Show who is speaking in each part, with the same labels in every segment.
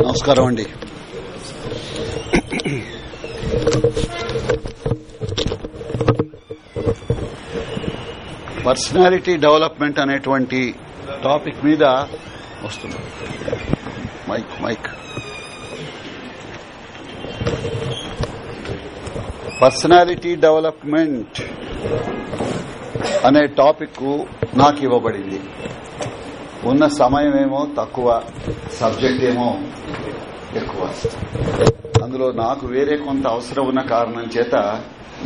Speaker 1: నమస్కారం అండి personality development అనేటువంటి టాపిక్ మీద వస్తుంది మైక్ మైక్ పర్సనాలిటీ డెవలప్మెంట్ అనే టాపిక్ నాకు ఇవ్వబడింది ఉన్న సమయం ఏమో తక్కువ సబ్జెక్ట్ ఏమో ఎక్కువ అందులో నాకు వేరే కొంత అవసరం ఉన్న కారణం చేత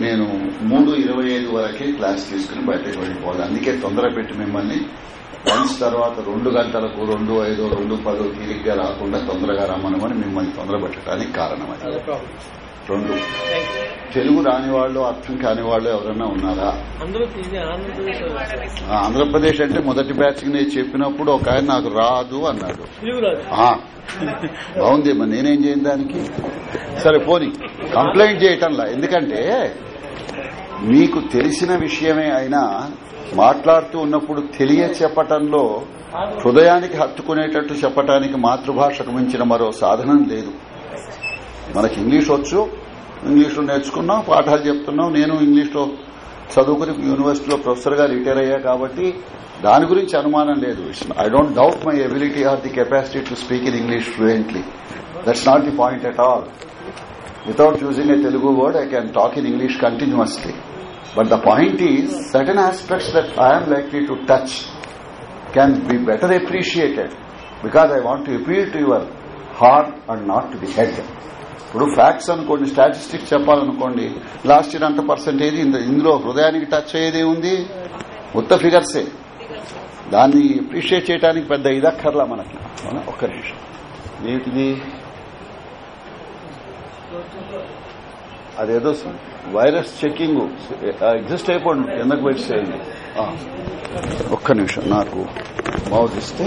Speaker 1: నేను మూడు ఇరవై ఐదు వరకే క్లాస్ తీసుకుని బయటకు వెళ్ళిపోవాలి అందుకే తొందర పెట్టి మిమ్మల్ని లంచ్ తర్వాత రెండు గంటలకు రెండు ఐదు రెండు పదో తీరిగ్గా రాకుండా తొందరగా రమ్మనమని మిమ్మల్ని తొందర పెట్టడానికి కారణం అది రెండు తెలుగు రాని వాళ్ళు అర్థం కాని వాళ్ళు ఎవరైనా ఉన్నారా ఆంధ్రప్రదేశ్ అంటే మొదటి బ్యాచ్ నేను చెప్పినప్పుడు ఒక ఆయన నాకు రాదు అన్నాడు బాగుంది మరి నేనేం చేయను దానికి సరే పోని కంప్లైంట్ చేయటంలా ఎందుకంటే మీకు తెలిసిన విషయమే అయినా మాట్లాడుతూ ఉన్నప్పుడు తెలియ చెప్పటంలో హృదయానికి హత్తుకునేటట్టు చెప్పటానికి మాతృభాషకు మించిన మరో సాధనం లేదు మనకి ఇంగ్లీష్ వచ్చు ఇంగ్లీష్లో నేర్చుకున్నా పాఠాలు చెప్తున్నాం నేను ఇంగ్లీష్లో చదువుకుని యూనివర్సిటీలో గా రిటైర్ అయ్యా కాబట్టి దాని గురించి అనుమానం లేదు I don't doubt my ability or the capacity to speak in English fluently that's not the point at all without using a Telugu word I can talk in English continuously but the point is certain aspects that I'm likely to touch can be better appreciated because I want to appeal to your heart and not to the head ఇప్పుడు facts అనుకోండి statistics చెప్పాలనుకోండి last year అంత percentage ఇందులో హృదయానికి touch అయ్యేదే ఉంది ఉత్త ఫిగర్సే దాన్ని appreciate చేయడానికి పెద్ద ఇదక్కర్లా మనకి ఒక్క నిమిషం ఏమిటిది అదేదో వైరస్ చెక్కింగ్ ఎగ్జిస్ట్ అయిపోండి ఎందుకు వెయిట్ చేయండి ఒక్క నిమిషం నాకు మౌజ్ ఇస్తే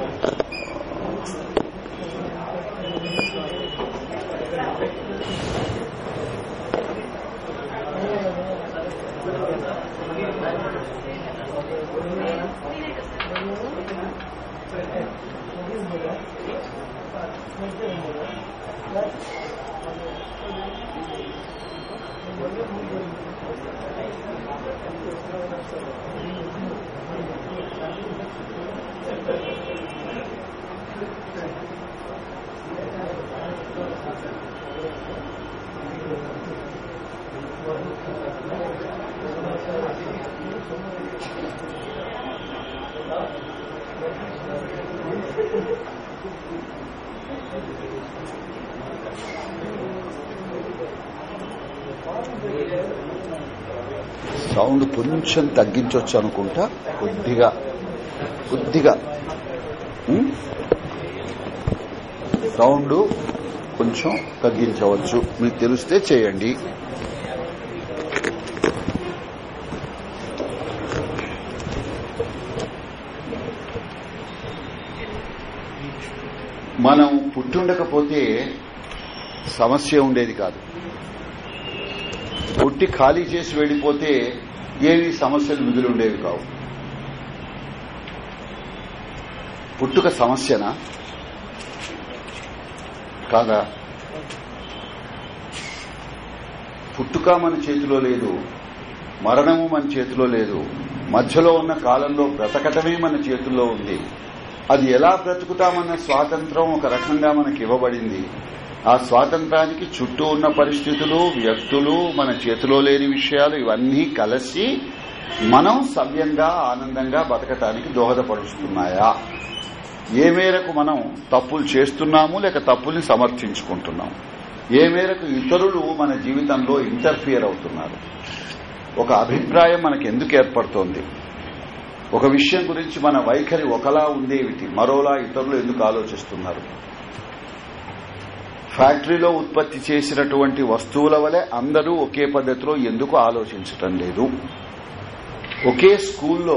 Speaker 1: సౌండ్ కొంచెం తగ్గించవచ్చు అనుకుంటా కొద్దిగా కొద్దిగా సౌండ్ కొంచెం తగ్గించవచ్చు మీకు తెలిస్తే చేయండి సమస్య ఉండేది కాదు పుట్టి ఖాళీ చేసి వెళ్లిపోతే ఏవి సమస్యలు మిగిలిండేవి కావు పుట్టుక సమస్యనా కాదా పుట్టుక మన చేతిలో లేదు మరణము మన చేతిలో లేదు మధ్యలో ఉన్న కాలంలో బ్రతకటమే మన చేతుల్లో ఉంది అది ఎలా బ్రతుకుతామన్న స్వాతంత్రం ఒక రకంగా మనకి ఇవ్వబడింది ఆ స్వాతంత్రానికి చుట్టూ ఉన్న పరిస్థితులు వ్యక్తులు మన చేతిలో లేని విషయాలు ఇవన్నీ కలిసి మనం సవ్యంగా ఆనందంగా బతకటానికి దోహదపరుస్తున్నాయా ఏ మేరకు మనం తప్పులు చేస్తున్నాము లేక తప్పుల్ని సమర్థించుకుంటున్నాము ఏ మేరకు ఇతరులు మన జీవితంలో ఇంటర్ఫియర్ అవుతున్నారు ఒక అభిప్రాయం మనకు ఎందుకు ఏర్పడుతోంది ఒక విషయం గురించి మన వైఖరి ఒకలా ఉండేవిటి మరోలా ఇతరులు ఎందుకు ఆలోచిస్తున్నారు ఫ్యాక్టరీలో ఉత్పత్తి చేసినటువంటి వస్తువుల వలె అందరూ ఒకే పద్ధతిలో ఎందుకు ఆలోచించటం లేదు ఒకే స్కూల్లో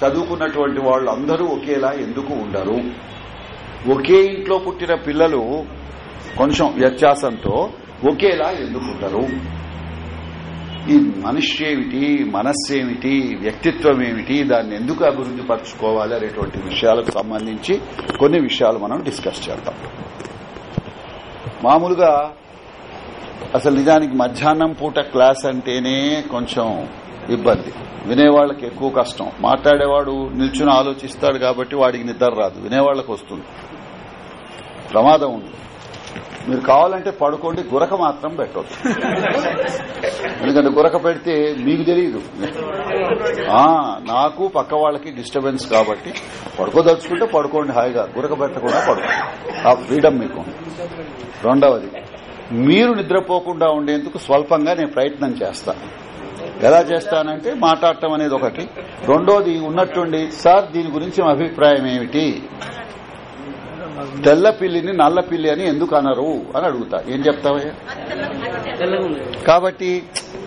Speaker 1: చదువుకున్నటువంటి వాళ్ళు అందరూ ఒకేలా ఎందుకు ఉండరు ఒకే ఇంట్లో పుట్టిన పిల్లలు కొంచెం వ్యత్యాసంతో ఒకేలా ఎందుకు ఉండరు ఈ మనిషి ఏమిటి మనస్సేమిటి వ్యక్తిత్వం ఏమిటి దాన్ని ఎందుకు అభివృద్ధి పరచుకోవాలి అనేటువంటి విషయాలకు సంబంధించి కొన్ని విషయాలు మనం డిస్కస్ చేద్దాం మామూలుగా అసలు నిజానికి మధ్యాహ్నం పూట క్లాస్ అంటేనే కొంచెం ఇబ్బంది వినేవాళ్ళకి ఎక్కువ కష్టం మాట్లాడేవాడు నిల్చుని ఆలోచిస్తాడు కాబట్టి వాడికి నిద్ర రాదు వినేవాళ్లకు వస్తుంది ప్రమాదం ఉంది మీరు కావాలంటే పడుకోండి గురక మాత్రం పెట్టవచ్చు ఎందుకంటే గురక పెడితే మీకు తెలియదు నాకు పక్క వాళ్ళకి డిస్టర్బెన్స్ కాబట్టి పడుకోదలుచుకుంటే పడుకోండి హాయిగా గురక పెట్టకుండా పడుకోండి ఆ ఫ్రీడమ్ మీకు రెండవది మీరు నిద్రపోకుండా ఉండేందుకు స్వల్పంగా నేను ప్రయత్నం చేస్తాను ఎలా చేస్తానంటే మాట్లాడటం అనేది ఒకటి రెండోది ఉన్నట్టుండి సార్ దీని గురించి అభిప్రాయం ఏమిటి తెల్ల పిల్లిని నల్ల పిల్లి అని ఎందుకు అనరు అని అడుగుతా ఏం చెప్తావయ్యా కాబట్టి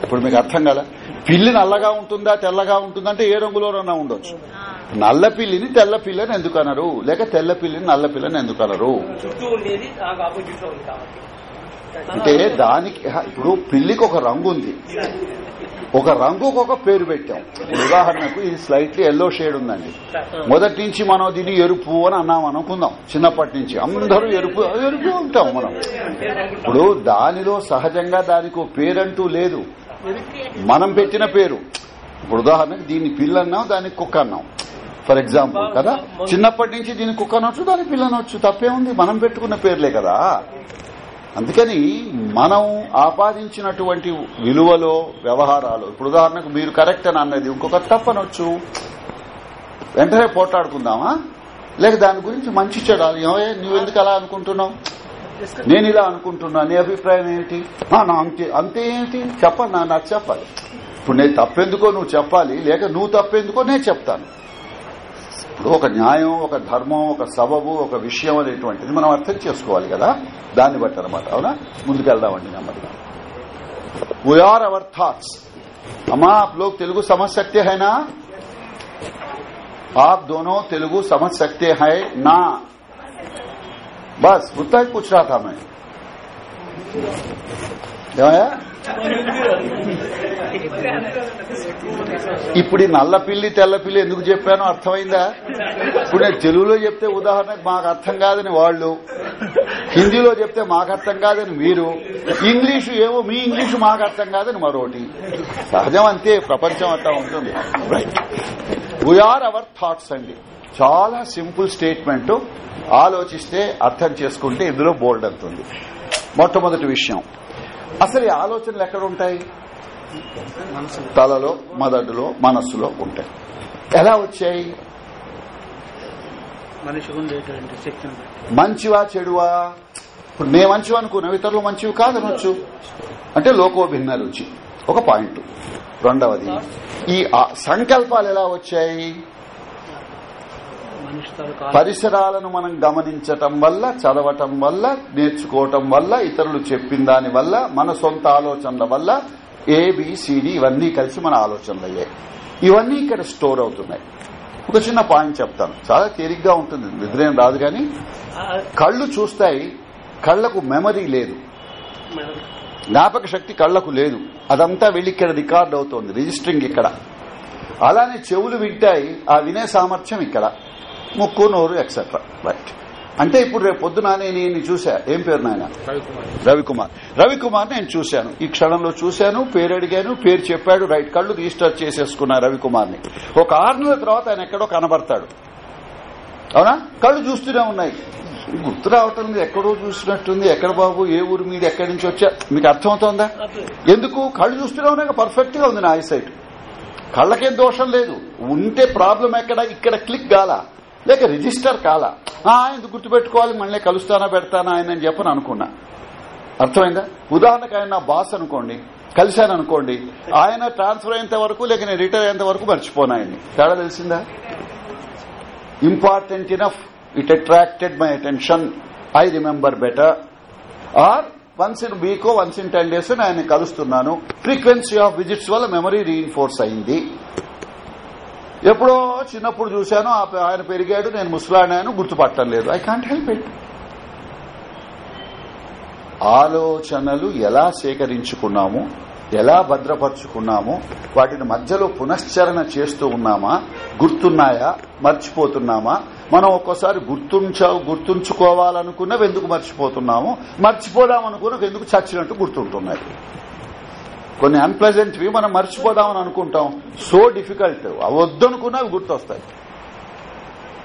Speaker 1: ఇప్పుడు మీకు అర్థం కదా పిల్లి నల్లగా ఉంటుందా తెల్లగా ఉంటుందా అంటే ఏ రంగులోనన్నా ఉండొచ్చు నల్ల పిల్లిని తెల్ల పిల్లని ఎందుకు అనరు లేక తెల్ల పిల్లిని నల్ల పిల్లని ఎందుకు అనరు అంటే దానికి ఇప్పుడు పిల్లికి ఒక రంగు ఉంది ఒక రంగుకు ఒక పేరు పెట్టాం ఉదాహరణకు ఇది స్లైట్లీ ఎల్లో షేడ్ ఉందండి మొదటి నుంచి మనం దీన్ని ఎరుపు అని అన్నాం అనుకుందాం చిన్నప్పటి నుంచి అందరూ ఎరుపు ఎరుపు ఉంటాం మనం ఇప్పుడు దానిలో సహజంగా దానికి ఒక పేరంటూ లేదు మనం పెట్టిన పేరు ఇప్పుడు ఉదాహరణకు దీన్ని పిల్లన్నాం దానికి కుక్క అన్నాం ఫర్ ఎగ్జాంపుల్ కదా చిన్నప్పటి నుంచి దీనికి కుక్క అనొచ్చు దానికి పిల్ల అనొచ్చు తప్పే ఉంది మనం పెట్టుకున్న పేర్లే కదా అందుకని మనం ఆపాదించినటువంటి విలువలో వ్యవహారాలు ఇప్పుడు ఉదాహరణకు మీరు కరెక్ట్ అని అన్నది ఇంకొక తప్పనొచ్చు వెంటనే పోట్లాడుకుందామా లేక దాని గురించి మంచి చెడాలి నువ్వు ఎందుకు అలా అనుకుంటున్నావు నేను ఇలా అనుకుంటున్నా నీ అభిప్రాయం ఏంటి అంతే అంతే ఏంటి చెప్పాలి నాకు చెప్పాలి ఇప్పుడు నేను తప్పెందుకో నువ్వు చెప్పాలి లేక నువ్వు తప్పెందుకో నేను చెప్తాను
Speaker 2: ఇప్పుడు ఒక న్యాయం
Speaker 1: ఒక ధర్మం ఒక సబబు ఒక విషయం అనేటువంటిది మనం అర్థం చేసుకోవాలి కదా దాన్ని బట్టి అనమాట అవునా ముందుకెళ్దామండి నెమ్మదిగా వీఆర్ అవర్ థాట్స్ అమ్మా ఆప్లో తెలుగు సమझ सकते हैं ना आप दोनों तेलुगु समझ सकते हैं ना बस उतना ही ఇప్పుడు ఈ నల్ల పిల్లి తెల్ల పిల్లి ఎందుకు చెప్పానో అర్థమైందా ఇప్పుడు నేను తెలుగులో చెప్తే ఉదాహరణకు మాకు అర్థం కాదని వాళ్ళు హిందీలో చెప్తే మాకు అర్థం కాదని మీరు ఇంగ్లీషు ఏమో మీ ఇంగ్లీషు మాకు అర్థం కాదని మరోటి సహజం అంతే ప్రపంచం అట్లా ఉంటుంది వీఆర్ అవర్ థాట్స్ అండి చాలా సింపుల్ స్టేట్మెంట్ ఆలోచిస్తే అర్థం చేసుకుంటే ఇందులో బోల్డ్ అవుతుంది మొట్టమొదటి విషయం అసలు ఈ ఆలోచనలు ఎక్కడ ఉంటాయి తలలో మదడులో మనస్సులో ఉంటాయి ఎలా వచ్చాయి మంచివా చెడువా ఇప్పుడు మేము మంచివా అనుకున్నాం ఇతరులు మంచివి కాదనొచ్చు అంటే లోకో భిన్న రుచి ఒక పాయింట్ రెండవది ఈ సంకల్పాలు ఎలా వచ్చాయి పరిసరాలను మనం గమనించటం వల్ల చదవటం వల్ల నేర్చుకోవటం వల్ల ఇతరులు చెప్పిన దాని వల్ల మన సొంత ఆలోచనల వల్ల ఏబిసిడి ఇవన్నీ కలిసి మన ఆలోచనలు అయ్యాయి ఇవన్నీ ఇక్కడ స్టోర్ అవుతున్నాయి ఒక చిన్న పాయింట్ చెప్తాను చాలా తేలిగ్గా ఉంటుంది నిద్రేం రాదు కానీ కళ్ళు చూస్తాయి కళ్లకు మెమరీ లేదు జ్ఞాపక శక్తి కళ్లకు లేదు అదంతా వెళ్లి ఇక్కడ రికార్డ్ అవుతోంది రిజిస్టరింగ్ ఇక్కడ అలానే చెవులు వింటాయి ఆ వినే సామర్థ్యం ఇక్కడ ముక్కు నోరు ఎక్సెట్రా రైట్ అంటే ఇప్పుడు రేపు పొద్దున నేను చూశాను ఏం పేరు నాయన రవికుమార్ రవికుమార్ నేను చూశాను ఈ క్షణంలో చూశాను పేరు అడిగాను పేరు చెప్పాడు రైట్ కళ్ళు రిజిస్టర్ చేసేసుకున్నా రవికుమార్ ని ఒక ఆరు నెలల తర్వాత ఆయన ఎక్కడో కనబడతాడు అవునా కళ్ళు చూస్తూనే ఉన్నాయి గుర్తు రావటం ఎక్కడో చూసినట్టుంది ఎక్కడ బాబు ఏ ఊరు మీద ఎక్కడి నుంచి వచ్చా మీకు అర్థమవుతోందా ఎందుకు కళ్ళు చూస్తూనే ఉన్నాయి పర్ఫెక్ట్ గా ఉంది నా సైట్ కళ్ళకేం దోషం లేదు ఉంటే ప్రాబ్లం ఎక్కడ ఇక్కడ క్లిక్ గాలా లేక రిజిస్టర్ కాలా ఎందుకు గుర్తుపెట్టుకోవాలి మళ్ళీ కలుస్తానా పెడతానా ఆయన అని చెప్పని అనుకున్నా అర్థమైందా ఉదాహరణకు ఆయన నా బాస్ అనుకోండి కలిశాను అనుకోండి ఆయన ట్రాన్స్ఫర్ అయ్యేంత వరకు లేక నేను రిటైర్ అయ్యేంత వరకు మర్చిపోను ఆయన్ని తేడా తెలిసిందా important enough it attracted my attention I remember better or once in week once in ten days నేను కలుస్తున్నాను ఫ్రీక్వెన్సీ ఆఫ్ విజిట్స్ వల్ల మెమరీ రీఇన్ఫోర్స్ అయింది ఎప్పుడో చిన్నప్పుడు చూశాను ఆయన పెరిగాడు నేను ముసలాడాను గుర్తుపట్టడం లేదు ఐ కాంట్ హెల్ప్ ఇట్ ఆలోచనలు ఎలా సేకరించుకున్నాము ఎలా భద్రపరుచుకున్నాము వాటిని మధ్యలో పునశ్చరణ చేస్తూ ఉన్నామా గుర్తున్నాయా మర్చిపోతున్నామా మనం ఒక్కోసారి గుర్తుంచ గుర్తుంచుకోవాలనుకున్నవి ఎందుకు మర్చిపోతున్నాము మర్చిపోదామనుకున్నవి ఎందుకు చచ్చినట్టు గుర్తుంటున్నాయి కొన్ని అన్ప్లెజెంట్వి మనం మర్చిపోదామని అనుకుంటాం సో డిఫికల్ట్ అవద్దు అనుకున్నా అవి గుర్తొస్తాయి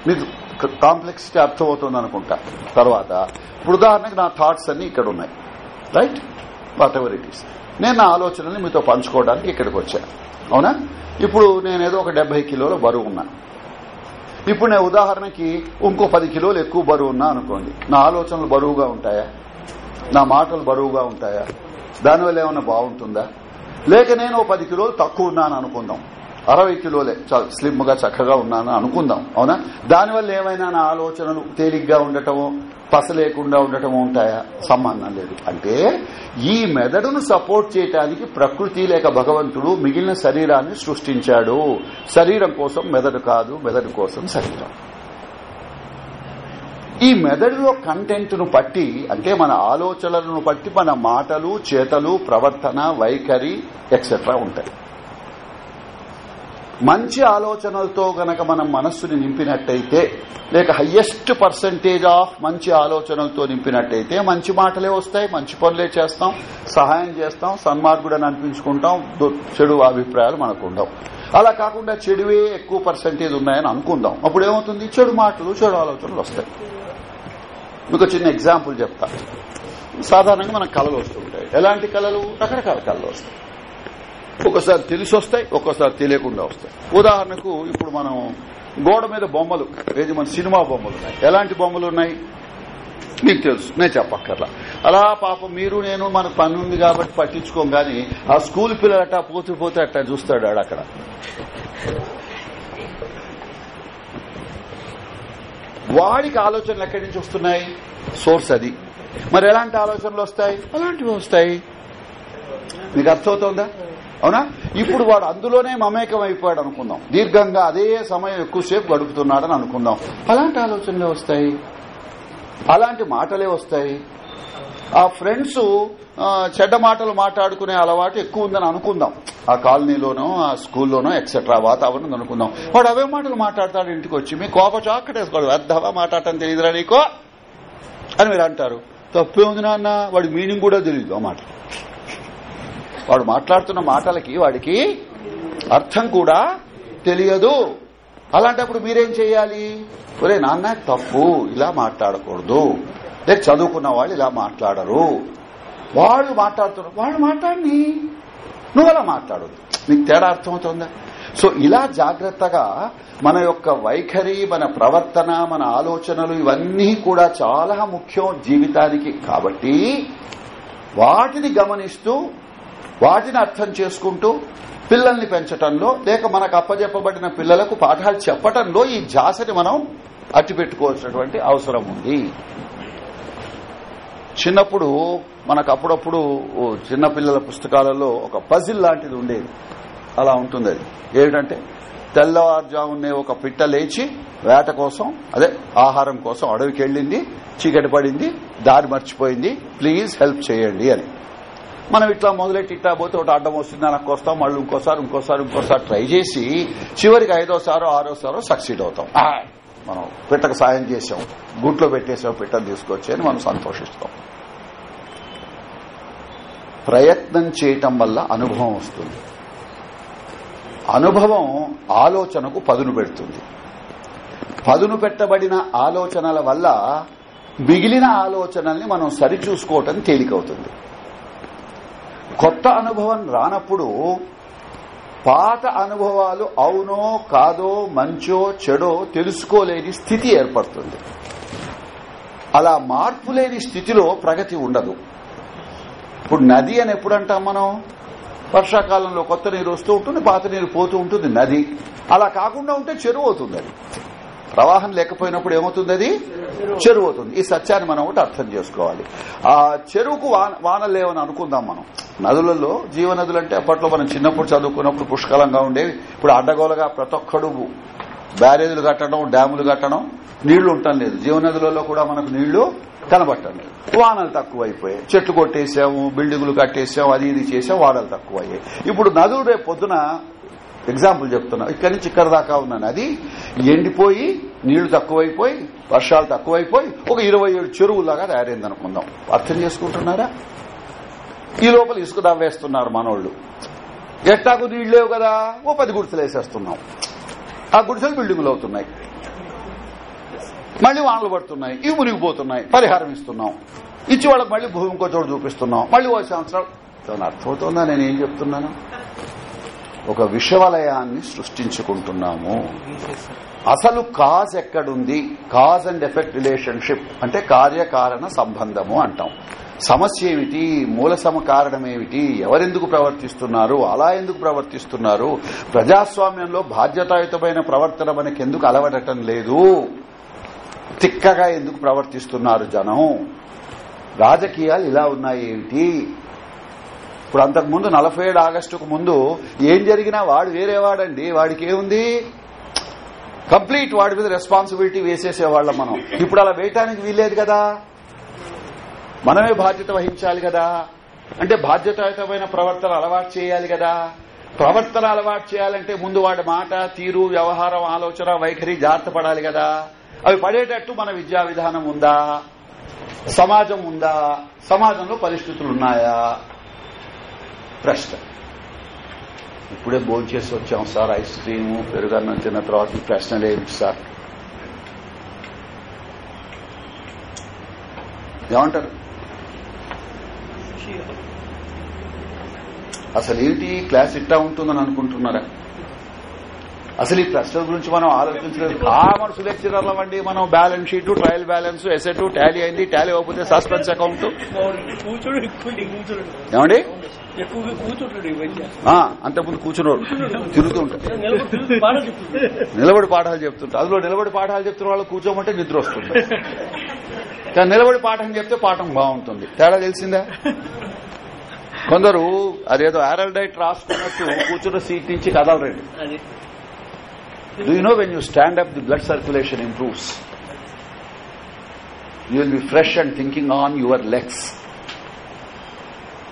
Speaker 1: మీకు కాంప్లెక్సిటీ అర్థమవుతుంది అనుకుంటా తర్వాత ఇప్పుడు ఉదాహరణకు నా థాట్స్ అన్ని ఇక్కడ ఉన్నాయి right whatever it is నేను నా ఆలోచనని మీతో పంచుకోవడానికి ఇక్కడికి వచ్చాను అవునా ఇప్పుడు నేనేదో ఒక డెబ్బై కిలోల బరువు ఉన్నాను ఇప్పుడు నేను ఉదాహరణకి ఇంకో పది కిలోలు ఎక్కువ బరువు ఉన్నా అనుకోండి నా ఆలోచనలు బరువుగా ఉంటాయా నా మాటలు బరువుగా ఉంటాయా దానివల్ల ఏమన్నా బాగుంటుందా లేక నేను పది కిలోలు తక్కువ ఉన్నాను అనుకుందాం అరవై కిలోలే స్లిమ్ గా చక్కగా ఉన్నాను అనుకుందాం అవునా దానివల్ల ఏమైనా నా ఆలోచనలు తేలిగ్గా ఉండటము పస లేకుండా ఉండటం ఉంటాయా సంబంధం లేదు అంటే ఈ మెదడును సపోర్ట్ చేయటానికి ప్రకృతి లేక భగవంతుడు మిగిలిన శరీరాన్ని సృష్టించాడు శరీరం కోసం మెదడు కాదు మెదడు కోసం శరీరం ఈ మెదడులో కంటెంట్ ను బట్టి అంటే మన ఆలోచనలను బట్టి మన మాటలు చేతలు ప్రవర్తన వైఖరి ఎక్సెట్రా ఉంటాయి మంచి ఆలోచనలతో గనక మనం మనస్సుని నింపినట్టయితే లేక హయ్యెస్ట్ పర్సంటేజ్ ఆఫ్ మంచి ఆలోచనలతో నింపినట్టయితే మంచి మాటలే వస్తాయి మంచి పనులే చేస్తాం సహాయం చేస్తాం సన్మార్గుడని అనిపించుకుంటాం చెడు అభిప్రాయాలు మనకు ఉండవు అలా కాకుండా చెడువే ఎక్కువ పర్సంటేజ్ ఉన్నాయని అనుకుందాం అప్పుడేమవుతుంది చెడు మాటలు చెడు ఆలోచనలు వస్తాయి మీకు చిన్న ఎగ్జాంపుల్ చెప్తా సాధారణంగా మనకు కళలు వస్తుంటాయి ఎలాంటి కళలు రకరకాల కళలు వస్తాయి ఒక్కోసారి తెలిసి వస్తాయి ఒక్కోసారి తెలియకుండా వస్తాయి ఉదాహరణకు ఇప్పుడు మనం గోడ మీద బొమ్మలు ఏది మన సినిమా బొమ్మలు ఉన్నాయి ఎలాంటి బొమ్మలు ఉన్నాయి మీకు తెలుసు నేను చెప్పక్కర్లా అలా పాపం మీరు నేను మన పని ఉంది కాబట్టి పట్టించుకోం గాని ఆ స్కూల్ పిల్లలట పోతూ పోతే అట్టా చూస్తాడు అక్కడ వాడికి ఆలోచనలు ఎక్కడి నుంచి వస్తున్నాయి సోర్స్ అది మరి ఎలాంటి ఆలోచనలు వస్తాయి అలాంటివి వస్తాయి మీకు అర్థమవుతోందా అవునా ఇప్పుడు వాడు అందులోనే మమేకం అయిపోయాడు అనుకుందాం దీర్ఘంగా అదే సమయం ఎక్కువసేపు గడుపుతున్నాడని అనుకుందాం అలాంటి ఆలోచనలే వస్తాయి అలాంటి మాటలే వస్తాయి ఆ ఫ్రెండ్స్ చెడ్డ మాటలు మాట్లాడుకునే అలవాటు ఎక్కువ ఉందని అనుకుందాం ఆ కాలనీలోనో ఆ స్కూల్లోనో ఎక్సెట్రా వాతావరణం అనుకుందాం వాడు అవే మాటలు మాట్లాడతాడు ఇంటికి వచ్చి మీ కోప చాకటేసుకోడు అద్దవా మాట్లాడటం తెలియదురా నీకో అని మీరు అంటారు తప్పే ఉంది నాన్న వాడి మీనింగ్ కూడా తెలియదు ఆ మాట వాడు మాట్లాడుతున్న మాటలకి వాడికి అర్థం కూడా తెలియదు అలాంటప్పుడు మీరేం చేయాలి ఒరే నాన్న తప్పు ఇలా మాట్లాడకూడదు అంటే చదువుకున్న వాళ్ళు ఇలా మాట్లాడరు వాళ్ళు మాట్లాడుతారు వాళ్ళు మాట్లాడి నువ్వు అలా మాట్లాడదు నీకు తేడా అర్థమవుతుందా సో ఇలా జాగ్రత్తగా మన యొక్క వైఖరి మన ప్రవర్తన మన ఆలోచనలు ఇవన్నీ కూడా చాలా ముఖ్యం జీవితానికి కాబట్టి వాటిని గమనిస్తూ వాటిని అర్థం చేసుకుంటూ పిల్లల్ని పెంచటంలో లేక మనకు అప్పజెప్పబడిన పిల్లలకు పాఠాలు చెప్పటంలో ఈ జాసని మనం అట్టిపెట్టుకోవాల్సినటువంటి అవసరం ఉంది చిన్నప్పుడు మనకు అప్పుడప్పుడు చిన్నపిల్లల పుస్తకాలలో ఒక పజిల్ లాంటిది ఉండేది అలా ఉంటుంది అది ఏమిటంటే తెల్లవారుజామునే ఒక పిట్ట లేచి వేట కోసం అదే ఆహారం కోసం అడవికి వెళ్ళింది చీకటి పడింది దారి మర్చిపోయింది ప్లీజ్ హెల్ప్ చేయండి అని మనం ఇట్లా మొదలెట్టి ఇట్లా పోతే ఒకటి అడ్డం వస్తుంది అని వస్తాం మళ్ళీ ఇంకోసారి ఇంకోసారి ఇంకోసారి ట్రై చేసి చివరికి ఐదోసారో ఆరోసారో సక్సీడ్ అవుతాం మనం పిట్టకు సాయం చేసాం గుట్లో పెట్టేసాం పిట్టను తీసుకొచ్చి అని మనం సంతోషిస్తాం ప్రయత్నం చేయటం వల్ల అనుభవం వస్తుంది అనుభవం ఆలోచనకు పదును పెడుతుంది పదును పెట్టబడిన ఆలోచనల వల్ల మిగిలిన ఆలోచనల్ని మనం సరిచూసుకోవటం తేలికవుతుంది కొత్త అనుభవం రానప్పుడు పాత అనుభవాలు అవునో కాదో మంచో చెడో తెలుసుకోలేని స్థితి ఏర్పడుతుంది అలా మార్పు లేని స్థితిలో ప్రగతి ఉండదు ఇప్పుడు నది అని ఎప్పుడంటాం మనం వర్షాకాలంలో కొత్త నీరు వస్తూ ఉంటుంది పాత నీరు పోతూ ఉంటుంది నది అలా కాకుండా ఉంటే చెరువు అవుతుంది అది ప్రవాహం లేకపోయినప్పుడు ఏమవుతుంది అది చెరువు అవుతుంది ఈ సత్యాన్ని మనం ఒకటి అర్థం చేసుకోవాలి ఆ చెరువుకు వానలు లేవని అనుకుందాం మనం నదులలో జీవనదులు అంటే అప్పట్లో మనం చిన్నప్పుడు చదువుకున్నప్పుడు పుష్కలంగా ఉండేవి ఇప్పుడు అడ్డగోలుగా ప్రతి ఒక్కడు బ్యారేజీలు కట్టడం డ్యాములు కట్టడం నీళ్లు ఉండటం లేదు జీవనదులలో కూడా మనకు నీళ్లు కనబట్టం లేదు వానలు తక్కువైపోయాయి చెట్లు కొట్టేసాము బిల్డింగులు కట్టేసాము అది ఇది చేసాం వానలు తక్కువయ్యాయి ఇప్పుడు నదులు రేపు పొద్దున ఎగ్జాంపుల్ చెప్తున్నా ఇక్కడి నుంచి ఇక్కడ దాకా ఉన్న నది ఎండిపోయి నీళ్లు తక్కువైపోయి వర్షాలు తక్కువైపోయి ఒక ఇరవై ఏడు చెరువులాగా తయారైంది అనుకుందాం అర్థం చేసుకుంటున్నారా ఈ లోపల ఇసుక దవ్వేస్తున్నారు మనోళ్లు ఎట్టాకు నీళ్లు లేవు కదా ఓ పది గుడిసెలు వేసేస్తున్నాం ఆ గుడిసెలు బిల్డింగులు అవుతున్నాయి మళ్లీ వానలు పడుతున్నాయి ఇవి మునిగిపోతున్నాయి పరిహారం ఇస్తున్నాం ఇచ్చి వాళ్ళకి మళ్లీ భూమి ఇంకో చోటు చూపిస్తున్నాం మళ్లీ ఓ సంవత్సరాలు అర్థమవుతుందా నేను ఏం చెప్తున్నాను ఒక విషవలయాన్ని సృష్టించుకుంటున్నాము అసలు కాజ్ ఎక్కడుంది కాజ్ అండ్ ఎఫెక్ట్ రిలేషన్షిప్ అంటే కార్యకారణ సంబంధము అంటాం సమస్య ఏమిటి మూల సమకారణం ఏమిటి ఎవరెందుకు ప్రవర్తిస్తున్నారు అలా ఎందుకు ప్రవర్తిస్తున్నారు ప్రజాస్వామ్యంలో బాధ్యతాయుతమైన ప్రవర్తన మనకెందుకు అలవడటం లేదు తిక్కగా ఎందుకు ప్రవర్తిస్తున్నారు జనం రాజకీయాలు ఇలా ఉన్నాయి ఏమిటి ఇప్పుడు అంతకుముందు నలభై ఏడు ఆగస్టుకు ముందు ఏం జరిగినా వాడు వేరేవాడండి వాడికి ఏముంది కంప్లీట్ వాడి మీద రెస్పాన్సిబిలిటీ వేసేసేవాళ్ళం మనం ఇప్పుడు అలా వేయటానికి వీల్లేదు కదా మనమే బాధ్యత వహించాలి కదా అంటే బాధ్యతాయుతమైన ప్రవర్తన అలవాటు చేయాలి కదా ప్రవర్తన అలవాటు చేయాలంటే ముందు వాడి మాట తీరు వ్యవహారం ఆలోచన వైఖరి జాగ్రత్త పడాలి కదా అవి పడేటట్టు మన విద్యా విధానం ఉందా సమాజం ఉందా సమాజంలో పరిస్థితులున్నాయా ప్రశ్న ఇప్పుడే భోజనం చేసి వచ్చాం సార్ ఐస్ క్రీమ్ పెరుగన్నం తిన్న తర్వాత ఈ ప్రశ్నలు ఏమిటి సార్ ఏమంటారు అసలు ఏంటి క్లాస్ ఇట్టా ఉంటుందని అనుకుంటున్నారా అసలు ఈ ప్రశ్నల గురించి మనం ఆలోచించలేదు ఆ మనసు లెక్చరర్లం మనం balance sheet trial balance asset tally అయింది టాలీ అవ్వకపోతే సస్పెన్స్ అకౌంట్ ఏమండి ముందు కూర్చున్నారు తిరుగుతూ ఉంటాడు నిలబడి పాఠాలు చెప్తుంటారు అందులో నిలబడి పాఠాలు చెప్తున్న వాళ్ళు కూర్చోమంటే నిద్ర వస్తుంది కానీ నిలబడి పాఠం చెప్తే పాఠం బాగుంటుంది తేడా తెలిసిందా కొందరు అదేదో ఆరల్డైట్ రాసుకున్నట్టు కూర్చున్న సీట్ నుంచి కదలరండి do you know when you stand up the blood circulation improves you will be fresh and thinking on your legs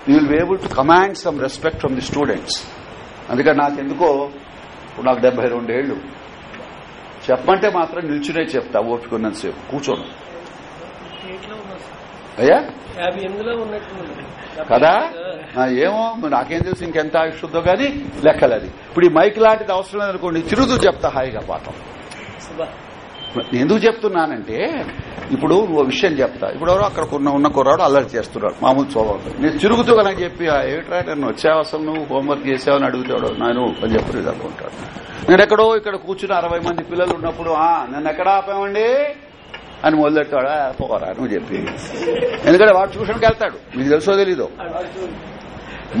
Speaker 1: you will be able to command some respect from the students అందుకని నాకెందుకో ఇప్పుడు నాకు డెబ్బై రెండేళ్లు చెప్పంటే మాత్రం నిల్చునే చెప్తా ఓపికొన్నంత సేపు కూర్చోను
Speaker 2: అయ్యా కదా ఏమో
Speaker 1: నాకేం తెలుసు ఇంకెంత ఆయుష్తో గానీ లెక్కలది ఇప్పుడు ఈ మైక్ లాంటిది అవసరం లేదనుకోండి చిరుతూ చెప్తా హాయిగా పాఠం ఎందుకు చెప్తున్నానంటే ఇప్పుడు నువ్వు విషయం చెప్తా ఇప్పుడు ఎవరో అక్కడ ఉన్న ఉన్న కుర్రాడు అల్లరి చేస్తున్నాడు మామూలు చూడవద్దు నేను తిరుగుతూ కనుక చెప్పి ఏమిట్రా నేను వచ్చావు అసలు నువ్వు హోంవర్క్ చేసావని అడుగుతాడు నేను అని చెప్పలేదు అనుకుంటాడు నేను ఎక్కడో ఇక్కడ కూర్చుని అరవై మంది పిల్లలు ఉన్నప్పుడు ఆ నన్ను ఎక్కడ ఆపామండి అని మొదలెట్టాడా పోరా నువ్వు చెప్పి ఎందుకంటే వాడు ట్యూషన్కి వెళ్తాడు మీకు తెలుసో తెలీదు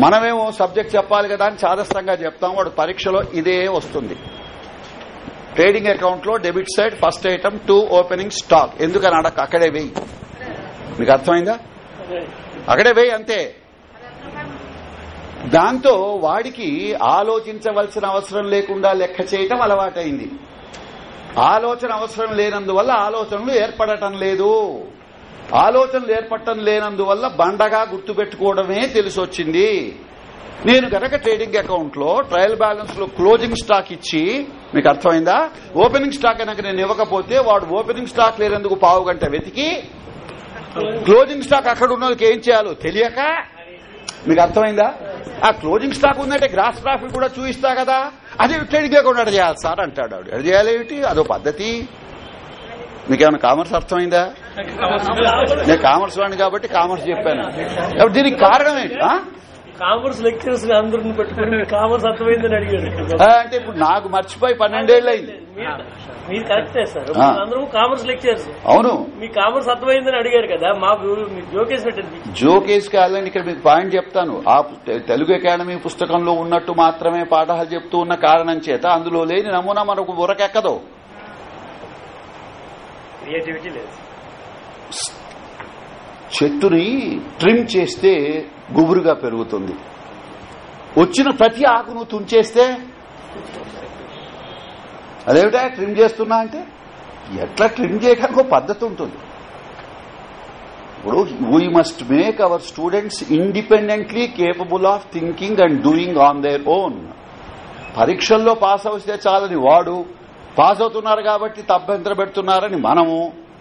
Speaker 1: మనమేమో సబ్జెక్ట్ చెప్పాలి కదా అని సాదస్తంగా చెప్తాం వాడు పరీక్షలో ఇదే వస్తుంది ట్రేడింగ్ అకౌంట్ లో debit side first item to opening stock ఎందుకని అడక అక్కడే వేయి మీకు అర్థమైందా అక్కడే వేయి అంతే దాంతో వాడికి ఆలోచించవలసిన అవసరం లేకుండా లెక్క చేయటం అలవాటైంది ఆలోచన అవసరం లేనందువల్ల ఆలోచనలు ఏర్పడటం లేదు ఆలోచనలు ఏర్పడటం లేనందువల్ల బండగా గుర్తుపెట్టుకోవడమే తెలిసొచ్చింది నేను గనక ట్రేడింగ్ అకౌంట్ లో ట్రయల్ బ్యాలెన్స్ లో క్లోజింగ్ స్టాక్ ఇచ్చి మీకు అర్థమైందా ఓపెనింగ్ స్టాక్ కనుక నేను ఇవ్వకపోతే వాడు ఓపెనింగ్ స్టాక్ లేనందుకు పావు గంట వెతికి క్లోజింగ్ స్టాక్ అక్కడ ఉన్నది ఏం చేయాలో తెలియక మీకు అర్థమైందా ఆ క్లోజింగ్ స్టాక్ ఉందంటే గ్రాస్ ప్రాఫిట్ కూడా చూయిస్తా కదా అది ట్రేడింగ్ అకౌంట్ అడ చేయాలి సార్ అంటాడు ఆవిడ అడ చేయాలేమిటి అదో పద్ధతి మీకేమైనా కామర్స్ అర్థమైందా నేను కామర్స్ వాడిని కాబట్టి కామర్స్ చెప్పాను దీనికి కారణం ఏంటి కామర్స్ లెక్చరర్స్ అందరిని పెట్టుకుని కామర్స్ అర్థమైందని అడిగాడు అంటే ఇప్పుడు నాకు మర్చిపోయి పన్నెండేళ్ళు అయింది మీరు కరెక్టే సార్ అందరూ కామర్స్ లెక్చరర్స్ అవును మీ కామర్స్ అర్థమైందని అడిగారు కదా మాకు జోకేస్ జోకేస్ కాదని ఇక్కడ మీకు పాయింట్ చెప్తాను ఆ తెలుగు అకాడమీ పుస్తకంలో ఉన్నట్టు మాత్రమే పాఠాలు చెప్తూ ఉన్న కారణం చేత అందులో లేని నమూనా మనకు బురకెక్కదు
Speaker 2: క్రియేటివిటీ లేదు
Speaker 1: చెట్టుని ట్రిమ్ చేస్తే గుబురుగా పెరుగుతుంది వచ్చిన ప్రతి ఆకును తుంచేస్తే అదేమిటా ట్రిమ్ చేస్తున్నా అంటే ఎట్లా ట్రిమ్ చేయడానికి ఒక పద్ధతి ఉంటుంది
Speaker 2: ఇప్పుడు we must make
Speaker 1: our students independently capable of thinking and doing on their own పరీక్షల్లో పాస్ అవుతే చాలని వాడు పాస్ అవుతున్నారు కాబట్టి తప్పంతర పెడుతున్నారని మనము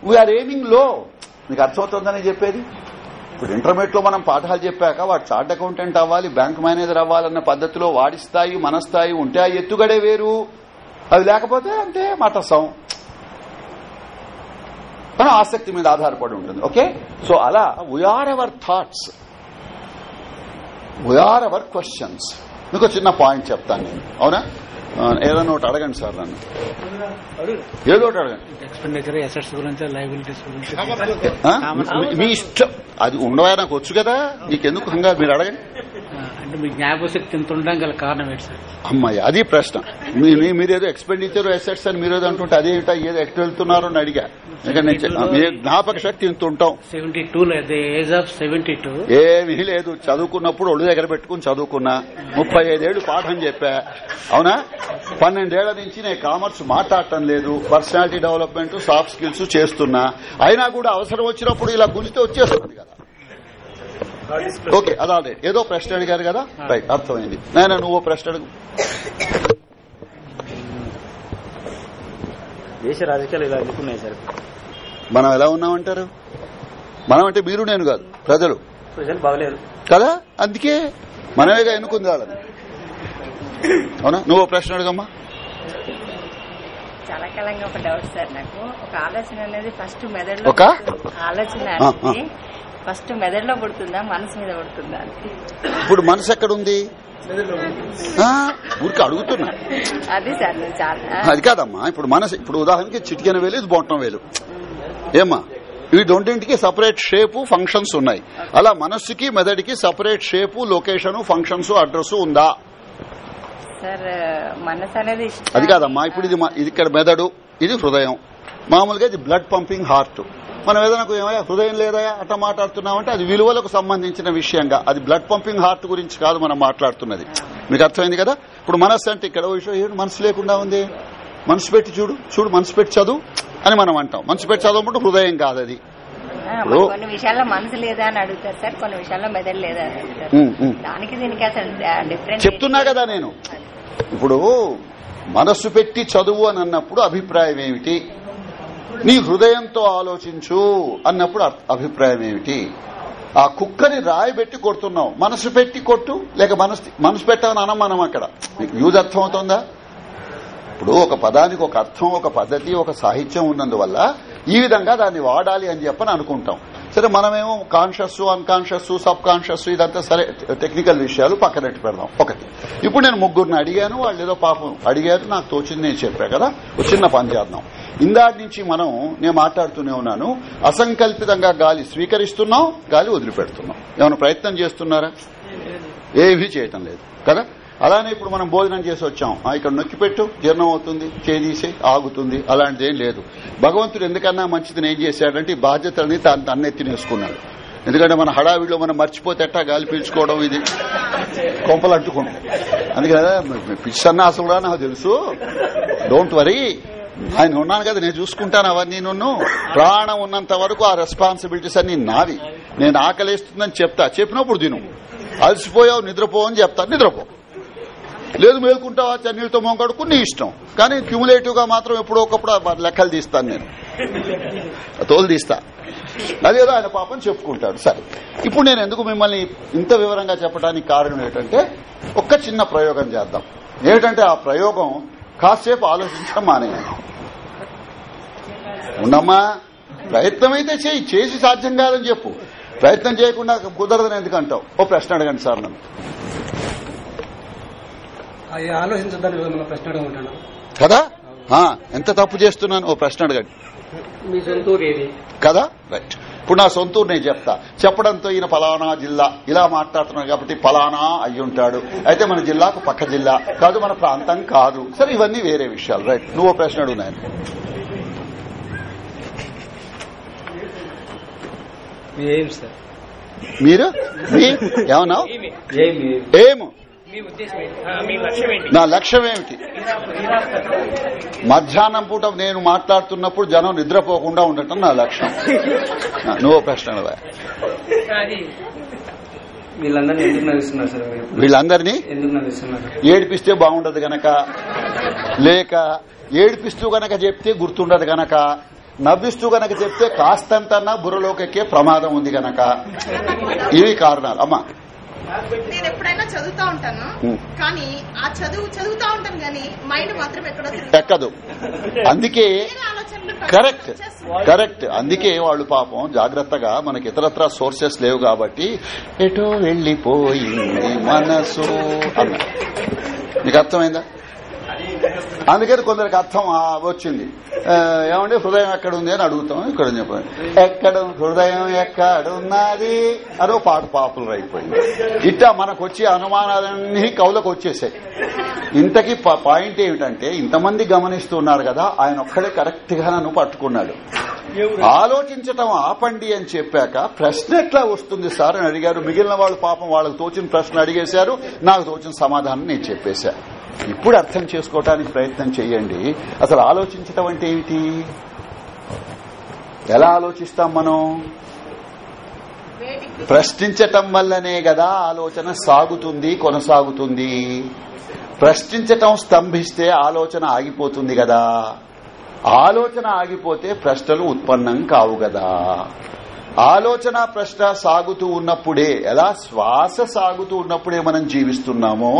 Speaker 1: వీఆర్ ఎయిమింగ్ లో మీకు అర్థమవుతుందని చెప్పేది ఇప్పుడు ఇంటర్మీడియట్ లో మనం పాఠాలు చెప్పాక వాడు చార్ట్ అకౌంటెంట్ అవ్వాలి బ్యాంక్ మేనేజర్ అవ్వాలన్న పద్ధతిలో వాడి స్థాయి మన స్థాయి ఉంటే ఆ ఎత్తుగడే వేరు అవి లేకపోతే అంతే మటసం మన ఆసక్తి మీద ఆధారపడి ఉంటుంది ఓకే సో అలా we are our thoughts we are our questions మీకు చిన్న పాయింట్ చెప్తాను నేను అవునా ఏదైనా ఒకటి అడగండి సార్ నన్ను ఏదో ఒకటి అడగండి ఎక్స్పెండిచర్ అసెట్స్ గురించి
Speaker 2: లైబిలిటీస్ గురించి
Speaker 1: మీ ఇష్టం అది ఉండవా నాకు వచ్చు కదా నీకెందుకు హంగా మీరు అడగండి అంటే మీ జ్ఞాపశక్తి ఎంత ఉండడం గల కారణం ఏంటి సార్ అమ్మాయి అది ప్రశ్న మీరేదో ఎక్స్పెండిచర్ ఎసెట్స్ అని మీరేదో అంటుంటే అదే ఏదో ఎక్కడ వెళ్తున్నారో అని అడిగా జ్ఞాపక శక్తి ఇంత ఉంటాం seventy two age of seventy two ఏమీ లేదు చదువుకున్నప్పుడు ఒళ్ళు దగ్గర పెట్టుకుని చదువుకున్నా ముప్పై ఐదేళ్లు పాఠం చెప్పా అవునా పన్నెండేళ్ల నుంచి నేను కామర్స్ మాట్లాడటం లేదు పర్సనాలిటీ డెవలప్మెంట్ సాఫ్ట్ స్కిల్స్ చేస్తున్నా అయినా కూడా అవసరం వచ్చినప్పుడు ఇలా గుంజితే వచ్చేస్తుంది కదా ఓకే అదా ఏదో ప్రశ్న అడిగారు కదా రైట్ అర్థమైంది నేను నువ్వు ప్రశ్న అడుగు దేశ రాజకీయాలు ఇలా ఎన్నుకున్నాయి సార్ మనం ఎలా ఉన్నామంటారు మనం అంటే మీరు నేను కాదు ప్రజలు ప్రజలు బాగలేదు కదా అందుకే మనమేగా ఎన్నుకుంది వాళ్ళని అవునా నువ్వు ప్రశ్న అడగమ్మా
Speaker 2: చాలా కాలంగా ఒక డౌట్ సార్ నాకు ఒక ఆలోచన అనేది ఫస్ట్ మెదడులో ఆలోచన ఫస్ట్ మెదడులో పుడుతుందా మనసు మీద పుడుతుందా
Speaker 1: ఇప్పుడు మనసు ఎక్కడుంది ఊరికి అడుగుతున్నా
Speaker 2: అది సార్ అది
Speaker 1: కాదమ్మా ఇప్పుడు మనసు ఇప్పుడు ఉదాహరణకి చిటికెన వేలు ఇది బొట్టం వేలు ఏమ్మా ఇవి రెండింటికి సపరేట్ షేపు ఫంక్షన్స్ ఉన్నాయి అలా మనస్సుకి మెదడికి separate shape location functions address ఉందా అది కాదమ్మా ఇప్పుడు ఇది ఇక్కడ మెదడు ఇది హృదయం మామూలుగా ఇది బ్లడ్ పంపింగ్ హార్ట్ మనం ఏదైనా ఏమయ్యా హృదయం లేదయా అట్లా మాట్లాడుతున్నామంటే అది విలువలకు సంబంధించిన విషయంగా అది బ్లడ్ పంపింగ్ హార్ట్ గురించి కాదు మనం మాట్లాడుతున్నది మీకు అర్థమైంది కదా ఇప్పుడు మనస్సు అంటే ఇక్కడ విషయం మనసు లేకుండా ఉంది మనసు పెట్టి చూడు చూడు మనసు పెట్టి చదువు అని మనం అంటాం మనసు పెట్టి చదవమంటే హృదయం కాదు అది
Speaker 2: కొన్ని విషయాల్లో మనసు లేదా అని అడుగుతారు సార్ కొన్ని విషయాల్లో మెదడు లేదా దానికి దీనికి అసలు డిఫరెంట్
Speaker 1: చెప్తున్నా కదా నేను ఇప్పుడు మనస్సు పెట్టి చదువు అని అన్నప్పుడు అభిప్రాయం ఏమిటి నీ హృదయంతో ఆలోచించు అన్నప్పుడు అభిప్రాయం ఏమిటి ఆ కుక్కని రాయి పెట్టి కొడుతున్నావు మనసు పెట్టి కొట్టు లేక మనసు మనసు పెట్టామని అనం మనం అక్కడ మీకు యూజ్ అర్థం అవుతుందా ఇప్పుడు ఒక పదానికి ఒక అర్థం ఒక పద్ధతి ఒక సాహిత్యం ఉన్నందువల్ల ఈ విధంగా దాన్ని వాడాలి అని చెప్పని అనుకుంటాం సరే మనమేమో కాన్షియస్ అన్కాన్షియస్ సబ్ కాన్షియస్ ఇదంతా సరే టెక్నికల్ విషయాలు పక్కన పెడదాం ఒకటి ఇప్పుడు నేను ముగ్గురిని అడిగాను వాళ్ళు ఏదో పాపం అడిగారు నాకు తోచింది నేను చెప్పా కదా చిన్న పని చేద్దాం ఇందాటి నుంచి మనం నేను మాట్లాడుతూనే ఉన్నాను అసంకల్పితంగా గాలి స్వీకరిస్తున్నాం గాలి వదిలిపెడుతున్నాం ఏమైనా ప్రయత్నం చేస్తున్నారా ఏమీ చేయటం లేదు కదా అలానే ఇప్పుడు మనం భోజనం చేసి వచ్చాం ఇక్కడ నొక్కిపెట్టు జీర్ణం అవుతుంది చేదీసి ఆగుతుంది అలాంటిది ఏం లేదు భగవంతుడు ఎందుకన్నా మంచిది ఏం చేశాడంటే ఈ బాధ్యతలని తాను నేసుకున్నాడు ఎందుకంటే మన హడావిడిలో మనం మర్చిపోతే ఎట్టా గాలి పీల్చుకోవడం ఇది కొంపలు అంటుకోండి అందుకనే పిచ్చి సన్నాసం కూడా నాకు తెలుసు డోంట్ వరీ ఆయన ఉన్నాను కదా నేను చూసుకుంటాను అవన్నీ నన్ను ప్రాణం ఉన్నంత వరకు ఆ రెస్పాన్సిబిలిటీస్ అన్ని నావి నేను ఆకలిస్తుందని చెప్తా చెప్పినప్పుడు తిను అలసిపోయావు నిద్రపోవని అని చెప్తా నిద్రపో లేదు మేల్కుంటావా చన్నీళ్ళతో మోంగడుకు నీ ఇష్టం కానీ క్యూములేటివ్ గా మాత్రం ఎప్పుడో ఒకప్పుడు లెక్కలు తీస్తాను నేను తోలు తీస్తా అదేదో ఆయన పాపం చెప్పుకుంటాడు సరే ఇప్పుడు నేను ఎందుకు మిమ్మల్ని ఇంత వివరంగా చెప్పడానికి కారణం ఏంటంటే ఒక్క చిన్న ప్రయోగం చేద్దాం ఏంటంటే ఆ ప్రయోగం కాసేపు ఆలోచించడం మానే ఉన్నమ్మా ప్రయత్నం అయితే చేయి చేసి సాధ్యం కాదని చెప్పు ప్రయత్నం చేయకుండా కుదరదని ఎందుకంటావు ఓ ప్రశ్న అడగండి సార్ నన్ను కదా ఎంత తప్పు చేస్తున్నాను ఓ ప్రశ్న అడగండి కదా రైట్ ఇప్పుడు నా సొంతూరు నేను చెప్తా చెప్పడంతో ఈయన పలానా జిల్లా ఇలా మాట్లాడుతున్నాడు కాబట్టి పలానా అయి ఉంటాడు అయితే మన జిల్లాకు పక్క జిల్లా కాదు మన ప్రాంతం కాదు సరే ఇవన్నీ వేరే విషయాలు రైట్ నువ్వు ప్రశ్న అడుగు మీరు ఏమన్నావు ఏము
Speaker 2: నా లక్ష్యం ఏమిటి
Speaker 1: మధ్యాహ్నం పూట నేను మాట్లాడుతున్నప్పుడు జనం నిద్రపోకుండా ఉండటం నా లక్ష్యం నువ్వు ప్రశ్న వీళ్ళందరినీ ఏడిపిస్తే బాగుండదు గనక లేక ఏడిపిస్తూ గనక చెప్తే గుర్తుండదు గనక నవ్విస్తూ గనక చెప్తే కాస్తంతన్నా బుర్రలోకెక్కే ప్రమాదం ఉంది గనక ఇవి కారణాలు అమ్మా
Speaker 2: నేను ఎప్పుడైనా చదువుతా ఉంటాను కానీ ఆ చదువు చదువుతా ఉంటాను కానీ మైండ్ మాత్రం ఎక్కడో
Speaker 1: ఎక్కదు అందుకే
Speaker 2: కరెక్ట్ కరెక్ట్
Speaker 1: అందుకే వాళ్ళు పాపం జాగ్రత్తగా మనకి ఇతరత్ర సోర్సెస్ లేవు కాబట్టి ఎటో వెళ్లిపోయింది మనసు అన్నారు నీకు అర్థమైందా అందుకని కొందరికి అర్థం వచ్చింది ఏమండి హృదయం ఎక్కడ ఉంది అని అడుగుతాం ఇక్కడ చెప్పండి ఎక్కడ హృదయం ఎక్కడున్నది అని ఒక పాట పాపులర్ అయిపోయింది ఇట్టా మనకు వచ్చే అనుమానాలన్నీ కవులకు వచ్చేసాయి ఇంతకీ పాయింట్ ఏమిటంటే ఇంతమంది గమనిస్తున్నారు కదా ఆయన ఒక్కడే కరెక్ట్ గా నన్ను పట్టుకున్నాడు ఆలోచించటం ఆపండి అని చెప్పాక ప్రశ్న ఎట్లా వస్తుంది సార్ అని అడిగారు మిగిలిన వాళ్ళు పాపం వాళ్ళకు తోచిన ప్రశ్న అడిగేశారు నాకు తోచిన సమాధానం నేను చెప్పేశాను ఇప్పుడు అర్థం చేసుకోవటానికి ప్రయత్నం చేయండి అసలు ఆలోచించటం అంటే ఏమిటి ఎలా ఆలోచిస్తాం మనం ప్రశ్నించటం వల్లనే కదా ఆలోచన సాగుతుంది కొనసాగుతుంది ప్రశ్నించటం స్తంభిస్తే ఆలోచన ఆగిపోతుంది కదా ఆలోచన ఆగిపోతే ప్రశ్నలు ఉత్పన్నం కావు కదా ఆలోచన ప్రశ్న సాగుతూ ఉన్నప్పుడే ఎలా శ్వాస సాగుతూ ఉన్నప్పుడే మనం జీవిస్తున్నామో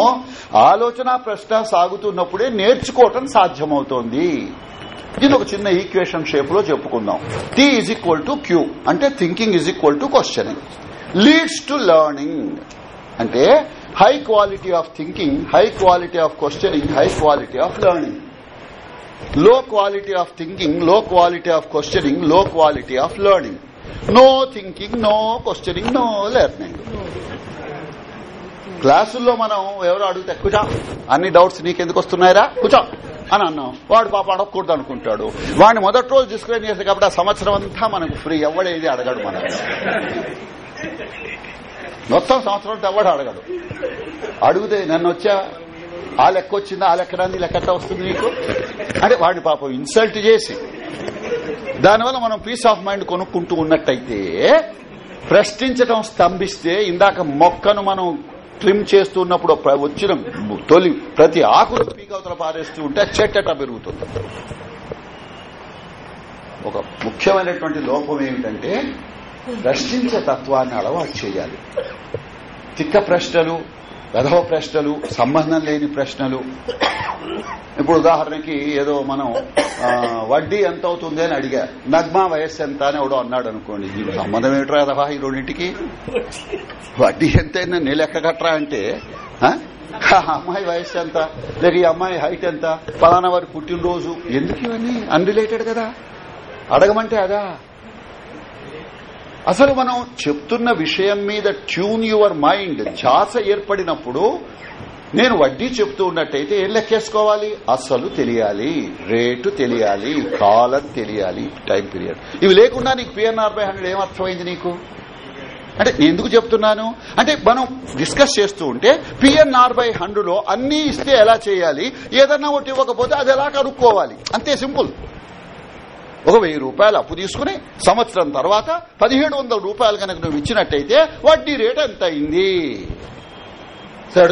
Speaker 1: ఆలోచన ప్రశ్న సాగుతున్నప్పుడే నేర్చుకోవటం సాధ్యమవుతోంది ఇది ఒక చిన్న ఈక్వేషన్ షేప్ లో చెప్పుకుందాం T is equal to Q అంటే thinking is equal to questioning leads to learning అంటే high quality of thinking high quality of questioning high quality of learning low quality of thinking low quality of questioning low quality of learning no thinking no questioning no learning క్లాసుల్లో మనం ఎవరు అడిగితే కుచా అన్ని doubts నీకెందుకు వస్తున్నాయరా కూర్చో అని అన్నాం వాడు పాప అడగకూడదు అనుకుంటాడు వాడిని మొదటి రోజు డిస్క్రైన్ చేశారు కాబట్టి ఆ సంవత్సరం అంతా మనకు ఫ్రీ ఎవడేది అడగడు మనం మొత్తం సంవత్సరం ఎవడు అడగడు అడిగితే నన్ను వచ్చా ఆ లెక్క వచ్చిందా ఆ లెక్క రాని లెక్క వస్తుంది నీకు అంటే వాడిని పాపం ఇన్సల్ట్ చేసి దానివల్ల మనం పీస్ ఆఫ్ మైండ్ కొనుక్కుంటూ ఉన్నట్టయితే ప్రశ్నించడం స్తంభిస్తే ఇందాక మొక్కను మనం ట్రిమ్ చేస్తున్నప్పుడు వచ్చిన తొలి ప్రతి ఆకులు పీకవతల పారేస్తూ ఉంటే చెట్టట పెరుగుతుంది ఒక ముఖ్యమైనటువంటి లోపం ఏమిటంటే ప్రశ్నించే తత్వాన్ని అలవాటు చేయాలి తిక్క ప్రశ్నలు వెధవ ప్రశ్నలు సంబంధం లేని ప్రశ్నలు ఇప్పుడు ఉదాహరణకి ఏదో మనం వడ్డీ ఎంత అవుతుంది అని అడిగా నగ్మా వయస్సు ఎంత అని ఎవడో అన్నాడు అనుకోండి నీకు సంబంధం ఏమిట్రా అదవా ఈ రెండింటికి వడ్డీ ఎంత నేను లెక్క కట్టరా అంటే అమ్మాయి వయస్సు ఎంత లేక ఈ అమ్మాయి హైట్ ఎంత పలానా వారి పుట్టినరోజు ఎందుకు ఇవన్నీ అన్రిలేటెడ్ కదా అడగమంటే అదా అసలు మనం చెప్తున్న విషయం మీద ట్యూన్ యువర్ మైండ్ ఛాస ఏర్పడినప్పుడు నేను వడ్డీ చెప్తూ ఉన్నట్టయితే ఏం లెక్కేసుకోవాలి అసలు తెలియాలి రేటు తెలియాలి కాలం తెలియాలి టైం పీరియడ్ ఇవి లేకుండా నీకు పిఎన్ఆర్ బై హండ్రెడ్ ఏమర్థమైంది నీకు అంటే ఎందుకు చెప్తున్నాను అంటే మనం డిస్కస్ చేస్తూ ఉంటే పిఎన్ఆర్ బై హండ్రెడ్ లో అన్ని ఇస్తే ఎలా చేయాలి ఏదన్నా ఒకటి ఇవ్వకపోతే అది ఎలా కనుక్కోవాలి అంతే సింపుల్ ఒక వెయ్యి రూపాయలు అప్పు తీసుకుని సంవత్సరం తర్వాత పదిహేడు వందల రూపాయలు కనుక నువ్వు ఇచ్చినట్టయితే వడ్డీ రేట్ ఎంత అయింది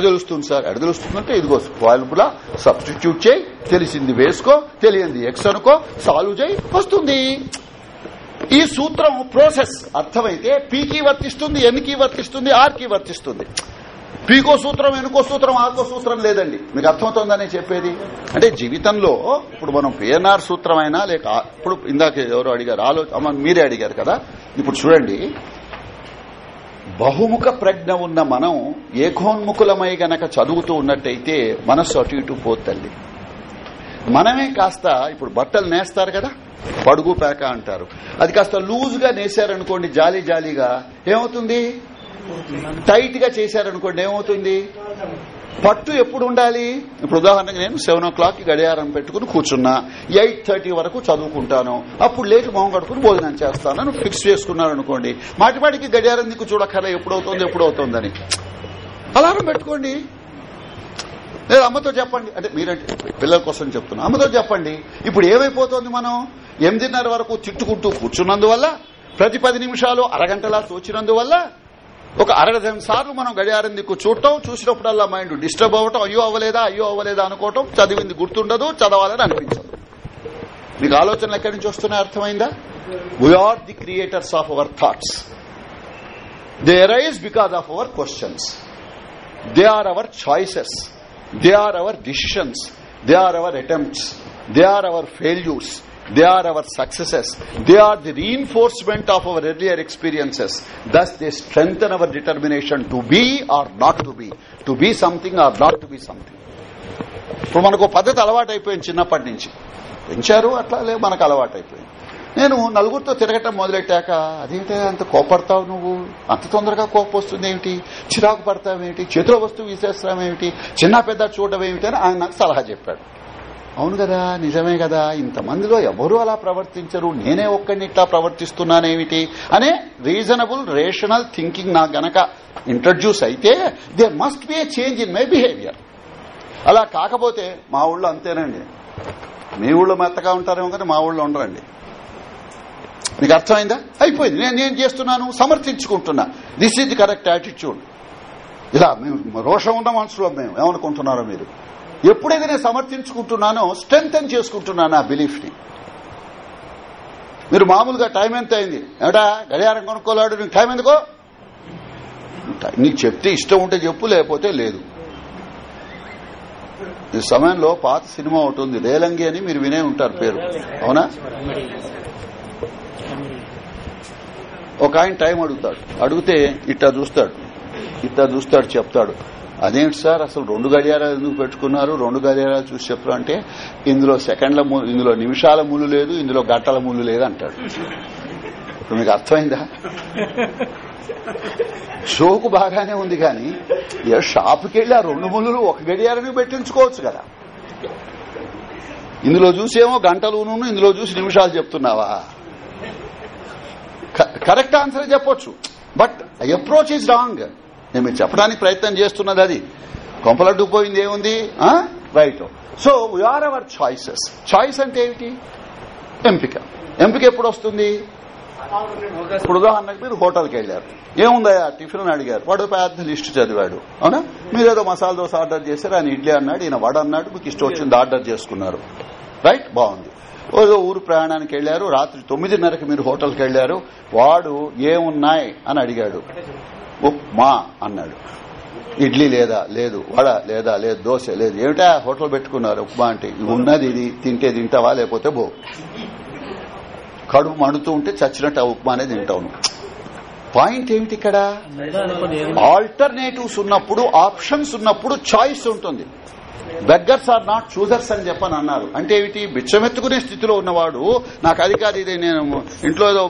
Speaker 1: తెలుస్తుంది సార్ తెలుస్తుందంటే ఇదిగో ఫార్ములా సబ్స్టిట్యూట్ చేయి తెలిసింది వేసుకో తెలియంది ఎక్స్ అనుకో సాల్వ్ చేయి వస్తుంది ఈ సూత్రం ప్రోసెస్ అర్థమైతే పీకి వర్తిస్తుంది ఎన్కి వర్తిస్తుంది ఆర్కి వర్తిస్తుంది పీకో సూత్రం వెనుకో సూత్రం ఆకో సూత్రం లేదండి మీకు అర్థమవుతుందని చెప్పేది అంటే జీవితంలో ఇప్పుడు మనం పిఎన్ఆర్ సూత్రం అయినా లేక ఇప్పుడు ఇందాక ఎవరు అడిగారు ఆలోచన మీరే అడిగారు కదా ఇప్పుడు చూడండి బహుముఖ ప్రజ్ఞ ఉన్న మనం ఏకోన్ముఖులమై గనక చదువుతూ ఉన్నట్టయితే మనస్సు అటు ఇటు పోతుంది మనమే కాస్త ఇప్పుడు బట్టలు నేస్తారు కదా పడుగు పేక అంటారు అది కాస్త లూజ్ గా నేసారనుకోండి జాలీ జాలీగా ఏమవుతుంది టైట్ గా చేశారనుకోండి ఏమవుతుంది పట్టు ఎప్పుడు ఉండాలి ఇప్పుడు ఉదాహరణకు నేను సెవెన్ ఓ క్లాక్ గడియారం పెట్టుకుని కూర్చున్నా ఎయిట్ థర్టీ వరకు చదువుకుంటాను అప్పుడు లేచి మొహం కడుకుని భోజనం చేస్తానని ఫిక్స్ చేసుకున్నారు అనుకోండి మాటిపాటికి గడియారం నీకు చూడక్కర్లే ఎప్పుడవుతుంది ఎప్పుడవుతుందని అలారం పెట్టుకోండి లేదా అమ్మతో చెప్పండి అంటే మీరంటే పిల్లల కోసం చెప్తున్నా అమ్మతో చెప్పండి ఇప్పుడు ఏమైపోతుంది మనం ఎనిమిదిన్నర వరకు తిట్టుకుంటూ కూర్చున్నందువల్ల ప్రతి పది నిమిషాలు అరగంటలా తోచినందువల్ల ఒక అరడజన్ సార్లు మనం గడియారం దిక్కు చూడటం చూసినప్పుడల్లా మైండ్ డిస్టర్బ్ అవ్వటం అయ్యో అవ్వలేదా అయ్యో అవ్వలేదా అనుకోవటం చదివింది గుర్తుండదు చదవాలని అనిపించదు మీకు ఆలోచనలు ఎక్కడి నుంచి వస్తున్నాయి అర్థమైందా we are the creators of our thoughts they arise because of our questions they are our choices they are our decisions they are our attempts they are our failures they are our successes they are the reinforcement of our earlier experiences thus they strength our determination to be or not to be to be something or not to be something ఇప్పుడు మనకు పద్ధతి అలవాటైపోయింది అయిపోయింది చిన్నప్పటి నుంచి పెంచారు అట్లా లేదు మనకు అలవాటైపోయింది నేను నలుగురితో తిరగటం మొదలెట్టాక అదేంటే అంత కోపడతావు నువ్వు అంత తొందరగా కోపం వస్తుంది ఏమిటి చిరాకు పడతావేమిటి చేతుల వస్తువు వీసేస్తామేమిటి చిన్న పెద్ద చూడటం ఏమిటి అని ఆయన నాకు సలహా చెప్పాడు అవును కదా నిజమే కదా ఇంతమందిలో ఎవరు అలా ప్రవర్తించరు నేనే ఒక్కడిని ఇట్లా ప్రవర్తిస్తున్నానేమిటి అనే రీజనబుల్ రేషనల్ థింకింగ్ నా గనక ఇంట్రడ్యూస్ అయితే they must be a change in my behaviour అలా కాకపోతే మా ఊళ్ళో అంతేనండి మీ ఊళ్ళో మెత్తగా ఉంటారేమో కానీ మా ఊళ్ళో ఉండరండి నీకు అర్థమైందా అయిపోయింది నేను ఏం చేస్తున్నాను సమర్థించుకుంటున్నా దిస్ ఈజ్ కరెక్ట్ యాటిట్యూడ్ ఇలా మేము రోషం ఉన్న మనసులో మేము ఏమనుకుంటున్నారో మీరు ఎప్పుడైతే నేను సమర్థించుకుంటున్నానో స్ట్రెంగ్తన్ చేసుకుంటున్నాను ఆ బిలీఫ్ని మీరు మామూలుగా టైం ఎంత అయింది ఏమిటా గడియారం కొనుక్కోలేడు నీకు టైం ఎందుకో నీకు చెప్తే ఇష్టం ఉంటే చెప్పు లేకపోతే లేదు ఈ సమయంలో పాత సినిమా ఒకటి ఉంది రేలంగి అని మీరు వినే ఉంటారు పేరు అవునా ఒక ఆయన టైం అడుగుతాడు అడిగితే ఇట్లా చూస్తాడు ఇట్లా చూస్తాడు చెప్తాడు అదేంటి సార్ అసలు రెండు గడియారాలు ఎందుకు పెట్టుకున్నారు రెండు గడియారాలు చూసి చెప్పరు అంటే ఇందులో సెకండ్ల ఇందులో నిమిషాల ముళ్ళు లేదు ఇందులో గంటల ముళ్ళు లేదు అంటాడు ఇప్పుడు మీకు అర్థమైందా షోకు బాగానే ఉంది కానీ ఏ షాపుకి వెళ్ళి ఆ రెండు ముళ్ళు ఒక గడియారని పెట్టించుకోవచ్చు కదా ఇందులో చూసేమో గంటలు ఇందులో చూసి నిమిషాలు చెప్తున్నావా కరెక్ట్ ఆన్సర్ చెప్పొచ్చు బట్ అప్రోచ్ ఈజ్ రాంగ్ నేను మీరు చెప్పడానికి ప్రయత్నం చేస్తున్నది అది కొంపలడ్డుకుపోయింది ఏముంది right so we are our choices choice అంటే ఏమిటి ఎంపిక ఎంపిక ఎప్పుడు వస్తుంది ఇప్పుడు ఉదాహరణకు మీరు హోటల్కి వెళ్ళారు ఏముందయా టిఫిన్ అని అడిగారు వాడు పెద్ద లిస్ట్ చదివాడు అవునా మీరు ఏదో మసాలా దోశ ఆర్డర్ చేశారు ఆయన ఇడ్లీ అన్నాడు ఈయన వడ అన్నాడు మీకు ఇష్టం వచ్చింది ఆర్డర్ చేసుకున్నారు రైట్ బాగుంది ఏదో ఊరు ప్రయాణానికి వెళ్లారు రాత్రి తొమ్మిదిన్నరకు మీరు హోటల్కి వెళ్లారు వాడు ఏమున్నాయి అని అడిగాడు ఉప్మా అన్నాడు ఇడ్లీ లేదా లేదు వడ లేదా లేదు దోశ లేదు ఏమిటా హోటల్ పెట్టుకున్నారు ఉప్మా అంటే ఉన్నది ఇది తింటే తింటావా లేకపోతే బో కడుపు మండుతూ ఉంటే చచ్చినట్టు ఆ ఉప్మా అనేది తింటావు పాయింట్ ఏమిటి ఇక్కడ ఆల్టర్నేటివ్స్ ఉన్నప్పుడు ఆప్షన్స్ ఉన్నప్పుడు చాయిస్ ఉంటుంది బెగ్గర్స్ ఆర్ నాట్ చూజర్స్ అని చెప్పని అన్నారు అంటే ఏమిటి బిచ్చమెత్తుకునే స్థితిలో ఉన్నవాడు నాకు అది కాదు ఇది నేను ఇంట్లో ఏదో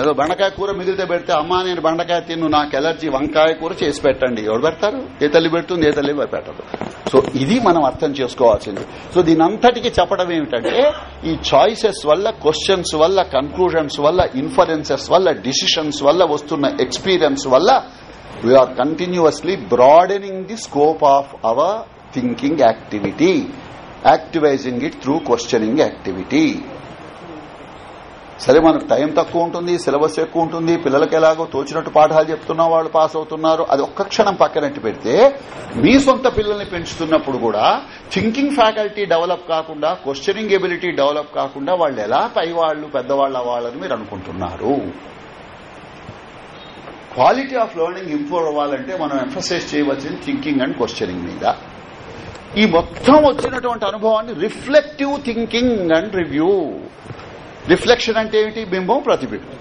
Speaker 1: ఏదో బెండకాయ కూర మిగిలితే పెడితే అమ్మా నేను బెండకాయ తిన్ను నాకు ఎలర్జీ వంకాయ కూర చేసి పెట్టండి ఎవరు పెడతారు ఏ తల్లి పెడుతుంది ఏ తల్లి పెట్టదు సో ఇది మనం అర్థం చేసుకోవాల్సింది సో దీని చెప్పడం ఏమిటంటే ఈ చాయిసెస్ వల్ల క్వశ్చన్స్ వల్ల కన్క్లూజన్స్ వల్ల ఇన్ఫరెన్సెస్ వల్ల డిసిషన్స్ వల్ల వస్తున్న ఎక్స్పీరియన్స్ వల్ల we are continuously broadening the scope of our thinking activity యాక్టివైజింగ్ it through questioning activity సరే మనకు టైం తక్కువ ఉంటుంది సిలబస్ ఎక్కువ ఉంటుంది పిల్లలకి ఎలాగో తోచినట్టు పాఠాలు చెప్తున్న వాళ్ళు పాస్ అవుతున్నారు అది ఒక్క క్షణం పక్కనట్టు పెడితే మీ సొంత పిల్లల్ని పెంచుతున్నప్పుడు కూడా థింకింగ్ ఫ్యాకల్టీ డెవలప్ కాకుండా క్వశ్చనింగ్ ఎబిలిటీ డెవలప్ కాకుండా వాళ్ళు ఎలా పై పెద్దవాళ్ళు అవ్వాలని మీరు అనుకుంటున్నారు క్వాలిటీ ఆఫ్ లెర్నింగ్ ఇంప్రూవ్ అవ్వాలంటే మనం ఎంఫోసైజ్ చేయవలసింది థింకింగ్ అండ్ క్వశ్చనింగ్ మీద ఈ మొత్తం వచ్చినటువంటి అనుభవాన్ని reflective thinking and review reflection అంటే ఏమిటి బింబం ప్రతిబింబం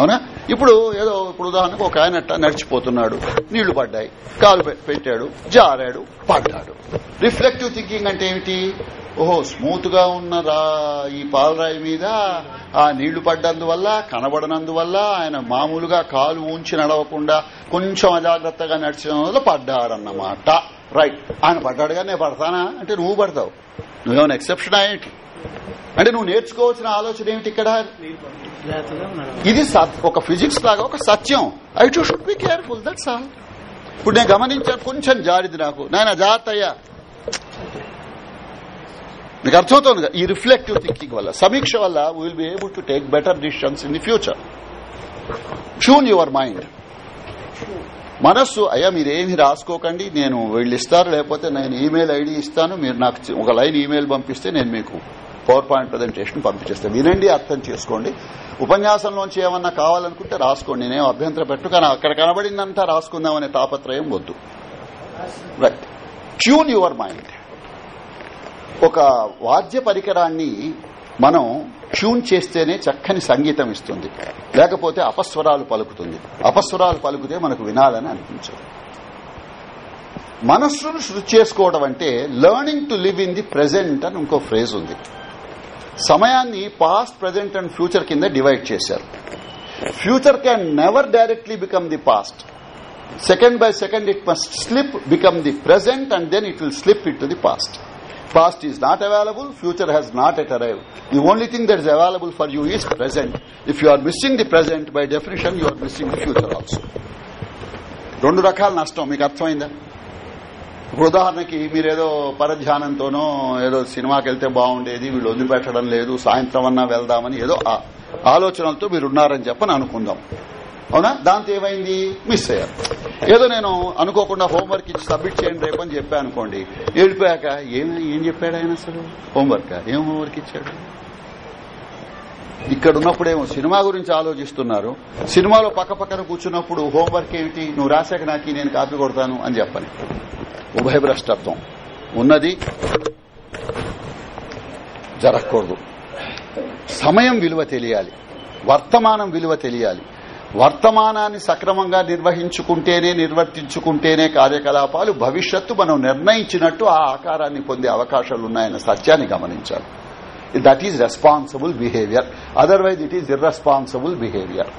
Speaker 1: అవునా ఇప్పుడు ఏదో ఇప్పుడు ఉదాహరణకు ఒక ఆయన నడిచిపోతున్నాడు నీళ్లు పడ్డాయి కాలు పెట్టాడు జారాడు పడ్డాడు రిఫ్లెక్టివ్ థింకింగ్ అంటే ఏమిటి ఓహో స్మూత్ గా ఉన్న ఈ పాలరాయి మీద ఆ నీళ్లు పడ్డందువల్ల కనబడనందువల్ల ఆయన మామూలుగా కాలు ఉంచి నడవకుండా కొంచెం అజాగ్రత్తగా నడిచిన వల్ల పడ్డాడన్నమాట రైట్ ఆయన పడ్డాడుగా నేను పడతానా అంటే నువ్వు పడతావు నువ్వేమైనా ఎక్సెప్షన్ ఏంటి అంటే నువ్వు నేర్చుకోవాల్సిన ఆలోచన ఏమిటి ఇక్కడ ఇది ఒక ఫిజిక్స్ లాగా ఒక సత్యం I too should be careful that sir ఇప్పుడు నేను గమనించాను కొంచెం జారిది నాకు నాయన జాగ్రత్త అయ్యా నీకు అర్థమవుతుంది ఈ రిఫ్లెక్టివ్ థింకింగ్ వల్ల సమీక్ష వల్ల will be able to take better decisions in the future షూన్ your mind మనస్సు అయ్యా మీరేమి రాసుకోకండి నేను వీళ్ళు ఇస్తారు లేకపోతే నేను ఈమెయిల్ ఐడి ఇస్తాను మీరు నాకు ఒక లైన్ ఈమెయిల్ పంపిస్తే నేను మీకు పవర్ పాయింట్ ప్రజెంటేషన్ పంపించేస్తాను వినండి అర్థం చేసుకోండి ఉపన్యాసంలోంచి ఏమన్నా కావాలనుకుంటే రాసుకోండి నేను అభ్యంతరం పెట్టు కానీ అక్కడ కనబడిందంతా రాసుకుందామనే తాపత్రయం వద్దు రైట్ ట్యూన్ యువర్ మైండ్ ఒక వాద్య పరికరాన్ని మనం ట్యూన్ చేస్తేనే చక్కని సంగీతం ఇస్తుంది లేకపోతే అపస్వరాలు పలుకుతుంది అపస్వరాలు పలుకుతే మనకు వినాలని అనిపించదు మనస్సును శృతి చేసుకోవడం అంటే learning to live in the present అని ఇంకో ఫ్రేజ్ ఉంది సమయాన్ని పాస్ట్ ప్రెజెంట్ అండ్ ఫ్యూచర్ కింద డివైడ్ చేశారు future can never directly become the past second by second it must slip become the present and then it will slip it the past Past is not available, future has not yet arrived. The only thing that is available for you is present. If you are missing the present, by definition, you are missing the future also. రెండు రకాల నష్టం మీకు అర్థమైందా ఇప్పుడు ఉదాహరణకి మీరేదో పరధ్యానంతోనో ఏదో సినిమాకి వెళ్తే బాగుండేది వీళ్ళు వదిలిపెట్టడం లేదు సాయంత్రం అన్నా వెళ్దామని ఏదో ఆలోచనలతో మీరున్నారని చెప్పని అనుకుందాం అవునా దాంతో ఏమైంది మిస్ అయ్యారు ఏదో నేను అనుకోకుండా హోంవర్క్ ఇచ్చి సబ్మిట్ చేయండి రేపు అని చెప్పా అనుకోండి వెళ్ళిపోయాక ఏం ఏం చెప్పాడు ఆయన అసలు హోంవర్క్ ఏం హోంవర్క్ ఇచ్చాడు ఇక్కడ ఉన్నప్పుడేమో సినిమా గురించి ఆలోచిస్తున్నారు సినిమాలో పక్క పక్కన కూర్చున్నప్పుడు హోంవర్క్ ఏమిటి నువ్వు రాశాక నాకు నేను కాపీ కొడతాను అని చెప్పని ఉభయభ్రష్టత్వం ఉన్నది జరగకూడదు సమయం విలువ తెలియాలి వర్తమానం విలువ తెలియాలి వర్తమానాన్ని సక్రమంగా నిర్వహించుకుంటేనే నిర్వర్తించుకుంటేనే కార్యకలాపాలు భవిష్యత్తు మనం నిర్ణయించినట్టు ఆ ఆకారాన్ని పొందే అవకాశాలున్నాయన్న సత్యాన్ని గమనించాలి that is responsible behaviour otherwise it is irresponsible behaviour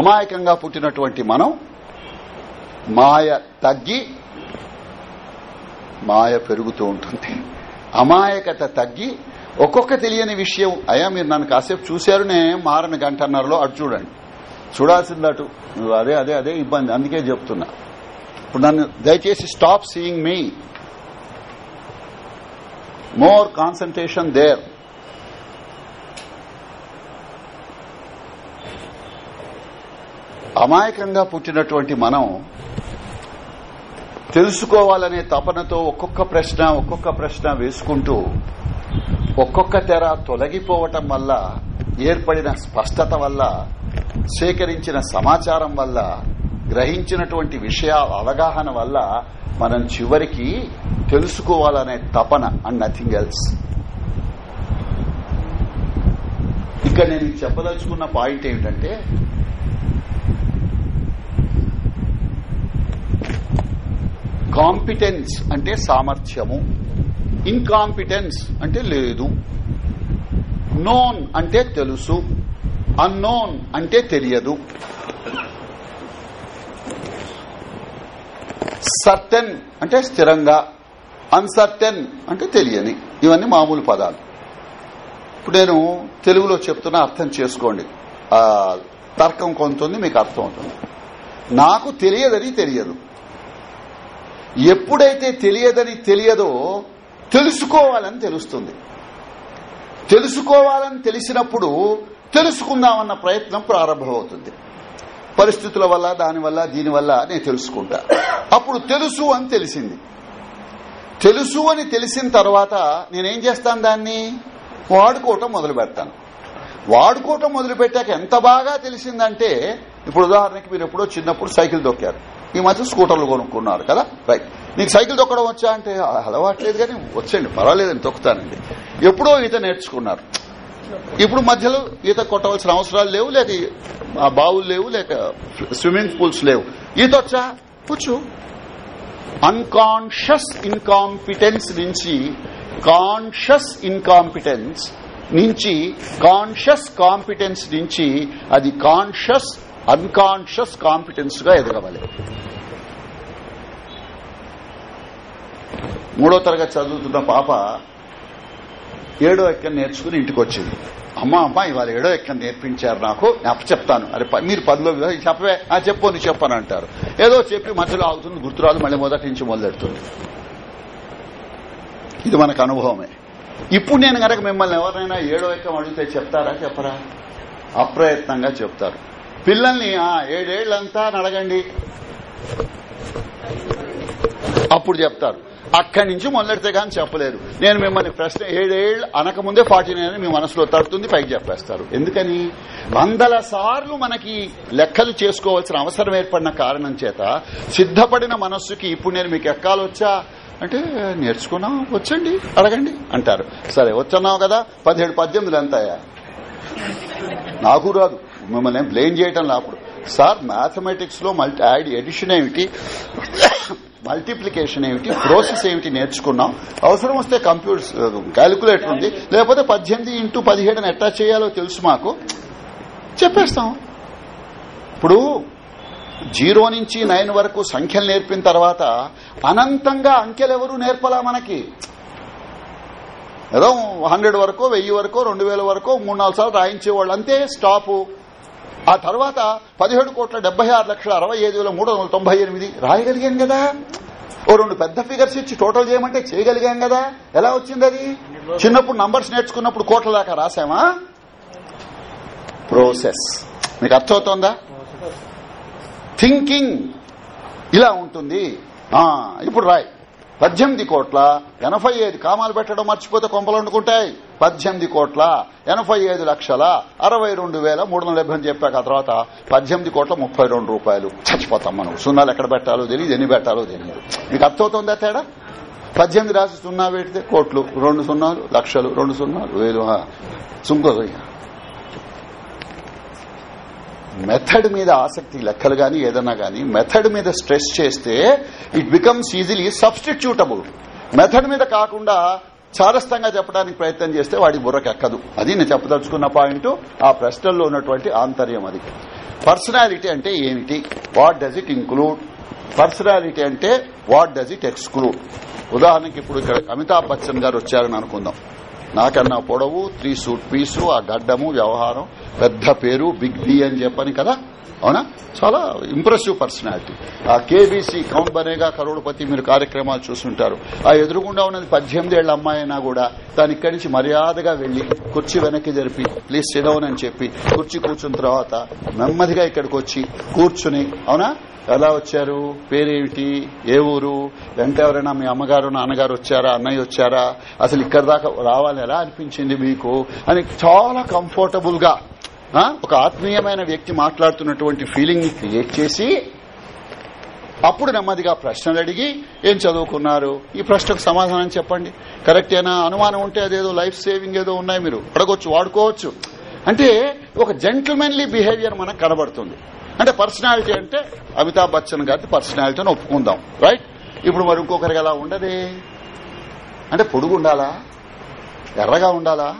Speaker 1: అమాయకంగా పుట్టినటువంటి మనం మాయ తగ్గి మాయ పెరుగుతూ ఉంటుంది అమాయకత తగ్గి ఒక్కొక్క తెలియని విషయం అయ్యా మీరు నన్ను కాసేపు చూశారునే మారని గంటన్నరలో అటు చూడండి చూడాల్సిందటు నువ్వు అదే అదే అదే ఇబ్బంది అందుకే చెప్తున్నా ఇప్పుడు నన్ను దయచేసి stop seeing me more concentration there అమాయకంగా పుట్టినటువంటి మనం తెలుసుకోవాలనే తపనతో ఒక్కొక్క ప్రశ్న ఒక్కొక్క ప్రశ్న వేసుకుంటూ ఒక్కొక్క తెర తొలగిపోవటం వల్ల ఏర్పడిన స్పష్టత వల్ల సేకరించిన సమాచారం వల్ల గ్రహించినటువంటి విషయాల అవగాహన వల్ల మనం చివరికి తెలుసుకోవాలనే తపన అండ్ నథింగ్ ఎల్స్ ఇక్కడ నేను చెప్పదలుచుకున్న పాయింట్ ఏమిటంటే కాంపిటెన్స్ అంటే సామర్థ్యము ఇన్కాంపిటెన్స్ అంటే లేదు నోన్ అంటే తెలుసు అన్నోన్ అంటే తెలియదు సర్టెన్ అంటే స్థిరంగా అన్సర్టెన్ అంటే తెలియని ఇవన్నీ మామూలు పదాలు ఇప్పుడు నేను తెలుగులో చెప్తున్నా అర్థం చేసుకోండి తర్కం కొంతుంది మీకు అర్థం అవుతుంది నాకు తెలియదని తెలియదు ఎప్పుడైతే తెలియదని తెలియదో తెలుసుకోవాలని తెలుస్తుంది తెలుసుకోవాలని తెలిసినప్పుడు తెలుసుకుందామన్న ప్రయత్నం ప్రారంభమవుతుంది పరిస్థితుల వల్ల దానివల్ల దీనివల్ల నేను తెలుసుకుంటా అప్పుడు తెలుసు అని తెలిసింది తెలుసు అని తెలిసిన తర్వాత నేనేం చేస్తాను దాన్ని వాడుకోవటం మొదలు పెడతాను వాడుకోవటం మొదలు పెట్టాక ఎంత బాగా తెలిసిందంటే ఇప్పుడు ఉదాహరణకి మీరు ఎప్పుడో చిన్నప్పుడు సైకిల్ దొక్కారు ఈ మధ్య స్కూటర్లు కొనుక్కున్నారు కదా రైట్ నీకు సైకిల్ దొక్కడం వచ్చా అంటే అలవాట్లేదు కానీ వచ్చండి పర్వాలేదని దొక్కుతానండి ఎప్పుడో ఈత నేర్చుకున్నారు ఇప్పుడు మధ్యలో ఈత కొట్టవలసిన అవసరాలు లేవు లేక బావులు లేవు లేక స్విమ్మింగ్ పూల్స్ లేవు ఈత వచ్చా కూర్చు అన్కాన్షియస్ ఇన్కాంపిటెన్స్ నుంచి కాన్షియస్ ఇన్కాంపిటెన్స్ నుంచి కాన్షియస్ కాంపిటెన్స్ నుంచి అది కాన్షియస్ అన్కాన్షియస్ కాంపిటెన్స్ గా ఎదగవాలి మూడో తరగతి చదువుతున్న పాప ఏడో ఎక్కడ నేర్చుకుని ఇంటికి వచ్చింది అమ్మా అమ్మా ఇవాళ ఏడో ఎక్కడ నేర్పించారు నాకు అప్ప చెప్తాను అరే మీరు పదిలో చెప్పవే ఆ చెప్పు నీ చెప్పను అంటారు ఏదో చెప్పి మధ్యలో ఆగుతుంది గుర్తురాదు మళ్ళీ మొదటి నుంచి మొదలెడుతుంది ఇది మనకు అనుభవమే ఇప్పుడు నేను కనుక మిమ్మల్ని ఎవరైనా ఏడో ఎక్కడ అడిగితే చెప్తారా చెప్పరా అప్రయత్నంగా చెప్తారు పిల్లల్ని ఆ ఏడేళ్లంతా నడగండి అప్పుడు చెప్తారు అక్కడి నుంచి మొదలెడితే కానీ చెప్పలేదు నేను మిమ్మల్ని ప్రశ్న ఏడేళ్లు అనకముందే ఫార్టీ నైన్ మీ మనసులో తడుతుంది పైకి చెప్పేస్తారు ఎందుకని వందల సార్లు మనకి లెక్కలు చేసుకోవాల్సిన అవసరం ఏర్పడిన కారణం చేత సిద్ధపడిన మనస్సుకి ఇప్పుడు నేను మీకు ఎక్కాలొచ్చా అంటే నేర్చుకున్నా వచ్చండి అడగండి అంటారు సరే వచ్చన్నావు కదా పదిహేడు పద్దెనిమిది ఎంతయా నాకు రాదు మిమ్మల్ని బ్లేమ్ చేయటం అప్పుడు సార్ మ్యాథమెటిక్స్ లో మల్టీ యాడ్ ఎడిషన్ ఏమిటి మల్టిప్లికేషన్ ఏమిటి ప్రోసెస్ ఏమిటి నేర్చుకున్నాం అవసరం వస్తే కంప్యూటర్ క్యాలిక్యులేటర్ ఉంది లేకపోతే పద్దెనిమిది ఇంటూ పదిహేడు ఎట్టా చేయాలో తెలుసు మాకు చెప్పేస్తాం ఇప్పుడు జీరో నుంచి నైన్ వరకు సంఖ్యలు నేర్పిన తర్వాత అనంతంగా అంకెలు ఎవరు నేర్పలా మనకి ఏదో హండ్రెడ్ వరకు వెయ్యి వరకు రెండు వేల వరకు మూడు నాలుగు సార్లు రాయించేవాళ్ళు అంతే స్టాపు ఆ తర్వాత పదిహేడు కోట్ల డెబ్బై ఆరు లక్షల అరవై ఐదు వేల మూడు వందల తొంభై ఎనిమిది రాయగలిగాం కదా ఓ రెండు పెద్ద ఫిగర్స్ ఇచ్చి టోటల్ చేయమంటే చేయగలిగాం కదా ఎలా వచ్చింది అది చిన్నప్పుడు నంబర్స్ నేర్చుకున్నప్పుడు కోట్ల దాకా రాసామా ప్రోసెస్ మీకు అర్థమవుతోందా థింకింగ్ ఇలా ఉంటుంది ఇప్పుడు రాయ్ పద్దెనిమిది కోట్ల ఎనభై ఐదు కామాలు పెట్టడం మర్చిపోతే కొంపలు వండుకుంటాయి పద్దెనిమిది కోట్ల ఎనభై ఐదు లక్షల అరవై రెండు వేల మూడు వందల డెబ్బై చెప్పాక ఆ తర్వాత పద్దెనిమిది కోట్ల ముప్పై రెండు రూపాయలు చచ్చిపోతాం మనం సున్నాలు ఎక్కడ పెట్టాలో తెలియదు ఎన్ని పెట్టాలో తెలియదు మీకు అర్థమవుతుందా తేడా పద్దెనిమిది రాసి సున్నా పెడితే కోట్లు రెండు సున్నాలు లక్షలు రెండు సున్నాలు వేలు సుంకోసం మెథడ్ మీద ఆసక్తి లెక్కలు కానీ ఏదన్నా కానీ మెథడ్ మీద స్ట్రెస్ చేస్తే it becomes easily substitutable method మీద కాకుండా చారస్తంగా చెప్పడానికి ప్రయత్నం చేస్తే వాడి బుర్రకెక్కదు అది నేను చెప్పదలుచుకున్న పాయింట్ ఆ ప్రశ్నల్లో ఉన్నటువంటి ఆంతర్యం అది పర్సనాలిటీ అంటే ఏమిటి what does it include personality అంటే వాట్ డజ్ ఇట్ ఎక్స్క్లూడ్ ఉదాహరణకి ఇప్పుడు ఇక్కడ అమితాబ్ బచ్చన్ గారు వచ్చారని అనుకుందాం నాకన్నా పొడవు త్రీ సూట్ పీసు ఆ గడ్డము వ్యవహారం పెద్ద పేరు బిగ్ బి అని చెప్పని కదా అవునా చాలా ఇంప్రెసివ్ పర్సనాలిటీ ఆ కేబీసీ కౌంట్ బనేగా కరోడపతి మీరు కార్యక్రమాలు చూస్తుంటారు ఆ ఎదురుగుండా ఉన్నది పద్దెనిమిది ఏళ్ల అమ్మాయి అయినా కూడా తాను ఇక్కడి నుంచి మర్యాదగా వెళ్లి కుర్చీ వెనక్కి జరిపి ప్లీజ్ సిడౌన్ అని చెప్పి కుర్చీ కూర్చున్న తర్వాత నెమ్మదిగా ఇక్కడికి వచ్చి కూర్చుని అవునా ఎలా వచ్చారు పేరేమిటి ఏ ఊరు వెంట ఎవరైనా మీ అమ్మగారు నాన్నగారు వచ్చారా అన్నయ్య వచ్చారా అసలు ఇక్కడ దాకా రావాలి ఎలా అనిపించింది మీకు అని చాలా కంఫర్టబుల్ గా ఒక ఆత్మీయమైన వ్యక్తి మాట్లాడుతున్నటువంటి ఫీలింగ్ ని క్రియేట్ చేసి అప్పుడు నెమ్మదిగా ప్రశ్నలు అడిగి ఏం చదువుకున్నారు ఈ ప్రశ్నకు సమాధానం చెప్పండి కరెక్టేనా అనుమానం ఉంటే అదేదో లైఫ్ సేవింగ్ ఏదో ఉన్నాయి మీరు అడగొచ్చు వాడుకోవచ్చు అంటే ఒక జెంటిల్మెన్లీ బిహేవియర్ మనకు కనబడుతుంది అంటే పర్సనాలిటీ అంటే అమితాబ్ బచ్చన్ గారి పర్సనాలిటీ అని ఒప్పుకుందాం రైట్ ఇప్పుడు మరి ఇంకొకరికి అలా ఉండదే అంటే పొడుగు ఉండాలా ఎర్రగా ఉండాలా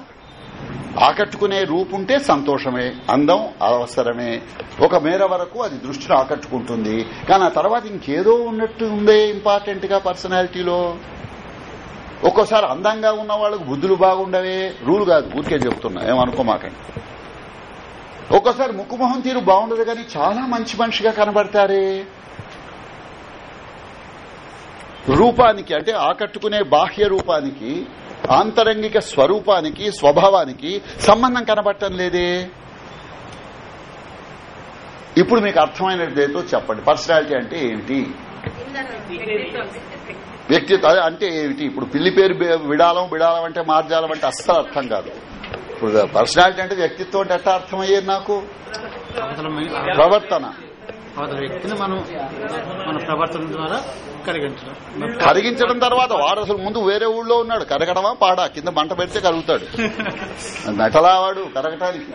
Speaker 1: ఆకట్టుకునే రూపుంటే సంతోషమే అందం అవసరమే ఒక మేర వరకు అది దృష్టిని ఆకట్టుకుంటుంది కానీ ఆ తర్వాత ఇంకేదో ఉన్నట్టు ఉందే ఇంపార్టెంట్ గా పర్సనాలిటీలో ఒక్కోసారి అందంగా ఉన్న వాళ్ళకు బుద్ధులు బాగుండవే రూల్ కాదు ఊరికే చెబుతున్నా ఏమనుకోమాకండి ఒక్కోసారి ముక్కుమోహన్ తీరు బాగుండదు కానీ చాలా మంచి మనిషిగా కనబడతారే రూపానికి అంటే ఆకట్టుకునే బాహ్య రూపానికి ఆంతరంగిక స్వరూపానికి స్వభావానికి సంబంధం కనబడటం లేదే ఇప్పుడు మీకు అర్థమైనదేదో చెప్పండి పర్సనాలిటీ అంటే ఏమిటి వ్యక్తిత్వం అంటే ఏమిటి ఇప్పుడు పిల్లి పేరు విడాలం విడాలం అంటే మార్జాలం అంటే అస్సలు అర్థం కాదు ఇప్పుడు పర్సనాలిటీ అంటే వ్యక్తిత్వం అంటే ఎట్లా అర్థమయ్యేది నాకు ప్రవర్తన కరిగించడం తర్వాత వాడు అసలు ముందు వేరే ఊళ్ళో ఉన్నాడు కరగడమా పాడా కింద మంట పెడితే కరుగుతాడు నటలా వాడు కరగటానికి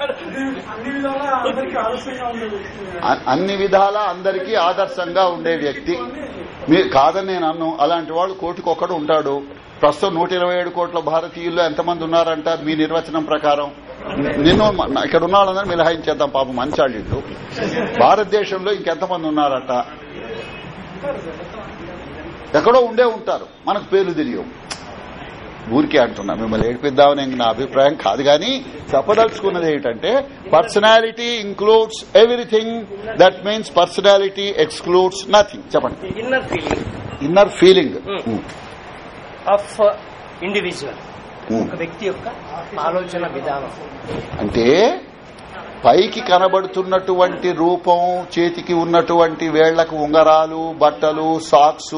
Speaker 1: అన్ని విధాలా అందరికీ ఆదర్శంగా ఉండే వ్యక్తి మీరు కాదని నేను అన్ను అలాంటి వాడు కోటికొక్కడు ఉంటాడు ప్రస్తుతం నూట ఇరవై ఏడు కోట్ల భారతీయుల్లో ఎంతమంది ఉన్నారంట మీ నిర్వచనం ప్రకారం నిన్ను ఇక్కడ ఉన్న వాళ్ళందరూ మినహాయించేద్దాం పాపం మంచాళ్ళు భారతదేశంలో ఇంకెంతమంది ఉన్నారట ఎక్కడో ఉండే ఉంటారు మనకు పేర్లు తెలియవు ఊరికే అంటున్నా మిమ్మల్ని ఏడిపిద్దామని నా అభిప్రాయం కాదు కానీ చెప్పదలుచుకున్నది ఏంటంటే personality includes everything that means personality excludes nothing చెప్పండి inner feeling
Speaker 2: of individual uh, hmm. ఒక వ్యక్తి యొక్క ఆలోచన విధానం
Speaker 1: అంటే పైకి కనబడుతున్నటువంటి రూపం చేతికి ఉన్నటువంటి వేళ్లకు ఉంగరాలు బట్టలు సాక్స్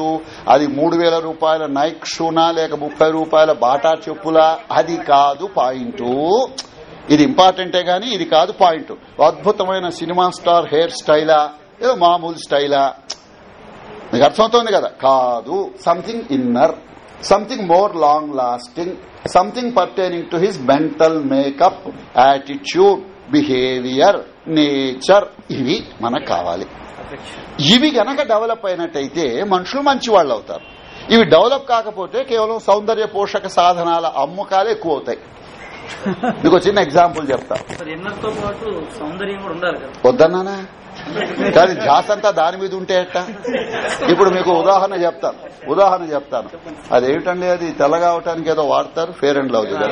Speaker 1: అది మూడు వేల రూపాయల నైక్ షూనా లేక ముప్పై రూపాయల బాటా చెప్పులా అది కాదు పాయింట్ ఇది ఇంపార్టెంటే గాని ఇది కాదు పాయింట్ అద్భుతమైన సినిమా స్టార్ హెయిర్ స్టైలా ఏదో మామూలు స్టైలా మీకు అర్థమవుతోంది కదా కాదు something inner something more long lasting something pertaining to his mental makeup attitude behaviour nature ఇవి మనకు కావాలి ఇవి గనక డెవలప్ అయినట్టయితే మనుషులు మంచి వాళ్ళు అవుతారు ఇవి డెవలప్ కాకపోతే కేవలం సౌందర్య పోషక సాధనాల అమ్మకాలు ఎక్కువ అవుతాయి మీకు చిన్న ఎగ్జాంపుల్ చెప్తా వద్దన్నానా కానీ జాస్ అంతా దాని మీద ఉంటే అట్ట ఇప్పుడు మీకు ఉదాహరణ చెప్తాను ఉదాహరణ చెప్తాను అదేమిటండి అది తెల్లగా అవటానికి ఏదో వాడతారు ఫేర్ అండ్ లవ్ కదా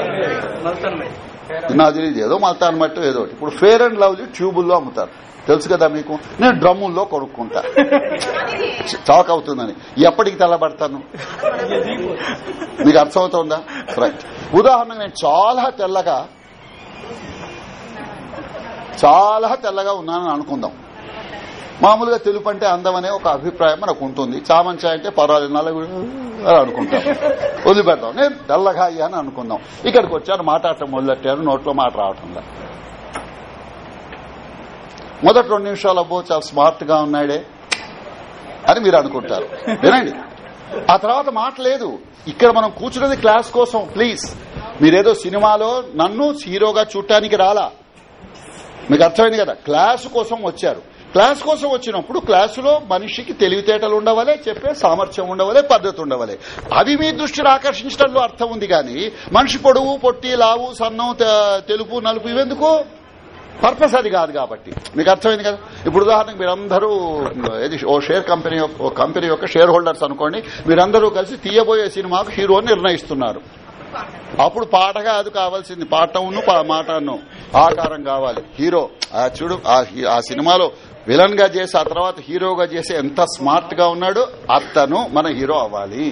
Speaker 1: తెలియదు ఏదో మల్తాన్ మట్టు ఏదో ఇప్పుడు ఫేర్ అండ్ లవ్ ట్యూబుల్లో అమ్ముతారు తెలుసు కదా మీకు నేను డ్రమ్ముల్లో కొడుక్కుంటా చాక్ అవుతుందని ఎప్పటికి తెల్లబడతాను మీకు అర్థమవుతుందా రైట్ ఉదాహరణకు నేను చాలా తెల్లగా చాలా తెల్లగా ఉన్నానని అనుకుందాం మామూలుగా తెలుపు అంటే అందమనే ఒక అభిప్రాయం మనకు ఉంటుంది చామంచాయ్ అంటే పర్వాలేదు అని అనుకుంటాం వదిలిపెడతాం నేను తెల్లగా అని అనుకుందాం ఇక్కడికి వచ్చాను మాట్లాడటం మొదలెట్టాను నోట్లో మాట రావటంలా మొదటి రెండు నిమిషాలు అబ్బో చాలా స్మార్ట్ గా ఉన్నాడే అని మీరు అనుకుంటారు వినండి ఆ తర్వాత మాట లేదు ఇక్కడ మనం కూర్చున్నది క్లాస్ కోసం ప్లీజ్ మీరేదో సినిమాలో నన్ను హీరోగా చూడటానికి రాలా మీకు అర్థమైంది కదా క్లాస్ కోసం వచ్చారు క్లాస్ కోసం వచ్చినప్పుడు క్లాసులో మనిషికి తెలివితేటలు ఉండవలే చెప్పే సామర్థ్యం ఉండవలే పద్ధతి ఉండవలే అవి మీ దృష్టిని ఆకర్షించడంలో అర్థం ఉంది కానీ మనిషి పొడవు పొట్టి లావు సన్నం తెలుపు నలుపు ఇవెందుకు పర్పస్ అది కాదు కాబట్టి మీకు అర్థమైంది కదా ఇప్పుడు ఉదాహరణకు మీరందరూ ఓ షేర్ కంపెనీ ఓ కంపెనీ యొక్క షేర్ హోల్డర్స్ అనుకోండి మీరందరూ కలిసి తీయబోయే సినిమాకు హీరోని నిర్ణయిస్తున్నారు అప్పుడు పాటగా అది కావాల్సింది పాటను మాటను ఆకారం కావాలి హీరో ఆ చూడు ఆ సినిమాలో విలన్ గా చేసి ఆ తర్వాత హీరోగా చేసి ఎంత స్మార్ట్ గా ఉన్నాడో అతను మన హీరో అవ్వాలి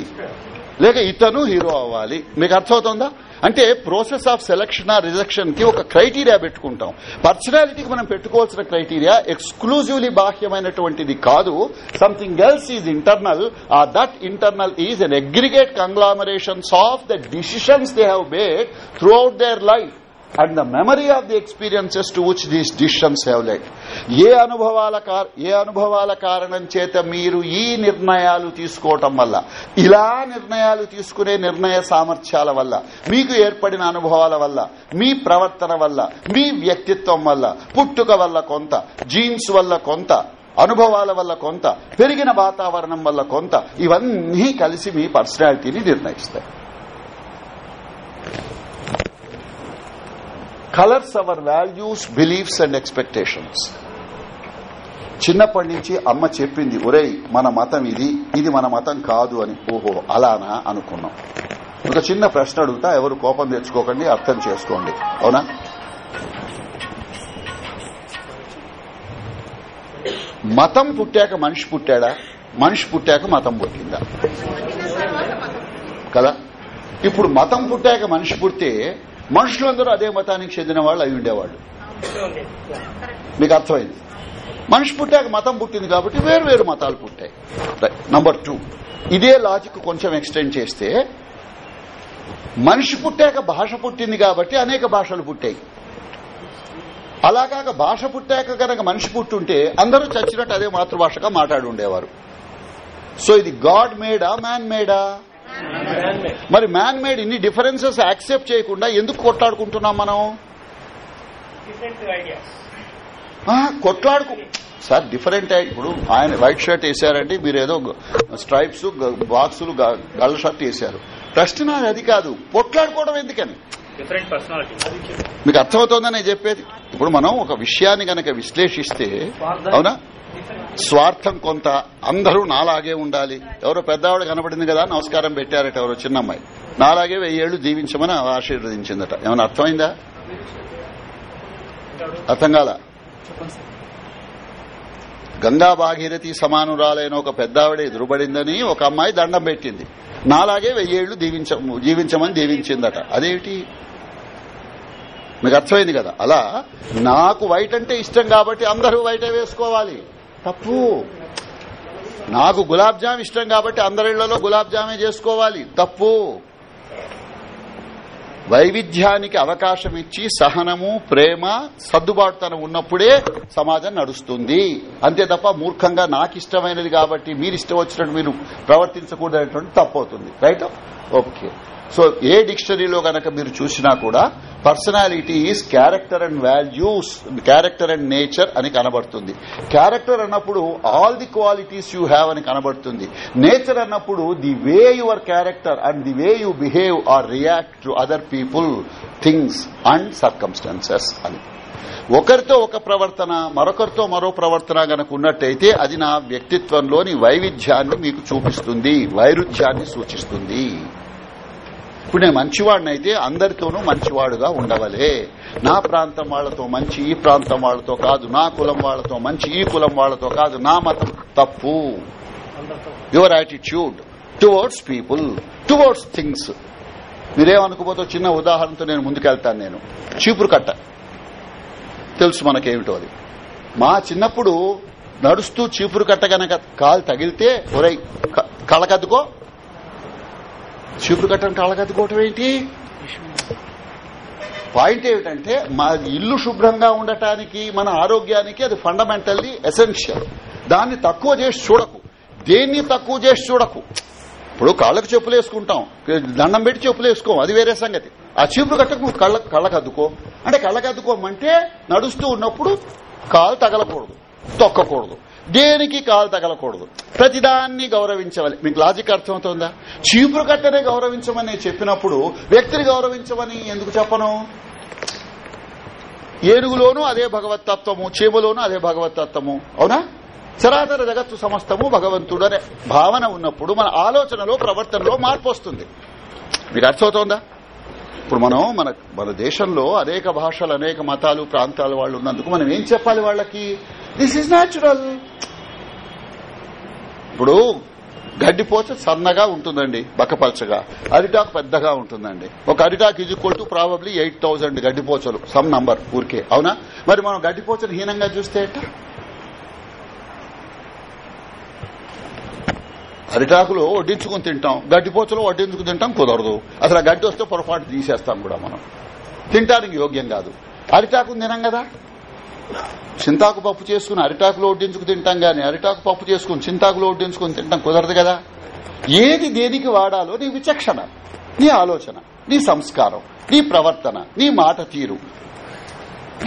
Speaker 1: లేక ఇతను హీరో అవ్వాలి మీకు అర్థమవుతుందా అంటే ప్రాసెస్ ఆఫ్ సెలక్షన్ ఆ రిజెక్షన్ కి ఒక క్రైటీరియా పెట్టుకుంటాం పర్సనాలిటీకి మనం పెట్టుకోవాల్సిన క్రైటీరియా ఎక్స్క్లూజివ్లీ బాహ్యమైనటువంటిది కాదు సంథింగ్ ఎల్స్ ఈజ్ ఇంటర్నల్ ఆ that internal is an aggregate conglomerations of the decisions they have made throughout their life and the memory of the experiences to which these decisions have led ఏ అనుభవాల ఏ అనుభవాల కారణం చేత మీరు ఈ నిర్ణయాలు తీసుకోవటం వల్ల ఇలా నిర్ణయాలు తీసుకునే నిర్ణయ సామర్థ్యాల వల్ల మీకు ఏర్పడిన అనుభవాల వల్ల మీ ప్రవర్తన వల్ల మీ వ్యక్తిత్వం వల్ల పుట్టుక వల్ల కొంత జీన్స్ వల్ల కొంత అనుభవాల వల్ల కొంత పెరిగిన వాతావరణం వల్ల కొంత ఇవన్నీ కలిసి మీ పర్సనాలిటీని నిర్ణయిస్తాయి colours our values beliefs and expectations చిన్నప్పటి నుంచి అమ్మ చెప్పింది ఒరేయ్ మన మతం ఇది ఇది మన మతం కాదు అని ఓహో అలానా అనుకున్నాం ఒక చిన్న ప్రశ్న అడుగుతా ఎవరు కోపం తెచ్చుకోకండి అర్థం చేసుకోండి అవునా మతం పుట్టాక మనిషి పుట్టాడా మనిషి పుట్టాక మతం పుట్టిందా కదా ఇప్పుడు మతం పుట్టాక మనిషి పుడితే మనుషులందరూ అదే మతానికి చెందిన వాళ్ళు అయి ఉండేవాళ్ళు మీకు అర్థమైంది మనిషి పుట్టాక మతం పుట్టింది కాబట్టి వేరు వేరు మతాలు పుట్టాయి నంబర్ టూ ఇదే లాజిక్ కొంచెం ఎక్స్టెండ్ చేస్తే మనిషి పుట్టాక భాష పుట్టింది కాబట్టి అనేక భాషలు పుట్టాయి అలాగాక భాష పుట్టాక కనుక మనిషి పుట్టుంటే అందరూ చచ్చినట్టు అదే మాతృభాషగా మాట్లాడి ఉండేవారు సో ఇది గాడ్ మేడా మ్యాన్ మేడా మరి మ్యాన్ మేడ్ ఇన్ని డిఫరెన్సెస్ యాక్సెప్ట్ చేయకుండా ఎందుకు కొట్లాడుకుంటున్నాం మనం కొట్లాడుకు సార్ డిఫరెంట్ ఇప్పుడు ఆయన వైట్ షర్ట్ వేసారంటే మీరు ఏదో స్ట్రైప్స్ బాక్సులు గల్ షర్ట్ వేసారు ప్రశ్న అది కాదు కొట్లాడుకోవడం ఎందుకని మీకు అర్థమవుతోందని చెప్పేది ఇప్పుడు మనం ఒక విషయాన్ని గనక విశ్లేషిస్తే అవునా స్వార్థం కొంత అందరూ నాలాగే ఉండాలి ఎవరో పెద్దవాడ కనబడింది కదా నమస్కారం పెట్టారట ఎవరో చిన్నమ్మాయి నాలాగే వెయ్యేళ్లు దీవించమని ఆశీర్వదించిందట ఏమైనా అర్థమైందా అర్థం కాల గంగా భాగీరథి సమానురాలైన ఒక పెద్దావిడ ఎదురుబడిందని ఒక అమ్మాయి దండం పెట్టింది నాలాగే వెయ్యేళ్లు దీవించ జీవించమని దీవించిందట అదేమిటి మీకు అర్థమైంది కదా అలా నాకు వైట్ అంటే ఇష్టం కాబట్టి అందరూ వైటే వేసుకోవాలి తప్పు నాకు గులాబ్ జామ్ ఇష్టం కాబట్టి అందరిళ్లలో గులాబ్ జామే చేసుకోవాలి తప్పు వైవిధ్యానికి అవకాశం ఇచ్చి సహనము ప్రేమ సర్దుబాటుతనం ఉన్నప్పుడే సమాజం నడుస్తుంది అంతే తప్ప మూర్ఖంగా నాకు ఇష్టమైనది కాబట్టి మీరు ఇష్టం వచ్చినట్టు మీరు ప్రవర్తించకూడదు తప్పు తప్పవుతుంది రైట్ ఓకే సో ఏ డిక్షనరీలో గనక మీరు చూసినా కూడా personality is character and values character and nature అని కనబడుతుంది క్యారెక్టర్ అన్నప్పుడు all the qualities you have అని కనబడుతుంది నేచర్ అన్నప్పుడు the way your character and the way you behave or react to other people things and circumstances అని ఒకరితో ఒక ప్రవర్తన మరొకరితో మరో ప్రవర్తన గనక ఉన్నట్టయితే అది నా వ్యక్తిత్వంలోని వైవిధ్యాన్ని మీకు చూపిస్తుంది వైరుధ్యాన్ని సూచిస్తుంది ఇప్పుడు నేను మంచివాడినైతే అందరితోనూ మంచివాడుగా ఉండవలే నా ప్రాంతం వాళ్లతో మంచి ఈ ప్రాంతం వాళ్లతో కాదు నా కులం వాళ్లతో మంచి ఈ కులం వాళ్లతో కాదు నా మతం తప్పు your attitude towards people towards things మీరేమనుకోబోతో చిన్న ఉదాహరణతో నేను ముందుకెళ్తాను నేను చీపురు కట్ట తెలుసు మనకేమిటో అది మా చిన్నప్పుడు నడుస్తూ చీపురు కట్ట కనుక కాలు తగిలితే ఒరై కళకద్దుకో చీపురు కట్టను కాళ్ళకద్దుకోవటం ఏంటి పాయింట్ ఏమిటంటే మా ఇల్లు శుభ్రంగా ఉండటానికి మన ఆరోగ్యానికి అది ఫండమెంటల్లీ ఎసెన్షియల్ దాన్ని తక్కువ చేసి చూడకు దేన్ని తక్కువ చేసి చూడకు ఇప్పుడు కాళ్ళకు చెప్పులు వేసుకుంటాం దండం పెట్టి చెప్పులు వేసుకోం అది వేరే సంగతి ఆ చీపురు కట్టకు నువ్వు కళ్ళ కళ్ళకు అంటే కళ్ళకద్దుకోమంటే నడుస్తూ ఉన్నప్పుడు కాలు తగలకూడదు తొక్కకూడదు దేనికి కాలు తగలకూడదు ప్రతిదాన్ని గౌరవించవాలి మీకు లాజిక్ అర్థమవుతుందా చీపురు కట్టనే గౌరవించమని చెప్పినప్పుడు వ్యక్తిని గౌరవించమని ఎందుకు చెప్పను ఏనుగులోనూ అదే భగవతత్వము చీపులోను అదే భగవతత్వము అవునా చరాచర జగత్తు సమస్తము భగవంతుడు భావన ఉన్నప్పుడు మన ఆలోచనలో ప్రవర్తనలో మార్పు వస్తుంది మీకు అర్థమవుతోందా ఇప్పుడు మనం మన మన దేశంలో అనేక భాషలు అనేక మతాలు ప్రాంతాలు వాళ్ళు ఉన్నందుకు మనం ఏం చెప్పాలి వాళ్ళకి దిస్ ఇస్ న్యాచురల్ ఇప్పుడు గడ్డిపోచ సన్నగా ఉంటుందండి బక్కపలచగా అరిటాకు పెద్దగా ఉంటుందండి ఒక అరిటాకు ఇది కొట్టు ప్రాబబ్లీ ఎయిట్ థౌజండ్ గడ్డిపోచలు సమ్ నంబర్ ఊరికే అవునా మరి మనం గడ్డిపోచను హీనంగా చూస్తే అరిటాకులు వడ్డించుకుని తింటాం గడ్డిపోతులు వడ్డించుకుని తింటాం కుదరదు అసలు గడ్డి వస్తే పొరపాటు తీసేస్తాం కూడా మనం తింటానికి యోగ్యం కాదు అరిటాకుని తినం కదా చింతాకు పప్పు చేసుకుని అరిటాకులో వడ్డించుకు తింటాం గాని అరిటాకు పప్పు చేసుకుని చింతాకులో వడ్డించుకుని తింటాం కుదరదు కదా ఏది దేనికి వాడాలో నీ విచక్షణ నీ ఆలోచన నీ సంస్కారం నీ ప్రవర్తన నీ మాట తీరు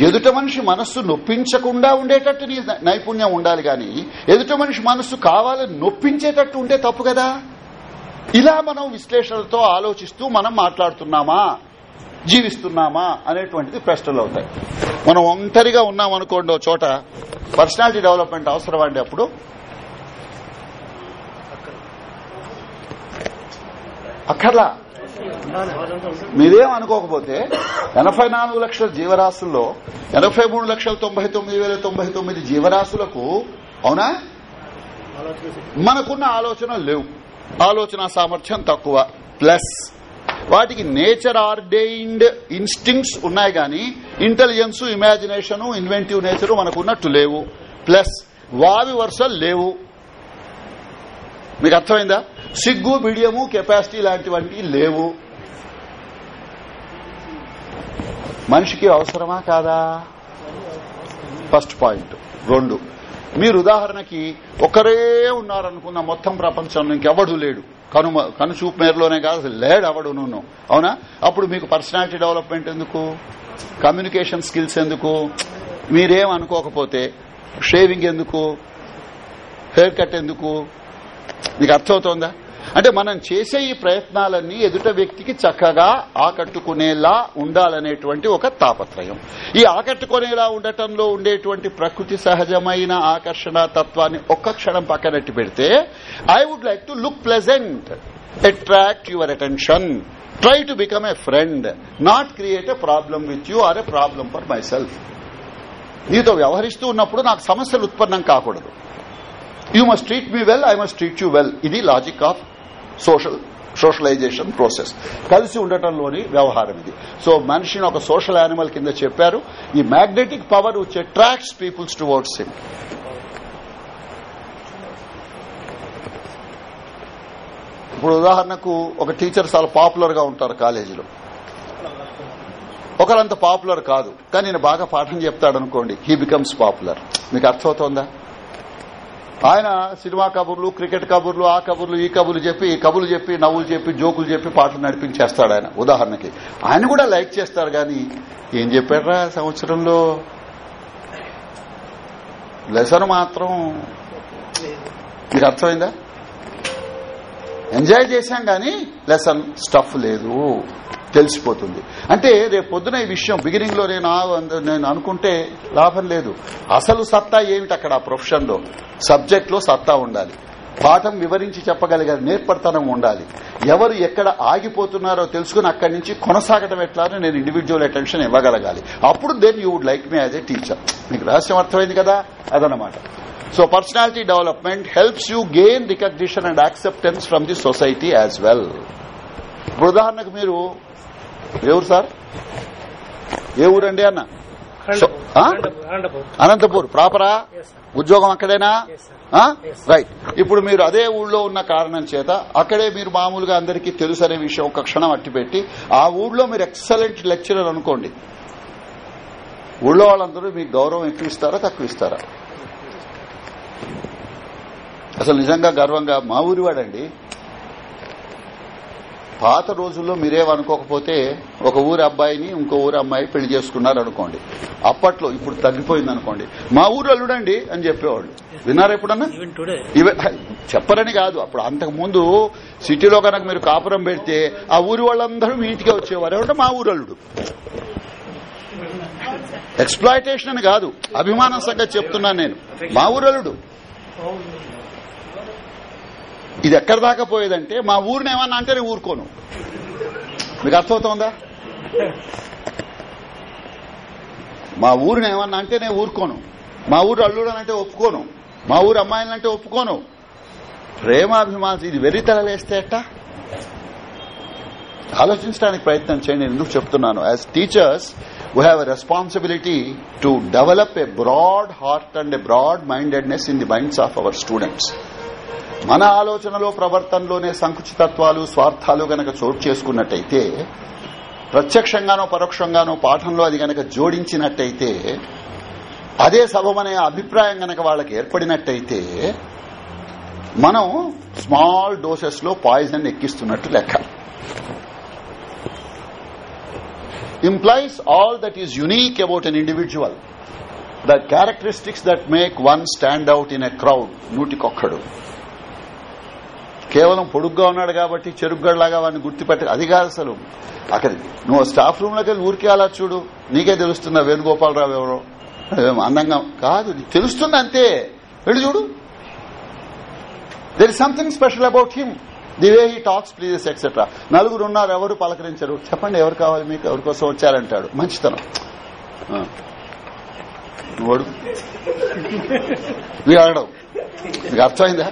Speaker 1: ఎదుట మనిషి మనస్సు నొప్పించకుండా ఉండేటట్టు నీ నైపుణ్యం ఉండాలి గాని ఎదుట మనిషి మనస్సు కావాలని నొప్పించేటట్టు ఉంటే తప్పు కదా ఇలా మనం విశ్లేషణలతో ఆలోచిస్తూ మనం మాట్లాడుతున్నామా జీవిస్తున్నామా అనేటువంటిది ప్రశ్నలు అవుతాయి మనం ఒంటరిగా ఉన్నాం అనుకోండి చోట పర్సనాలిటీ డెవలప్మెంట్ అవసరం అండి అప్పుడు అక్కర్లా మీరేం అనుకోకపోతే ఎనభై నాలుగు లక్షల జీవరాశుల్లో ఎనభై మూడు లక్షల తొంభై తొమ్మిది వేల తొంభై తొమ్మిది జీవరాశులకు అవునా మనకున్న ఆలోచన లేవు ఆలోచన సామర్థ్యం తక్కువ ప్లస్ వాటికి నేచర్ ఆర్డైన్డ్ ఇన్స్టింగ్స్ ఉన్నాయి గాని ఇంటెలిజెన్స్ ఇమాజినేషన్ ఇన్వెంటివ్ నేచర్ మనకున్నట్టు లేవు ప్లస్ వావి వరుసలు లేవు మీకు అర్థమైందా సిగ్గు బిడియము కెపాసిటీ లాంటివంటివి లేవు మనిషికి అవసరమా కాదా ఫస్ట్ పాయింట్ రెండు మీరు ఉదాహరణకి ఒకరే ఉన్నారనుకున్న మొత్తం ప్రపంచంలో ఇంకెవడు లేడు కను కనుచూపు మేరలోనే కాదు లేడు అవడు నువ్వు అవునా అప్పుడు మీకు పర్సనాలిటీ డెవలప్మెంట్ ఎందుకు కమ్యూనికేషన్ స్కిల్స్ ఎందుకు మీరేం అనుకోకపోతే షేవింగ్ ఎందుకు హెయిర్ కట్ ఎందుకు మీకు అర్థమవుతోందా అంటే మనం చేసే ఈ ప్రయత్నాలన్నీ ఎదుట వ్యక్తికి చక్కగా ఆకట్టుకునేలా ఉండాలనేటువంటి ఒక తాపత్రయం ఈ ఆకట్టుకునేలా ఉండటంలో ఉండేటువంటి ప్రకృతి సహజమైన ఆకర్షణ తత్వాన్ని ఒక్క క్షణం పక్కనట్టు పెడితే I would like to look pleasant attract your attention try to become a friend not create a problem with you or a problem for myself నీతో వ్యవహరిస్తూ ఉన్నప్పుడు నాకు సమస్యలు ఉత్పన్నం కాకూడదు you must treat me well I must treat you well ఇది logic of social socialisation process కలిసి ఉండటంలోని వ్యవహారం ఇది సో మనిషిని ఒక సోషల్ యానిమల్ కింద చెప్పారు ఈ magnetic power which attracts peoples towards him ఇప్పుడు ఉదాహరణకు ఒక టీచర్ చాలా పాపులర్ గా ఉంటారు కాలేజీలో ఒకరంత పాపులర్ కాదు కానీ నేను బాగా పాఠం చెప్తాడనుకోండి హీ బికమ్స్ పాపులర్ మీకు అర్థమవుతోందా ఆయన సినిమా కబుర్లు క్రికెట్ కబుర్లు ఆ కబుర్లు ఈ కబుర్లు చెప్పి కబుర్లు చెప్పి నవ్వులు చెప్పి జోకులు చెప్పి పాటలు నడిపించేస్తాడు ఆయన ఉదాహరణకి ఆయన కూడా లైక్ చేస్తారు గాని ఏం చెప్పాడ్రా సంవత్సరంలో లెసన్ మాత్రం మీకు అర్థమైందా ఎంజాయ్ చేశాం గాని లెసన్ స్టఫ్ లేదు తెలిసిపోతుంది అంటే రేపు పొద్దున ఈ విషయం బిగినింగ్ లో నేను నేను అనుకుంటే లాభం లేదు అసలు సత్తా ఏమిటి అక్కడ ఆ ప్రొఫెషన్ లో సబ్జెక్ట్ లో సత్తా ఉండాలి పాఠం వివరించి చెప్పగలిగే నేర్పడతనం ఉండాలి ఎవరు ఎక్కడ ఆగిపోతున్నారో తెలుసుకుని అక్కడి నుంచి కొనసాగడం ఎట్లా నేను ఇండివిజువల్ అటెన్షన్ ఇవ్వగలగాలి అప్పుడు then you would like me as a teacher మీకు రహస్యం అర్థమైంది కదా అదనమాట so personality development helps you gain recognition and acceptance from the society as well ఉదాహరణకు మీరు ఏ ఊరు సార్ ఏ ఊరండి అన్న అనంతపూర్ ప్రాపరా ఉద్యోగం అక్కడేనా రైట్ ఇప్పుడు మీరు అదే ఊళ్ళో ఉన్న కారణం చేత అక్కడే మీరు మామూలుగా అందరికీ తెలుసు అనే విషయం ఒక క్షణం పెట్టి ఆ ఊళ్ళో మీరు ఎక్సలెంట్ లెక్చరర్ అనుకోండి ఊళ్ళో వాళ్ళందరూ మీకు గౌరవం ఎక్కువ ఇస్తారా తక్కువ ఇస్తారా అసలు నిజంగా గర్వంగా మా ఊరివాడండి పాత రోజుల్లో మీరేమనుకోకపోతే ఒక ఊరు అబ్బాయిని ఇంకో ఊరు అమ్మాయి పెళ్లి చేసుకున్నారు అనుకోండి అప్పట్లో ఇప్పుడు తగ్గిపోయింది అనుకోండి మా ఊరు అల్లుడండి అని చెప్పేవాళ్ళు విన్నారా ఎప్పుడన్నా చెప్పరని కాదు అప్పుడు అంతకు ముందు సిటీలో కనుక మీరు కాపురం పెడితే ఆ ఊరు వాళ్ళందరూ మీ ఇంటికి వచ్చేవారు ఎవరంటే మా ఊరు అల్లుడు ఎక్స్ప్లాయిటేషన్ అని కాదు అభిమానం సంగతి చెప్తున్నాను నేను మా అల్లుడు ఇది ఎక్కడ దాకా పోయేదంటే మా ఊరిని ఏమన్నా అంటే నేను ఊరుకోను మీకు అర్థమవుతోందా మా ఊరిని ఏమన్నా అంటే నేను ఊరుకోను మా ఊరు అల్లుడనంటే ఒప్పుకోను మా ఊరు అమ్మాయిలంటే ఒప్పుకోను ప్రేమాభిమానం ఇది వెర్రితలలేస్తే అట్ట ఆలోచించడానికి ప్రయత్నం చేయండి నేను ఎందుకు చెప్తున్నాను as teachers we have a responsibility to develop a broad heart and a broad mindedness in the minds of our students మన ఆలోచనలో ప్రవర్తనలోనే సంకుచితత్వాలు స్వార్థాలు గనక చోటు చేసుకున్నట్టయితే ప్రత్యక్షంగానో పరోక్షంగానో పాఠంలో అది గనక జోడించినట్టయితే అదే సభమనే అభిప్రాయం గనక వాళ్ళకి ఏర్పడినట్టయితే మనం స్మాల్ డోసెస్ లో పాయిజన్ ఎక్కిస్తున్నట్టు లెక్క employees all that is unique about an individual the characteristics that make one stand out in a crowd నూటికొక్కడు కేవలం పొడుగ్గా ఉన్నాడు కాబట్టి చెరుగ్గడలాగా వాడిని గుర్తుపెట్ట అది కాదు అసలు అక్కడ నువ్వు స్టాఫ్ రూమ్ లోకి ఊరికే అలా చూడు నీకే తెలుస్తుందా వేణుగోపాలరావు ఎవరో అందంగా కాదు తెలుస్తుంది అంతే వెళ్ళి చూడు there is something special about him the way he talks pleases etcetera నలుగురు ఉన్నారు ఎవరు పలకరించరు చెప్పండి ఎవరు కావాలి మీకు ఎవరి కోసం వచ్చారంటాడు మంచితనం వాడు మీరు అడగడం మీకు అర్థమైందా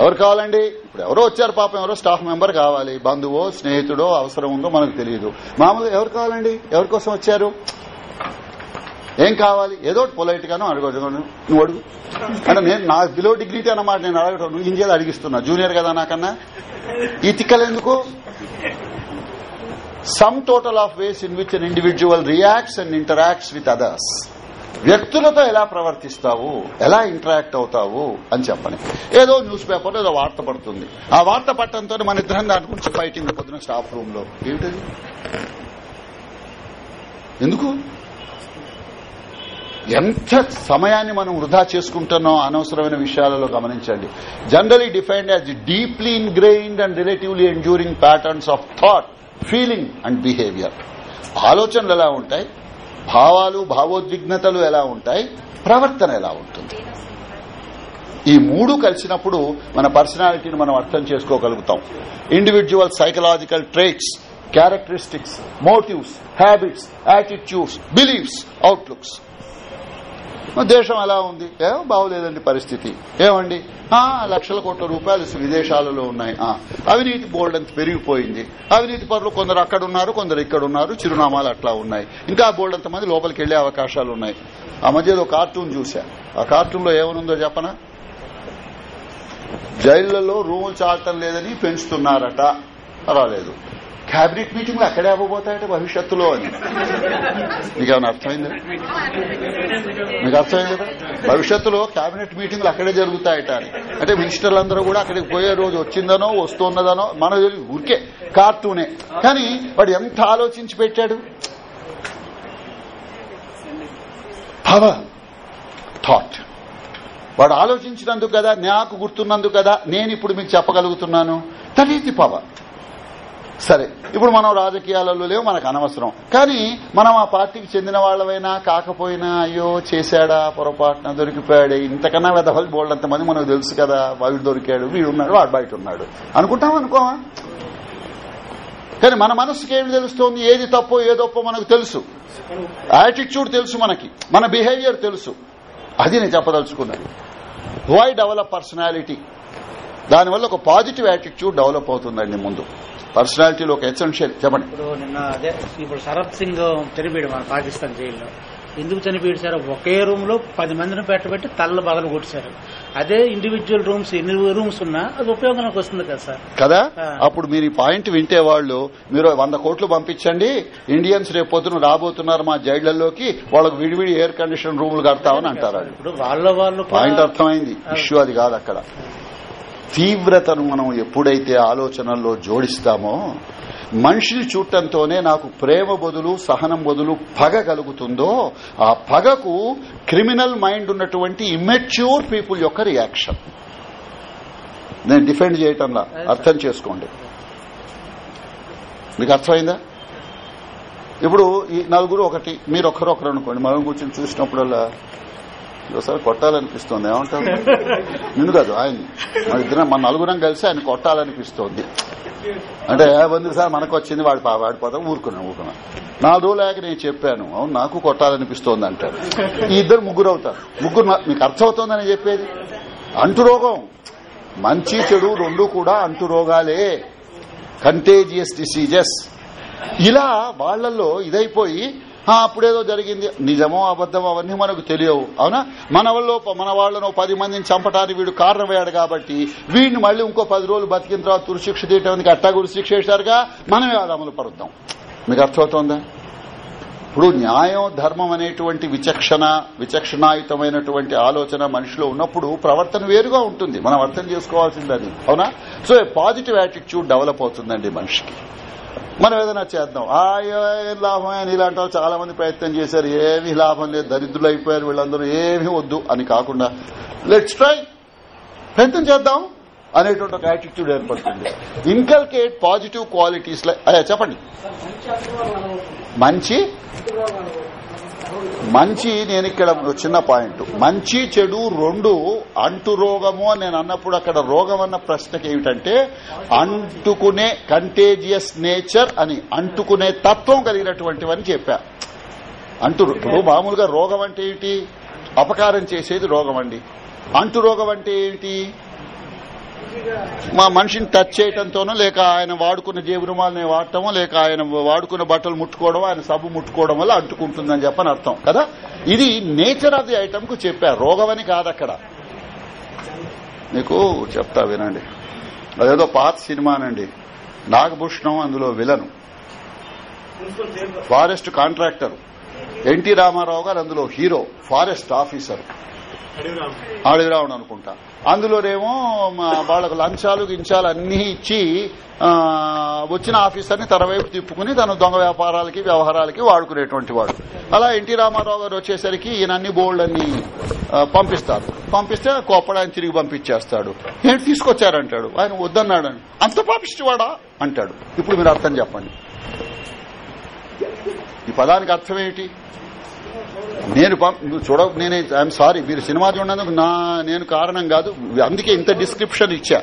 Speaker 1: ఎవరు కావాలండి ఇప్పుడు ఎవరో వచ్చారు పాపం ఎవరో స్టాఫ్ మెంబర్ కావాలి బంధువో స్నేహితుడో అవసరం ఉందో మనకు తెలియదు మామూలుగా ఎవరు కావాలండి ఎవరి కోసం వచ్చారు ఏం కావాలి ఏదో పొలైట్ గాను అడగడం నువ్వు అడుగు అంటే నేను నా బిలో డిగ్రీటీ అన్నమాట నేను అడగడం నువ్వు ఇంజేది అడిగిస్తున్నా జూనియర్ కదా నాకన్నా ఈ తిక్కలెందుకు sum total of ways in which an individual reacts and interacts with others వ్యక్తులతో ఎలా ప్రవర్తిస్తావు ఎలా ఇంటరాక్ట్ అవుతావు అని చెప్పని ఏదో న్యూస్ పేపర్ ఏదో వార్త పడుతుంది ఆ వార్త పట్టడంతో మన ఇద్దరం దాని గురించి ఫైటింగ్ పొద్దున స్టాఫ్ రూమ్ లో ఏమిటది ఎందుకు ఎంత సమయాన్ని మనం వృధా చేసుకుంటున్నాం అనవసరమైన విషయాలలో గమనించండి generally defined as deeply ingrained and relatively enduring patterns of thought feeling and behaviour ఆలోచనలు ఎలా ఉంటాయి భావాలు భావోద్విగ్నతలు ఎలా ఉంటాయి ప్రవర్తన ఎలా ఉంటుంది ఈ మూడు కలిసినప్పుడు మన పర్సనాలిటీని మనం అర్థం చేసుకోగలుగుతాం individual psychological traits characteristics motives habits attitudes beliefs outlooks దేశం ఎలా ఉంది ఏం బాగోలేదండి పరిస్థితి ఏమండి లక్షల కోట్ల రూపాయలు విదేశాలలో ఉన్నాయి అవినీతి బోర్డు అంత పెరిగిపోయింది అవినీతి పరులు కొందరు అక్కడ ఉన్నారు కొందరు ఇక్కడ ఉన్నారు చిరునామాలు అట్లా ఉన్నాయి ఇంకా బోర్డు అంత మంది లోపలికి వెళ్లే అవకాశాలు ఉన్నాయి ఆ మధ్యలో కార్టూన్ చూశా ఆ కార్టూన్ లో ఏమనుందో చెప్పనా జైళ్లలో రూములు చాలటం లేదని పెంచుతున్నారట పర్వాలేదు క్యాబినెట్ మీటింగ్ లో అక్కడే అవ్వబోతాయంటే భవిష్యత్తులో అని ఏమైనా అర్థమైంది
Speaker 2: మీకు అర్థమైంది కదా భవిష్యత్తులో
Speaker 1: క్యాబినెట్ మీటింగ్లు అక్కడే జరుగుతాయట అని అంటే అందరూ కూడా అక్కడికి పోయే రోజు వచ్చిందనో వస్తున్నదనో మన ఊరికే కార్టూనే కానీ వాడు ఎంత ఆలోచించి పెట్టాడు భావ థాట్ వాడు ఆలోచించినందుకు కదా నాకు గుర్తున్నందుకు కదా నేను ఇప్పుడు మీకు చెప్పగలుగుతున్నాను దట్ పవర్ సరే ఇప్పుడు మనం రాజకీయాలలో లేవు మనకు అనవసరం కానీ మనం ఆ పార్టీకి చెందిన వాళ్లవైనా కాకపోయినా అయ్యో చేశాడా పొరపాటున దొరికిపోయాడే ఇంతకన్నా వెదవలు బోల్డంత మంది మనకు తెలుసు కదా వాడు దొరికాడు వీడున్నాడు వాడు బయట ఉన్నాడు అనుకుంటాం అనుకోవా కానీ మన మనసుకి ఏమి తెలుస్తోంది ఏది తప్పో ఏదో మనకు తెలుసు యాటిట్యూడ్ తెలుసు మనకి మన బిహేవియర్ తెలుసు అది నేను చెప్పదలుచుకున్నాను వై డెవలప్ పర్సనాలిటీ దానివల్ల ఒక పాజిటివ్ యాటిట్యూడ్ డెవలప్ అవుతుందండి ముందు పర్సనాలిటీలో ఒక హెచ్చరిక చెప్పండి ఇప్పుడు
Speaker 2: నిన్న అదే ఇప్పుడు శరత్ సింగ్ చనిపోయాడు మన పాకిస్తాన్ జైల్లో ఎందుకు చనిపోయాడు సార్ ఒకే రూమ్ లో పది మందిని పెట్టబెట్టి తల్ల బదలు కొట్టారు అదే ఇండివిజువల్ రూమ్స్ ఎన్ని రూమ్స్ ఉన్నా అది ఉపయోగానికి వస్తుంది కదా సార్
Speaker 1: కదా అప్పుడు మీరు ఈ పాయింట్ వింటే వాళ్ళు మీరు వంద కోట్లు పంపించండి ఇండియన్స్ పొద్దున రాబోతున్నారు మా జైళ్లలోకి వాళ్ళకి విడివిడి ఎయిర్ కండిషన్ రూమ్లు కడతామని అంటారు ఇప్పుడు వాళ్ళ వాళ్ళు పాయింట్ అర్థమైంది ఇష్యూ అది కాదు అక్కడ తీవ్రతను మనం ఎప్పుడైతే ఆలోచనల్లో జోడిస్తామో మనిషిని చూడటంతోనే నాకు ప్రేమ బదులు సహనం బదులు పగ కలుగుతుందో ఆ పగకు క్రిమినల్ మైండ్ ఉన్నటువంటి ఇమ్మెచ్యూర్ పీపుల్ యొక్క రియాక్షన్ నేను డిఫెండ్ చేయటంలా అర్థం చేసుకోండి మీకు అర్థమైందా ఇప్పుడు ఈ నలుగురు ఒకటి మీరు ఒకరు ఒకరు అనుకోండి మనం కూర్చొని చూసినప్పుడల్లా ఒకసారి కొట్టాలనిపిస్తుంది ఏమంటావు నిన్ను కాదు ఆయన మన ఇద్దరం మన నలుగురం కలిసి ఆయన కొట్టాలనిపిస్తోంది అంటే వంద సార్ మనకు వచ్చింది వాడి వాడిపోతాం ఊరుకున్నాను ఊరుకున్నాను నా లేక నేను చెప్పాను అవును నాకు కొట్టాలనిపిస్తోంది అంటారు ఈ ఇద్దరు ముగ్గురు అవుతారు ముగ్గురు మీకు అర్థమవుతోందని చెప్పేది అంటురోగం మంచి చెడు రెండు కూడా అంటురోగాలే కంటేజియస్ డిసీజెస్ ఇలా వాళ్లలో ఇదైపోయి అప్పుడేదో జరిగింది నిజమో అబద్దమో అవన్నీ మనకు తెలియవు అవునా మన వల్ల మన వాళ్ళను పది మందిని చంపటానికి వీడు కారణమయ్యాడు కాబట్టి వీడిని మళ్ళీ ఇంకో పది రోజులు బతికిన తర్వాత తురిశిక్ష తీయటానికి అట్టా గురి శిక్ష వేశారుగా మనమే అది అమలు పరుద్దాం మీకు అర్థమవుతోందా ఇప్పుడు న్యాయం ధర్మం అనేటువంటి విచక్షణ విచక్షణాయుతమైనటువంటి ఆలోచన మనిషిలో ఉన్నప్పుడు ప్రవర్తన వేరుగా ఉంటుంది మనం అర్థం చేసుకోవాల్సిందని అవునా సో పాజిటివ్ యాటిట్యూడ్ డెవలప్ అవుతుందండి మనిషికి మనం ఏదైనా చేద్దాం ఆ ఏం లాభం అని ఇలాంటి చాలా మంది ప్రయత్నం చేశారు ఏమీ లాభం లేదు దరిద్రులు అయిపోయారు వీళ్ళందరూ ఏమీ వద్దు అని కాకుండా లెట్స్ ట్రై ప్రయత్నం చేద్దాం అనేటువంటి ఒక యాటిట్యూడ్ ఏర్పడుతుంది ఇన్కల్కేట్ పాజిటివ్ క్వాలిటీస్ చెప్పండి మంచి మంచి నేను ఇక్కడ చిన్న పాయింట్ మంచి చెడు రెండు అంటు రోగము నేను అన్నప్పుడు అక్కడ రోగం అన్న ప్రశ్నకి ఏమిటంటే అంటుకునే కంటేజియస్ నేచర్ అని అంటుకునే తత్వం కలిగినటువంటివని చెప్పా అంటు ఇప్పుడు మామూలుగా రోగం అంటే ఏమిటి అపకారం చేసేది రోగం అండి అంటు రోగం అంటే ఏమిటి మా మనిషిని టచ్ చేయడంతోనో లేక ఆయన వాడుకున్న జేబు రుమాలని వాడటమో లేక ఆయన వాడుకున్న బట్టలు ముట్టుకోవడం ఆయన సబ్బు ముట్టుకోవడం వల్ల అంటుకుంటుందని చెప్పని అర్థం కదా ఇది నేచర్ ఆఫ్ ది ఐటమ్ కు చెప్పారు రోగం అని కాదు అక్కడ మీకు చెప్తా వినండి అదేదో పాత సినిమానండి నాగభూషణం అందులో villain forest contractor NT Ramarao గారు అందులో హీరో ఫారెస్ట్ ఆఫీసర్ అడవిరావుడు అనుకుంటా అందులోనేమో వాళ్ళకు లంచాలు గించాలు అన్ని ఇచ్చి వచ్చిన ఆఫీసర్ని తరవైపు తిప్పుకుని తన దొంగ వ్యాపారాలకి వ్యవహారాలకి వాడుకునేటువంటి వాడు అలా ఎన్టీ రామారావు గారు వచ్చేసరికి ఈయనన్ని బోల్డ్ని పంపిస్తారు పంపిస్తే కోపడానికి తిరిగి పంపించేస్తాడు ఏంటి తీసుకొచ్చారంటాడు ఆయన వద్దన్నాడు అంత పాపిష్టివాడా అంటాడు ఇప్పుడు మీరు అర్థం చెప్పండి ఈ పదానికి అర్థం ఏమిటి నేను చూడ నేనే ఐఎమ్ సారీ మీరు సినిమా చూడడానికి నా నేను కారణం కాదు అందుకే ఇంత డిస్క్రిప్షన్ ఇచ్చా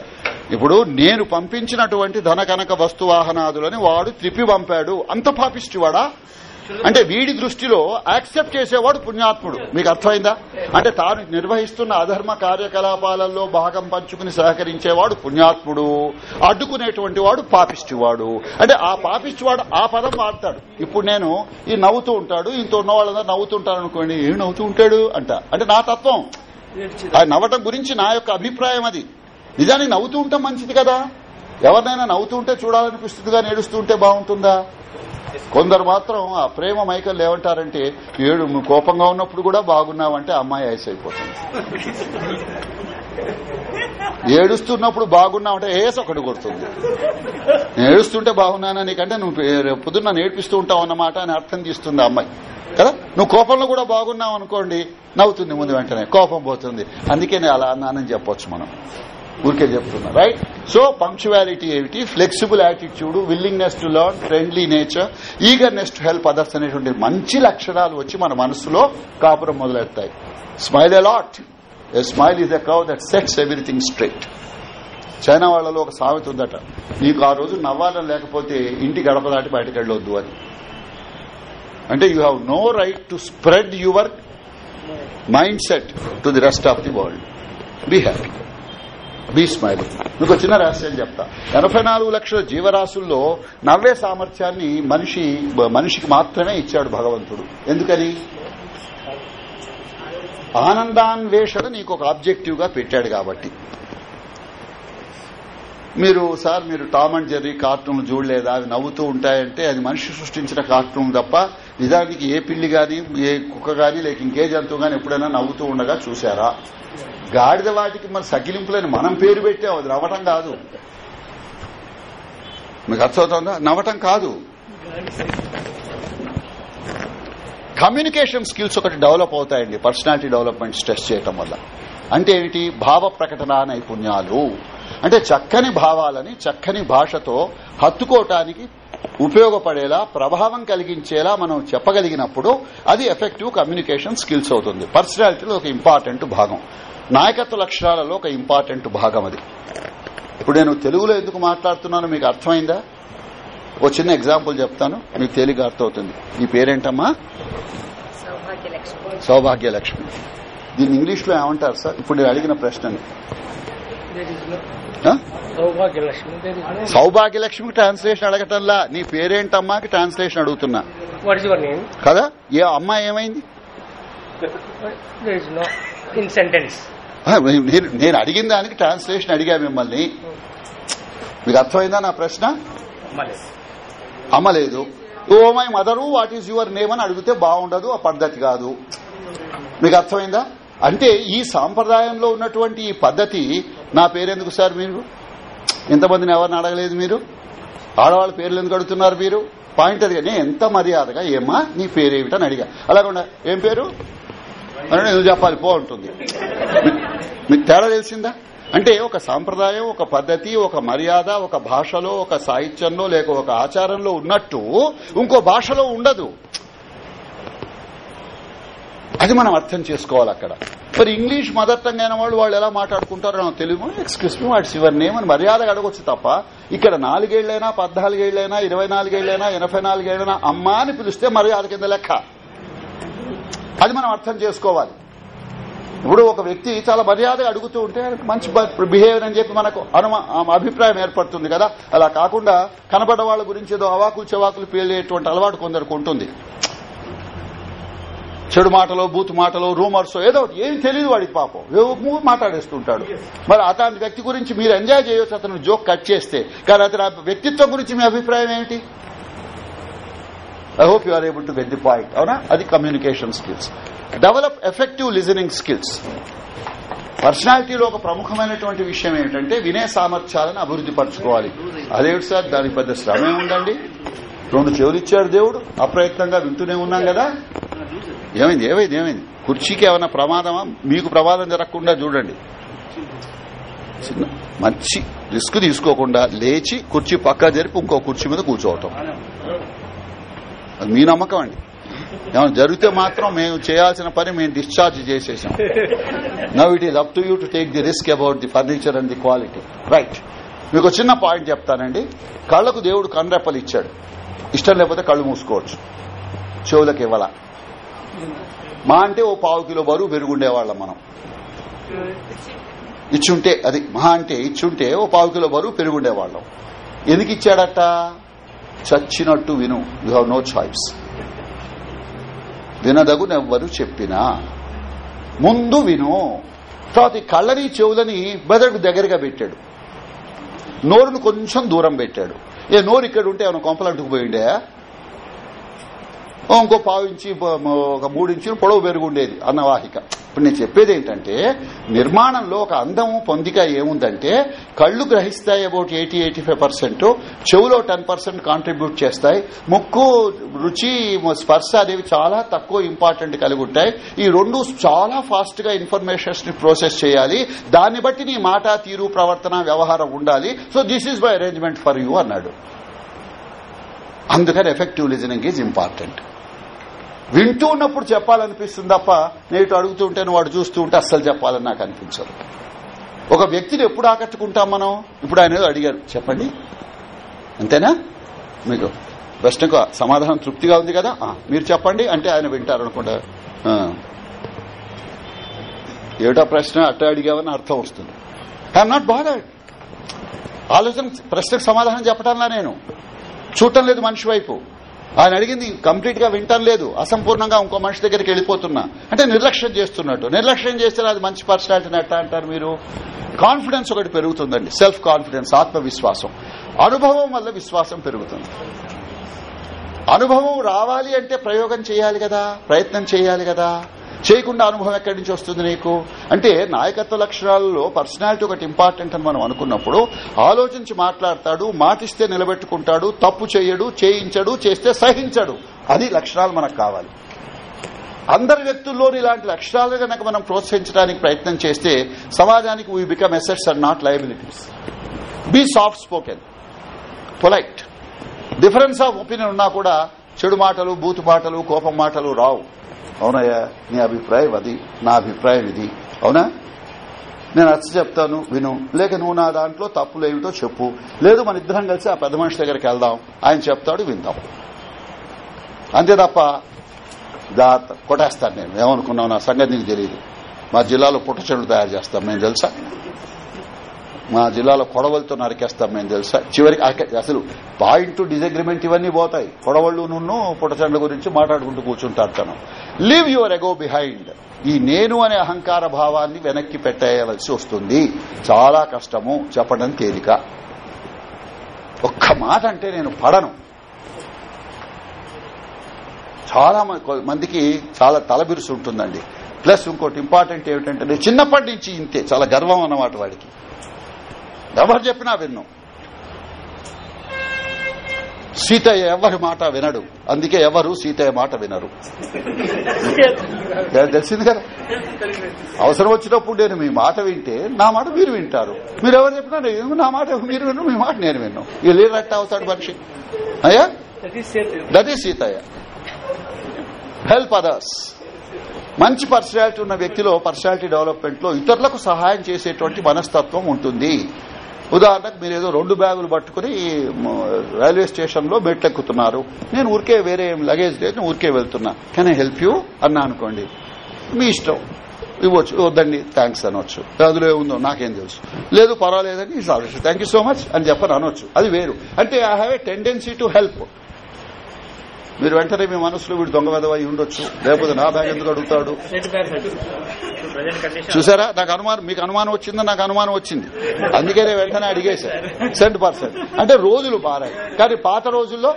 Speaker 1: ఇప్పుడు నేను పంపించినటువంటి ధన కనక వస్తు వాహనాదులని వాడు త్రిప్పి పంపాడు అంత వాడా అంటే వీడి దృష్టిలో యాక్సెప్ట్ చేసేవాడు పుణ్యాత్ముడు మీకు అర్థమైందా అంటే తాను నిర్వహిస్తున్న అధర్మ కార్యకలాపాలలో భాగం పంచుకుని సహకరించేవాడు పుణ్యాత్ముడు అడ్డుకునేటువంటి వాడు పాపిష్టివాడు అంటే ఆ పాపిష్టివాడు ఆ పదం వాడతాడు ఇప్పుడు నేను ఈ నవ్వుతూ ఉంటాడు ఇంత ఉన్న వాళ్ళందరూ నవ్వుతుంటాను అనుకోండి ఏం నవ్వుతూ ఉంటాడు అంట అంటే నా తత్వం ఆ నవ్వటం గురించి నా యొక్క అభిప్రాయం అది నిజానికి నవ్వుతూ ఉంటాం మంచిది కదా ఎవరినైనా నవ్వుతూ ఉంటే చూడాలనిపిస్తుంది కానీ ఉంటే బాగుంటుందా కొందరు మాత్రం ఆ ప్రేమ మైకల్ లేవంటారంటే ఏడు కోపంగా ఉన్నప్పుడు కూడా బాగున్నావంటే అమ్మాయి ఐస్ అయిపోతుంది ఏడుస్తున్నప్పుడు బాగున్నావంటే ఏస్ ఒకటి కొడుతుంది ఏడుస్తుంటే బాగున్నానా నీకంటే నువ్వు పొద్దున్న నేర్పిస్తూ ఉంటావు అన్నమాట అని అర్థం తీస్తుంది అమ్మాయి కదా నువ్వు కోపంలో కూడా బాగున్నావు అనుకోండి నవ్వుతుంది ముందు వెంటనే కోపం పోతుంది అందుకే అలా అన్నానని చెప్పొచ్చు మనం ఊరికే చెప్తున్నా రైట్ సో పంక్చువాలిటీ ఏమిటి flexible attitude willingness to learn friendly nature eagerness to help others అనేటువంటి మంచి లక్షణాలు వచ్చి మన మనసులో కాపురం మొదలెడతాయి smile a lot a smile is a curve that sets everything straight China వాళ్లలో ఒక సామెత ఉందట నీకు ఆ రోజు నవ్వాలని లేకపోతే ఇంటి గడప దాటి బయటకు వెళ్ళొద్దు అని అంటే you have no right to spread your mindset to the rest of the world be happy భీష్మాయుడు మీకు చిన్న రహస్యం చెప్తా ఎనభై లక్షల జీవరాశుల్లో నవ్వే సామర్థ్యాన్ని మనిషి మనిషికి మాత్రమే ఇచ్చాడు భగవంతుడు ఎందుకని ఆనందాన్వేషణ నీకు ఒక ఆబ్జెక్టివ్ గా పెట్టాడు కాబట్టి మీరు సార్ మీరు టామ్ అండ్ జెర్రీ కార్టూన్లు చూడలేదా అవి నవ్వుతూ ఉంటాయంటే అది మనిషి సృష్టించిన కార్టూన్ తప్ప నిజానికి ఏ పిల్లి గాని ఏ కుక్క గాని లేక ఇంకే జంతువు గాని ఎప్పుడైనా నవ్వుతూ ఉండగా చూసారా గాడిద వాటికి మన సకిలింపులని మనం పేరు పెట్టే అది నవ్వటం కాదు మీకు అర్థమవుతుందా నవ్వటం కాదు కమ్యూనికేషన్ స్కిల్స్ ఒకటి డెవలప్ అవుతాయండి పర్సనాలిటీ డెవలప్మెంట్ స్ట్రెస్ చేయటం వల్ల అంటే ఏమిటి భావ ప్రకటన నైపుణ్యాలు అంటే చక్కని భావాలని చక్కని భాషతో హత్తుకోవటానికి ఉపయోగపడేలా ప్రభావం కలిగించేలా మనం చెప్పగలిగినప్పుడు అది ఎఫెక్టివ్ కమ్యూనికేషన్ స్కిల్స్ అవుతుంది పర్సనాలిటీలో ఒక ఇంపార్టెంట్ భాగం నాయకత్వ లక్షణాలలో ఒక ఇంపార్టెంట్ భాగం అది ఇప్పుడు నేను తెలుగులో ఎందుకు మాట్లాడుతున్నాను మీకు అర్థమైందా ఓ చిన్న ఎగ్జాంపుల్ చెప్తాను మీకు తేలిక అర్థమవుతుంది మీ పేరేంటమ్మా సౌభాగ్య లక్ష్మి దీన్ని ఇంగ్లీష్ లో ఏమంటారు సార్ ఇప్పుడు నేను అడిగిన ప్రశ్నని లక్ష్మి ట్రాన్స్లేషన్ అడగటంలా నీ పేరేంటమ్మాకి ట్రాన్స్లేషన్ అడుగుతున్నా కదా ఏ అమ్మా ఏమైంది నేను అడిగిన దానికి ట్రాన్స్లేషన్ అడిగా మిమ్మల్ని మీకు అర్థమైందా నా ప్రశ్న అమ్మలేదు oh my mother what is your name అని అడిగితే బాగుండదు ఆ పద్ధతి కాదు మీకు అర్థమైందా అంటే ఈ సాంప్రదాయంలో ఉన్నటువంటి ఈ పద్ధతి నా పేరెందుకు సార్ మీరు ఇంతమందిని ఎవరిని అడగలేదు మీరు ఆడవాళ్ళ పేర్లు ఎందుకు అడుగుతున్నారు మీరు పాయింట్ అది నేను ఎంత మర్యాదగా ఏమా నీ పేరేమిటని అడిగా అలాగకుండా ఏం పేరు అని చెప్పాలి బాగుంటుంది మీకు తేడా తెలిసిందా అంటే ఒక సాంప్రదాయం ఒక పద్ధతి ఒక మర్యాద ఒక భాషలో ఒక సాహిత్యంలో లేక ఒక ఆచారంలో ఉన్నట్టు ఇంకో భాషలో ఉండదు అది మనం అర్థం చేసుకోవాలి అక్కడ మరి ఇంగ్లీష్ మదర్ టంగ్ అయిన వాళ్ళు వాళ్ళు ఎలా మాట్లాడుకుంటారో నాకు తెలియదు excuse me what's your name అని మర్యాదగా అడగొచ్చు తప్ప ఇక్కడ నాలుగేళ్లైనా పద్నాలుగేళ్లైనా ఇరవై నాలుగేళ్లైనా ఎనభై నాలుగేళ్లైనా అమ్మా అని పిలిస్తే మర్యాద కింద లెక్క అది మనం అర్థం చేసుకోవాలి ఇప్పుడు ఒక వ్యక్తి చాలా మర్యాదగా అడుగుతూ ఉంటే మంచి బిహేవియర్ అని చెప్పి మనకు అభిప్రాయం ఏర్పడుతుంది కదా అలా కాకుండా కనబడ్డ వాళ్ళ గురించి ఏదో అవాకులు చెవాకులు పేలేటువంటి అలవాటు కొందరికి ఉంటుంది చెడు మాటలో బూత్ మాటలో రూమర్స్ ఏదో ఏం తెలియదు వాడికి పాపం ఏమో మాట్లాడేస్తుంటాడు మరి అతని వ్యక్తి గురించి మీరు ఎంజాయ్ చేయొచ్చు అతను జోక్ కట్ చేస్తే కానీ అతని వ్యక్తిత్వం గురించి మీ అభిప్రాయం ఏమిటి I hope you are able to get the point అవునా అది communication skills develop effective listening skills పర్సనాలిటీలో ఒక ప్రముఖమైనటువంటి విషయం ఏమిటంటే వినే సామర్థ్యాలను అభివృద్ధి పరచుకోవాలి అదేమిటి సార్ దానికి పెద్ద శ్రమ ఉండండి రెండు ఇచ్చాడు దేవుడు అప్రయత్నంగా వింటూనే ఉన్నాం కదా ఏమైంది ఏమైంది ఏమైంది కుర్చీకి ఏమైనా ప్రమాదమా మీకు ప్రమాదం జరగకుండా చూడండి చిన్న మంచి రిస్క్ తీసుకోకుండా లేచి కుర్చీ పక్కా జరిపి ఇంకో కుర్చీ మీద కూర్చోవటం అది మీ నమ్మకం అండి ఏమైనా జరిగితే మాత్రం మేము చేయాల్సిన పని మేము డిశ్చార్జ్ చేసేసాం now it is up to you to take the risk about the furniture and the quality right మీకు చిన్న పాయింట్ చెప్తానండి కళ్లకు దేవుడు కన్రెప్పలు ఇచ్చాడు ఇష్టం లేకపోతే కళ్ళు మూసుకోవచ్చు చెవులకు ఇవ్వాల మా అంటే ఓ పావు కిలో బరువు పెరుగుండేవాళ్ళం మనం ఇచ్చుంటే అది మహా అంటే ఇచ్చుంటే ఓ పావు కిలో బరువు పెరుగుండేవాళ్ళం ఎందుకు ఇచ్చాడట చచ్చినట్టు విను యు హ్యావ్ నో చాయిస్ వినదగునెవ్వరు చెప్పినా ముందు విను తర్వాత కళ్ళని చెవులని బెదడు దగ్గరగా పెట్టాడు నోరును కొంచెం దూరం పెట్టాడు ఏ నోరు ఇక్కడ ఉంటే ఏమైనా కొంపలంటుకుపోయిండే ఇంకో పావించి ఒక మూడించులు పొడవు పెరుగుండేది అన్నవాహిక ఇప్పుడు నేను చెప్పేది ఏంటంటే నిర్మాణంలో ఒక అందము పొందిక ఏముందంటే కళ్లు గ్రహిస్తాయి అబౌట్ ఎయిటీ ఎయిటీ ఫైవ్ చెవులో టెన్ పర్సెంట్ కాంట్రిబ్యూట్ చేస్తాయి ముక్కు రుచి స్పర్శ అనేవి చాలా తక్కువ ఇంపార్టెంట్ కలిగి ఉంటాయి ఈ రెండు చాలా ఫాస్ట్ గా ఇన్ఫర్మేషన్స్ ని ప్రాసెస్ చేయాలి దాన్ని బట్టి నీ మాట తీరు ప్రవర్తన వ్యవహారం ఉండాలి so this is my arrangement for you అన్నాడు అందుకని ఎఫెక్టివ్ లిజనింగ్ ఈజ్ ఇంపార్టెంట్ వింటూ ఉన్నప్పుడు చెప్పాలనిపిస్తుంది తప్ప నేటి అడుగుతూ ఉంటేనే వాడు చూస్తూ ఉంటే అస్సలు చెప్పాలని నాకు అనిపించదు ఒక వ్యక్తిని ఎప్పుడు ఆకట్టుకుంటాం మనం ఇప్పుడు ఆయన అడిగారు చెప్పండి అంతేనా మీకు ప్రశ్నకు సమాధానం తృప్తిగా ఉంది కదా మీరు చెప్పండి అంటే ఆయన వింటారు అనుకుంటా ఏటో ప్రశ్న అట్ట అడిగావని అర్థం వస్తుంది ఐఎమ్ నాట్ బాధడ్ ఆలోచన ప్రశ్నకు సమాధానం చెప్పటంలా నేను చూడటం లేదు మనిషి వైపు ఆయన అడిగింది కంప్లీట్ గా వింటాం లేదు అసంపూర్ణంగా ఇంకో మనిషి దగ్గరికి వెళ్ళిపోతున్నా అంటే నిర్లక్ష్యం చేస్తున్నట్టు నిర్లక్ష్యం చేస్తే అది మంచి పర్సనాలిటీ ఎట్లా అంటారు మీరు కాన్ఫిడెన్స్ ఒకటి పెరుగుతుందండి సెల్ఫ్ కాన్ఫిడెన్స్ ఆత్మవిశ్వాసం అనుభవం వల్ల విశ్వాసం పెరుగుతుంది అనుభవం రావాలి అంటే ప్రయోగం చేయాలి కదా ప్రయత్నం చేయాలి కదా చేయకుండా అనుభవం ఎక్కడి నుంచి వస్తుంది నీకు అంటే నాయకత్వ లక్షణాలలో పర్సనాలిటీ ఒకటి ఇంపార్టెంట్ అని మనం అనుకున్నప్పుడు ఆలోచించి మాట్లాడతాడు మాటిస్తే నిలబెట్టుకుంటాడు తప్పు చేయడు చేయించడు చేస్తే సహించడు అది లక్షణాలు మనకు కావాలి అందరి వ్యక్తుల్లోని ఇలాంటి లక్షణాలు కనుక మనం ప్రోత్సహించడానికి ప్రయత్నం చేస్తే సమాజానికి we become assets and not liabilities be soft spoken polite difference of opinion ఉన్నా కూడా చెడు మాటలు బూతు మాటలు కోపం మాటలు రావు అవునయ్యా నీ అభిప్రాయం అది నా అభిప్రాయం ఇది అవునా నేను అచ్చ చెప్తాను విను లేక నువ్వు నా దాంట్లో తప్పులు ఏమిటో చెప్పు లేదు మన ఇద్దరం కలిసి ఆ పెద్ద మనిషి దగ్గరికి వెళ్దాం ఆయన చెప్తాడు విందాం అంతే తప్ప కొట్టేస్తాను నేను ఏమనుకున్నావు నా సంగతి నీకు తెలియదు మా జిల్లాలో పుట్టచెండు తయారు చేస్తాం నేను తెలుసా మా జిల్లాలో కొడవలతో నరికేస్తాం మేము తెలుసా చివరికి అసలు పాయింట్ డిసగ్రిమెంట్ ఇవన్నీ పోతాయి కొడవళ్లు నున్ను పుట్టచండ్ల గురించి మాట్లాడుకుంటూ కూర్చుంటారు తను లీవ్ యువర్ ఎగో బిహైండ్ ఈ నేను అనే అహంకార భావాన్ని వెనక్కి పెట్టేయవలసి వస్తుంది చాలా కష్టము చెప్పడం తేలిక ఒక్క మాట అంటే నేను పడను చాలా మందికి చాలా తలబిరుసు ఉంటుందండి ప్లస్ ఇంకోటి ఇంపార్టెంట్ ఏమిటంటే చిన్నప్పటి నుంచి ఇంతే చాలా గర్వం అన్నమాట వాడికి ఎవరు చెప్పినా విన్ను సీతయ్య ఎవరి మాట వినడు అందుకే ఎవరు సీతయ్య మాట వినరు తెలిసింది కదా అవసరం వచ్చినప్పుడు నేను మీ మాట వింటే నా మాట మీరు వింటారు మీరు ఎవరు చెప్పినా నా మాట మీరు విను మీ మాట నేను విన్ను ఇక లీడరట్ట అవుతాడు మనిషి అయ్యా దీ సీతయ్య హెల్ప్ అదర్స్ మంచి పర్సనాలిటీ ఉన్న వ్యక్తిలో పర్సనాలిటీ డెవలప్మెంట్ లో ఇతరులకు సహాయం చేసేటువంటి మనస్తత్వం ఉంటుంది ఉదాహరణకు మీరు ఏదో రెండు బ్యాగులు పట్టుకుని రైల్వే స్టేషన్ లో మెట్లెక్కుతున్నారు నేను ఊరికే వేరే లగేజ్ లేదు ఊరికే వెళ్తున్నా కెన్ ఐ హెల్ప్ యూ అన్నా అనుకోండి మీ ఇష్టం ఇవ్వచ్చు వద్దండి థ్యాంక్స్ అనొచ్చు అందులో ఏముందో నాకేం తెలుసు లేదు పర్వాలేదండి it's already thank so much అని చెప్పని అనొచ్చు అది వేరు అంటే I have a tendency to help మీరు వెంటనే మీ మనసులో వీడు దొంగ వెదవై ఉండొచ్చు లేకపోతే నా బ్యాగ్ ఎందుకు అడుగుతాడు చూసారా నాకు అనుమానం మీకు అనుమానం వచ్చిందా నాకు అనుమానం వచ్చింది అందుకే వెంటనే అడిగేశారు సెంట్ పర్సెంట్ అంటే రోజులు మారాయి కానీ పాత రోజుల్లో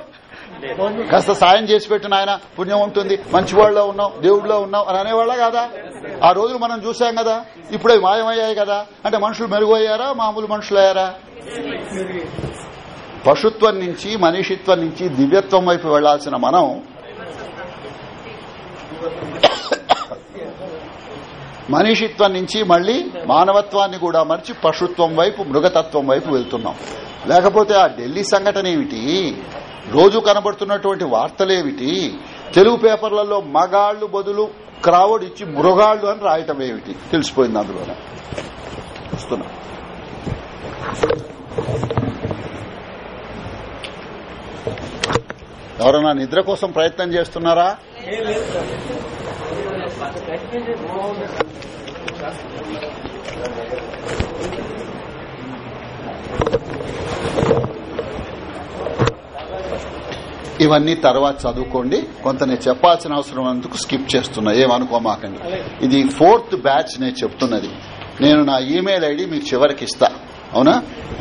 Speaker 1: కాస్త సాయం చేసి పెట్టిన ఆయన పుణ్యం ఉంటుంది మంచివాళ్ళలో ఉన్నాం దేవుడిలో ఉన్నాం అని అనేవాళ్ళ కదా ఆ రోజులు మనం చూసాం కదా ఇప్పుడు మాయమయ్యాయి కదా అంటే మనుషులు అయ్యారా మామూలు మనుషులు అయ్యారా పశుత్వం నుంచి మనిషిత్వం నుంచి దివ్యత్వం వైపు వెళ్లాల్సిన మనం మనిషిత్వం నుంచి మళ్లీ మానవత్వాన్ని కూడా మరిచి పశుత్వం వైపు మృగతత్వం వైపు వెళ్తున్నాం లేకపోతే ఆ ఢిల్లీ సంఘటన ఏమిటి రోజు కనబడుతున్నటువంటి వార్తలేమిటి తెలుగు పేపర్లలో మగాళ్లు బదులు క్రావుడ్ ఇచ్చి మృగాళ్లు అని రాయటం ఏమిటి తెలిసిపోయింది అందులో వస్తున్నా ఎవరన్నా నిద్ర కోసం ప్రయత్నం చేస్తున్నారా ఇవన్నీ తర్వాత చదువుకోండి కొంత నేను చెప్పాల్సిన అవసరం అందుకు స్కిప్ చేస్తున్నా ఏమనుకోమాకండి ఇది ఫోర్త్ బ్యాచ్ నేను చెప్తున్నది నేను నా ఇమెయిల్ ఐడి మీకు చివరికి ఇస్తా అవునా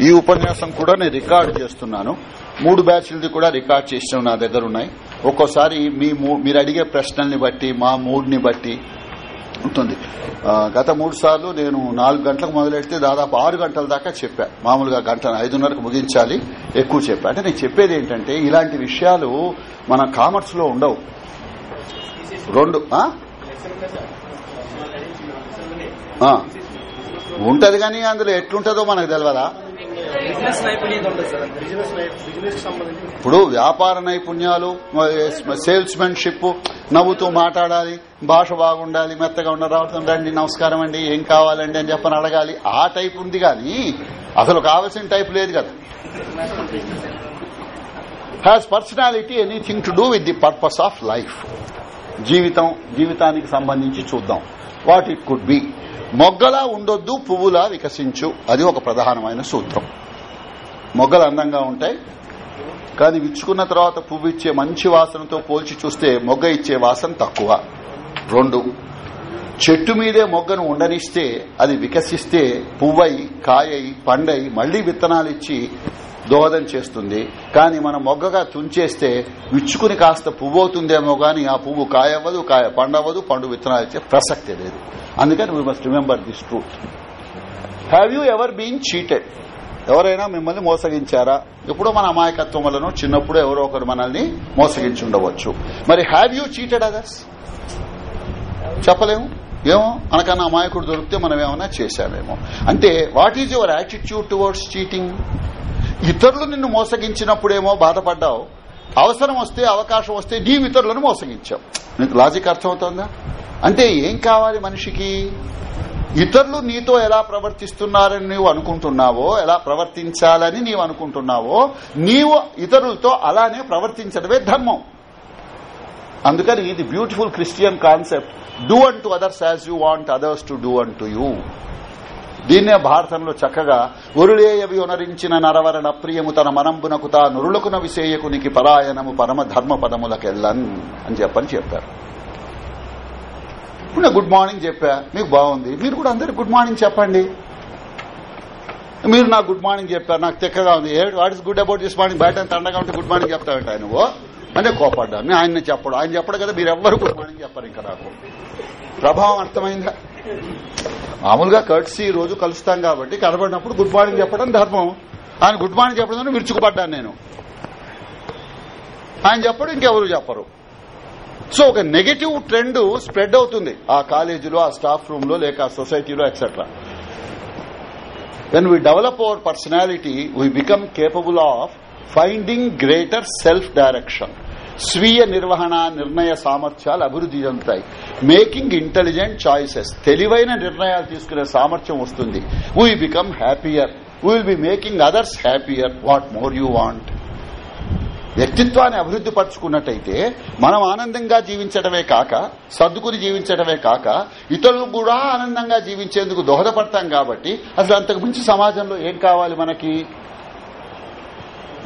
Speaker 1: ఈ ఉపన్యాసం కూడా నేను రికార్డు చేస్తున్నాను మూడు బ్యాచ్లది కూడా రికార్డ్ చేసిన నా దగ్గర ఉన్నాయి ఒక్కోసారి మీరు అడిగే ప్రశ్నల్ని బట్టి మా మూడ్ని బట్టి ఉంటుంది గత మూడు సార్లు నేను నాలుగు గంటలకు మొదలెడితే దాదాపు ఆరు గంటల దాకా చెప్పా మామూలుగా గంట ఐదున్నరకు ముగించాలి ఎక్కువ చెప్పా అంటే నేను చెప్పేది ఏంటంటే ఇలాంటి విషయాలు మన కామర్స్ లో ఉండవు రెండు ఉంటది కానీ అందులో ఎట్లుంటదో మనకు తెలియదా ఇప్పుడు వ్యాపార నైపుణ్యాలు సేల్స్ మెన్షిప్ నవ్వుతూ మాట్లాడాలి భాష బాగుండాలి మెత్తగా ఉండరావడం రండి నమస్కారం అండి ఏం కావాలండి అని చెప్పని అడగాలి ఆ టైప్ ఉంది కానీ అసలు కావాల్సిన టైప్ లేదు కదా has personality anything to do with the purpose of life జీవితం జీవితానికి సంబంధించి చూద్దాం వాట్ ఇట్ కుడ్ బి మొగ్గలా ఉండొద్దు పువ్వులా వికసించు అది ఒక ప్రధానమైన సూత్రం మొగ్గలు అందంగా ఉంటాయి కానీ విచ్చుకున్న తర్వాత పువ్వు ఇచ్చే మంచి వాసనతో పోల్చి చూస్తే మొగ్గ ఇచ్చే వాసన తక్కువ రెండు చెట్టు మీదే మొగ్గను ఉండనిస్తే అది వికసిస్తే పువ్వై కాయై పండై మళ్లీ విత్తనాలిచ్చి దోహదం చేస్తుంది కానీ మనం మొగ్గగా తుంచేస్తే విచ్చుకుని కాస్త పువ్వు అవుతుందేమో గాని ఆ పువ్వు కాయవ్వదు కాయ పండవదు పండు విత్తనాలు ఇచ్చే ప్రసక్తే లేదు అందుకని we must remember this truth have you ever been cheated ఎవరైనా మిమ్మల్ని మోసగించారా ఎప్పుడో మన అమాయకత్వం వలన చిన్నప్పుడు ఎవరో ఒకరు మనల్ని మోసగించి ఉండవచ్చు మరి హ్యావ్ యూ చీటెడ్ అదర్స్ చెప్పలేము ఏమో మనకన్నా అమాయకుడు దొరికితే మనం ఏమైనా చేశామేమో అంటే what is your attitude towards cheating ఇతరులు నిన్ను మోసగించినప్పుడేమో బాధపడ్డావు అవసరం వస్తే అవకాశం వస్తే నీవు ఇతరులను మోసగించావు నీకు లాజిక్ అర్థమవుతుందా అంటే ఏం కావాలి మనిషికి ఇతరులు నీతో ఎలా ప్రవర్తిస్తున్నారని నీవు అనుకుంటున్నావో ఎలా ప్రవర్తించాలని నీవు అనుకుంటున్నావో నీవు ఇతరులతో అలానే ప్రవర్తించడమే ధర్మం అందుకని ఇది beautiful Christian concept do and to others as you want others to do and to you దీన్నే భారతంలో చక్కగా ఉరులేయవి ఉనరించిన నరవరణ ప్రియము తన మనంబునకు తా నురులకున విశేయకునికి పరాయణము పరమ ధర్మ పదములకెళ్ళన్ అని చెప్పని చెప్పారు ఇప్పుడు గుడ్ మార్నింగ్ చెప్పా మీకు బాగుంది మీరు కూడా అందరు గుడ్ మార్నింగ్ చెప్పండి మీరు నాకు గుడ్ మార్నింగ్ చెప్పారు నాకు తెక్కగా ఉంది what is good about this morning బయట తండగా ఉంటే గుడ్ మార్నింగ్ చెప్తా ఆయన నువ్వు అంటే కోపడ్డా ఆయన చెప్పడు ఆయన చెప్పడు కదా మీరెవ్వరు గుడ్ మార్నింగ్ చెప్పారు ఇంకా నాకు ప్రభావం అర్థమైందా మామూలుగా కర్ట్సీ రోజు కలుస్తాం కాబట్టి కనబడినప్పుడు గుడ్ మార్నింగ్ చెప్పడం ధర్మం ఆయన గుడ్ మార్నింగ్ చెప్పడం విరుచుకుపడ్డాను నేను ఆయన చెప్పడం ఇంకెవరు చెప్పరు సో ఒక నెగటివ్ ట్రెండ్ స్ప్రెడ్ అవుతుంది ఆ కాలేజీలో ఆ స్టాఫ్ రూమ్ లో లేక సొసైటీలో etcetera when we develop our personality we become capable of finding greater self direction స్వీయ నిర్వహణ నిర్ణయ సామర్థ్యాలు అభివృద్ధి చెందుతాయి మేకింగ్ ఇంటెలిజెంట్ చాయిసెస్ తెలివైన నిర్ణయాలు తీసుకునే సామర్థ్యం వస్తుంది we become happier will be making others happier what more you want వ్యక్తిత్వాన్ని అభివృద్ధి పరుచుకున్నట్టయితే మనం ఆనందంగా జీవించడమే కాక సర్దుకుని జీవించడమే కాక ఇతరులు కూడా ఆనందంగా జీవించేందుకు దోహదపడతాం కాబట్టి అసలు అంతకు మించి సమాజంలో ఏం కావాలి మనకి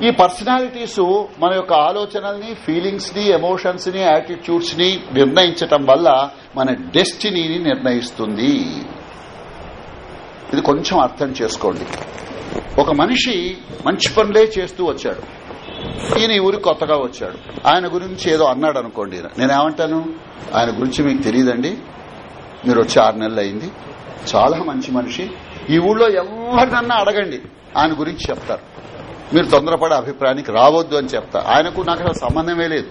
Speaker 1: ఈ పర్సనాలిటీస్ మన యొక్క ఆలోచనల్ని ఫీలింగ్స్ ని ఎమోషన్స్ ని యాటిట్యూడ్స్ ని నిర్ణయించటం వల్ల మన డెస్టినీని నిర్ణయిస్తుంది ఇది కొంచెం అర్థం చేసుకోండి ఒక మనిషి మంచి పనులే చేస్తూ వచ్చాడు ఈయన ఊరికి కొత్తగా వచ్చాడు ఆయన గురించి ఏదో అన్నాడు అనుకోండి నేనేమంటాను ఆయన గురించి మీకు తెలియదండి మీరు వచ్చి ఆరు నెలలు అయింది చాలా మంచి మనిషి ఈ ఊళ్ళో ఎవరినన్నా అడగండి ఆయన గురించి చెప్తారు మీరు తొందరపడే అభిప్రాయానికి రావద్దు అని చెప్తా ఆయనకు నాకు అసలు సంబంధమే లేదు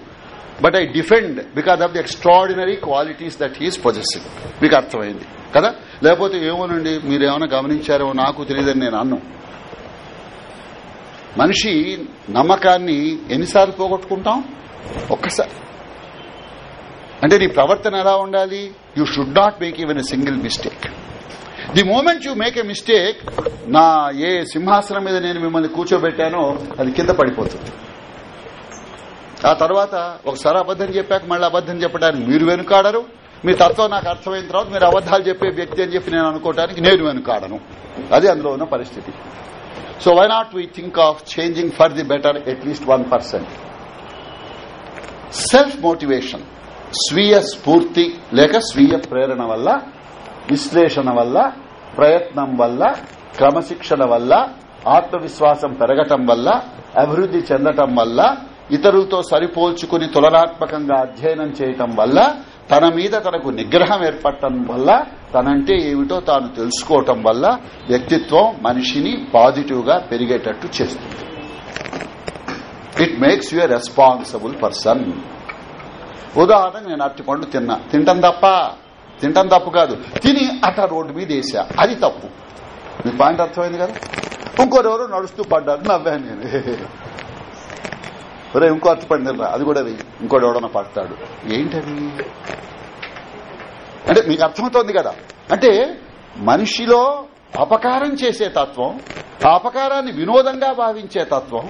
Speaker 1: but I defend because of the extraordinary qualities that he's possessive మీకు అర్థమైంది కదా లేకపోతే ఏమోనండి ఏమైనా గమనించారో నాకు తెలియదని నేను అన్ను మనిషి నమ్మకాన్ని ఎన్నిసార్లు పోగొట్టుకుంటాం ఒక్కసారి అంటే నీ ప్రవర్తన ఎలా ఉండాలి you should not make even a single mistake the moment you make a mistake నా ఏ సింహాసనం మీద నేను మిమ్మల్ని కూర్చోబెట్టానో అది కింద పడిపోతుంది ఆ తర్వాత ఒకసారి అబద్దం చెప్పాక మళ్ళీ అబద్దం చెప్పడానికి మీరు వెనుకాడరు మీ తత్వం నాకు అర్థమైన తర్వాత మీరు అబద్దాలు చెప్పే వ్యక్తి అని చెప్పి నేను అనుకోవటానికి నేను వెనుకాడను అది అందులో ఉన్న పరిస్థితి so why not we think of changing for the better at least one percent self motivation స్వీయ స్ఫూర్తి లేక స్వీయ ప్రేరణ వల్ల విశ్లేషణ వల్ల ప్రయత్నం వల్ల క్రమశిక్షణ వల్ల ఆత్మవిశ్వాసం పెరగటం వల్ల అభివృద్ది చెందటం వల్ల ఇతరులతో సరిపోల్చుకుని తులనాత్మకంగా అధ్యయనం చేయటం వల్ల తన మీద తనకు నిగ్రహం ఏర్పడటం వల్ల తనంటే ఏమిటో తాను తెలుసుకోవటం వల్ల వ్యక్తిత్వం మనిషిని పాజిటివ్ గా పెరిగేటట్టు చేస్తుంది it makes you responsible person ఉదాహరణ నేను అరటిపండు తిన్నా తింటాం తప్ప తినటం తప్పు కాదు తిని అట్ట రోడ్డు మీద వేసా అది తప్పు మీ పాయింట్ అర్థమైంది కదా ఇంకోరెవరు నడుస్తూ పడ్డారు నవ్వాను నేను రే ఇంకో అర్థపడిందిరా అది కూడా ఇంకోటి ఎవడన్నా పడతాడు ఏంటది అంటే మీకు అర్థమవుతోంది కదా అంటే మనిషిలో అపకారం చేసే తత్వం ఆ అపకారాన్ని వినోదంగా భావించే తత్వం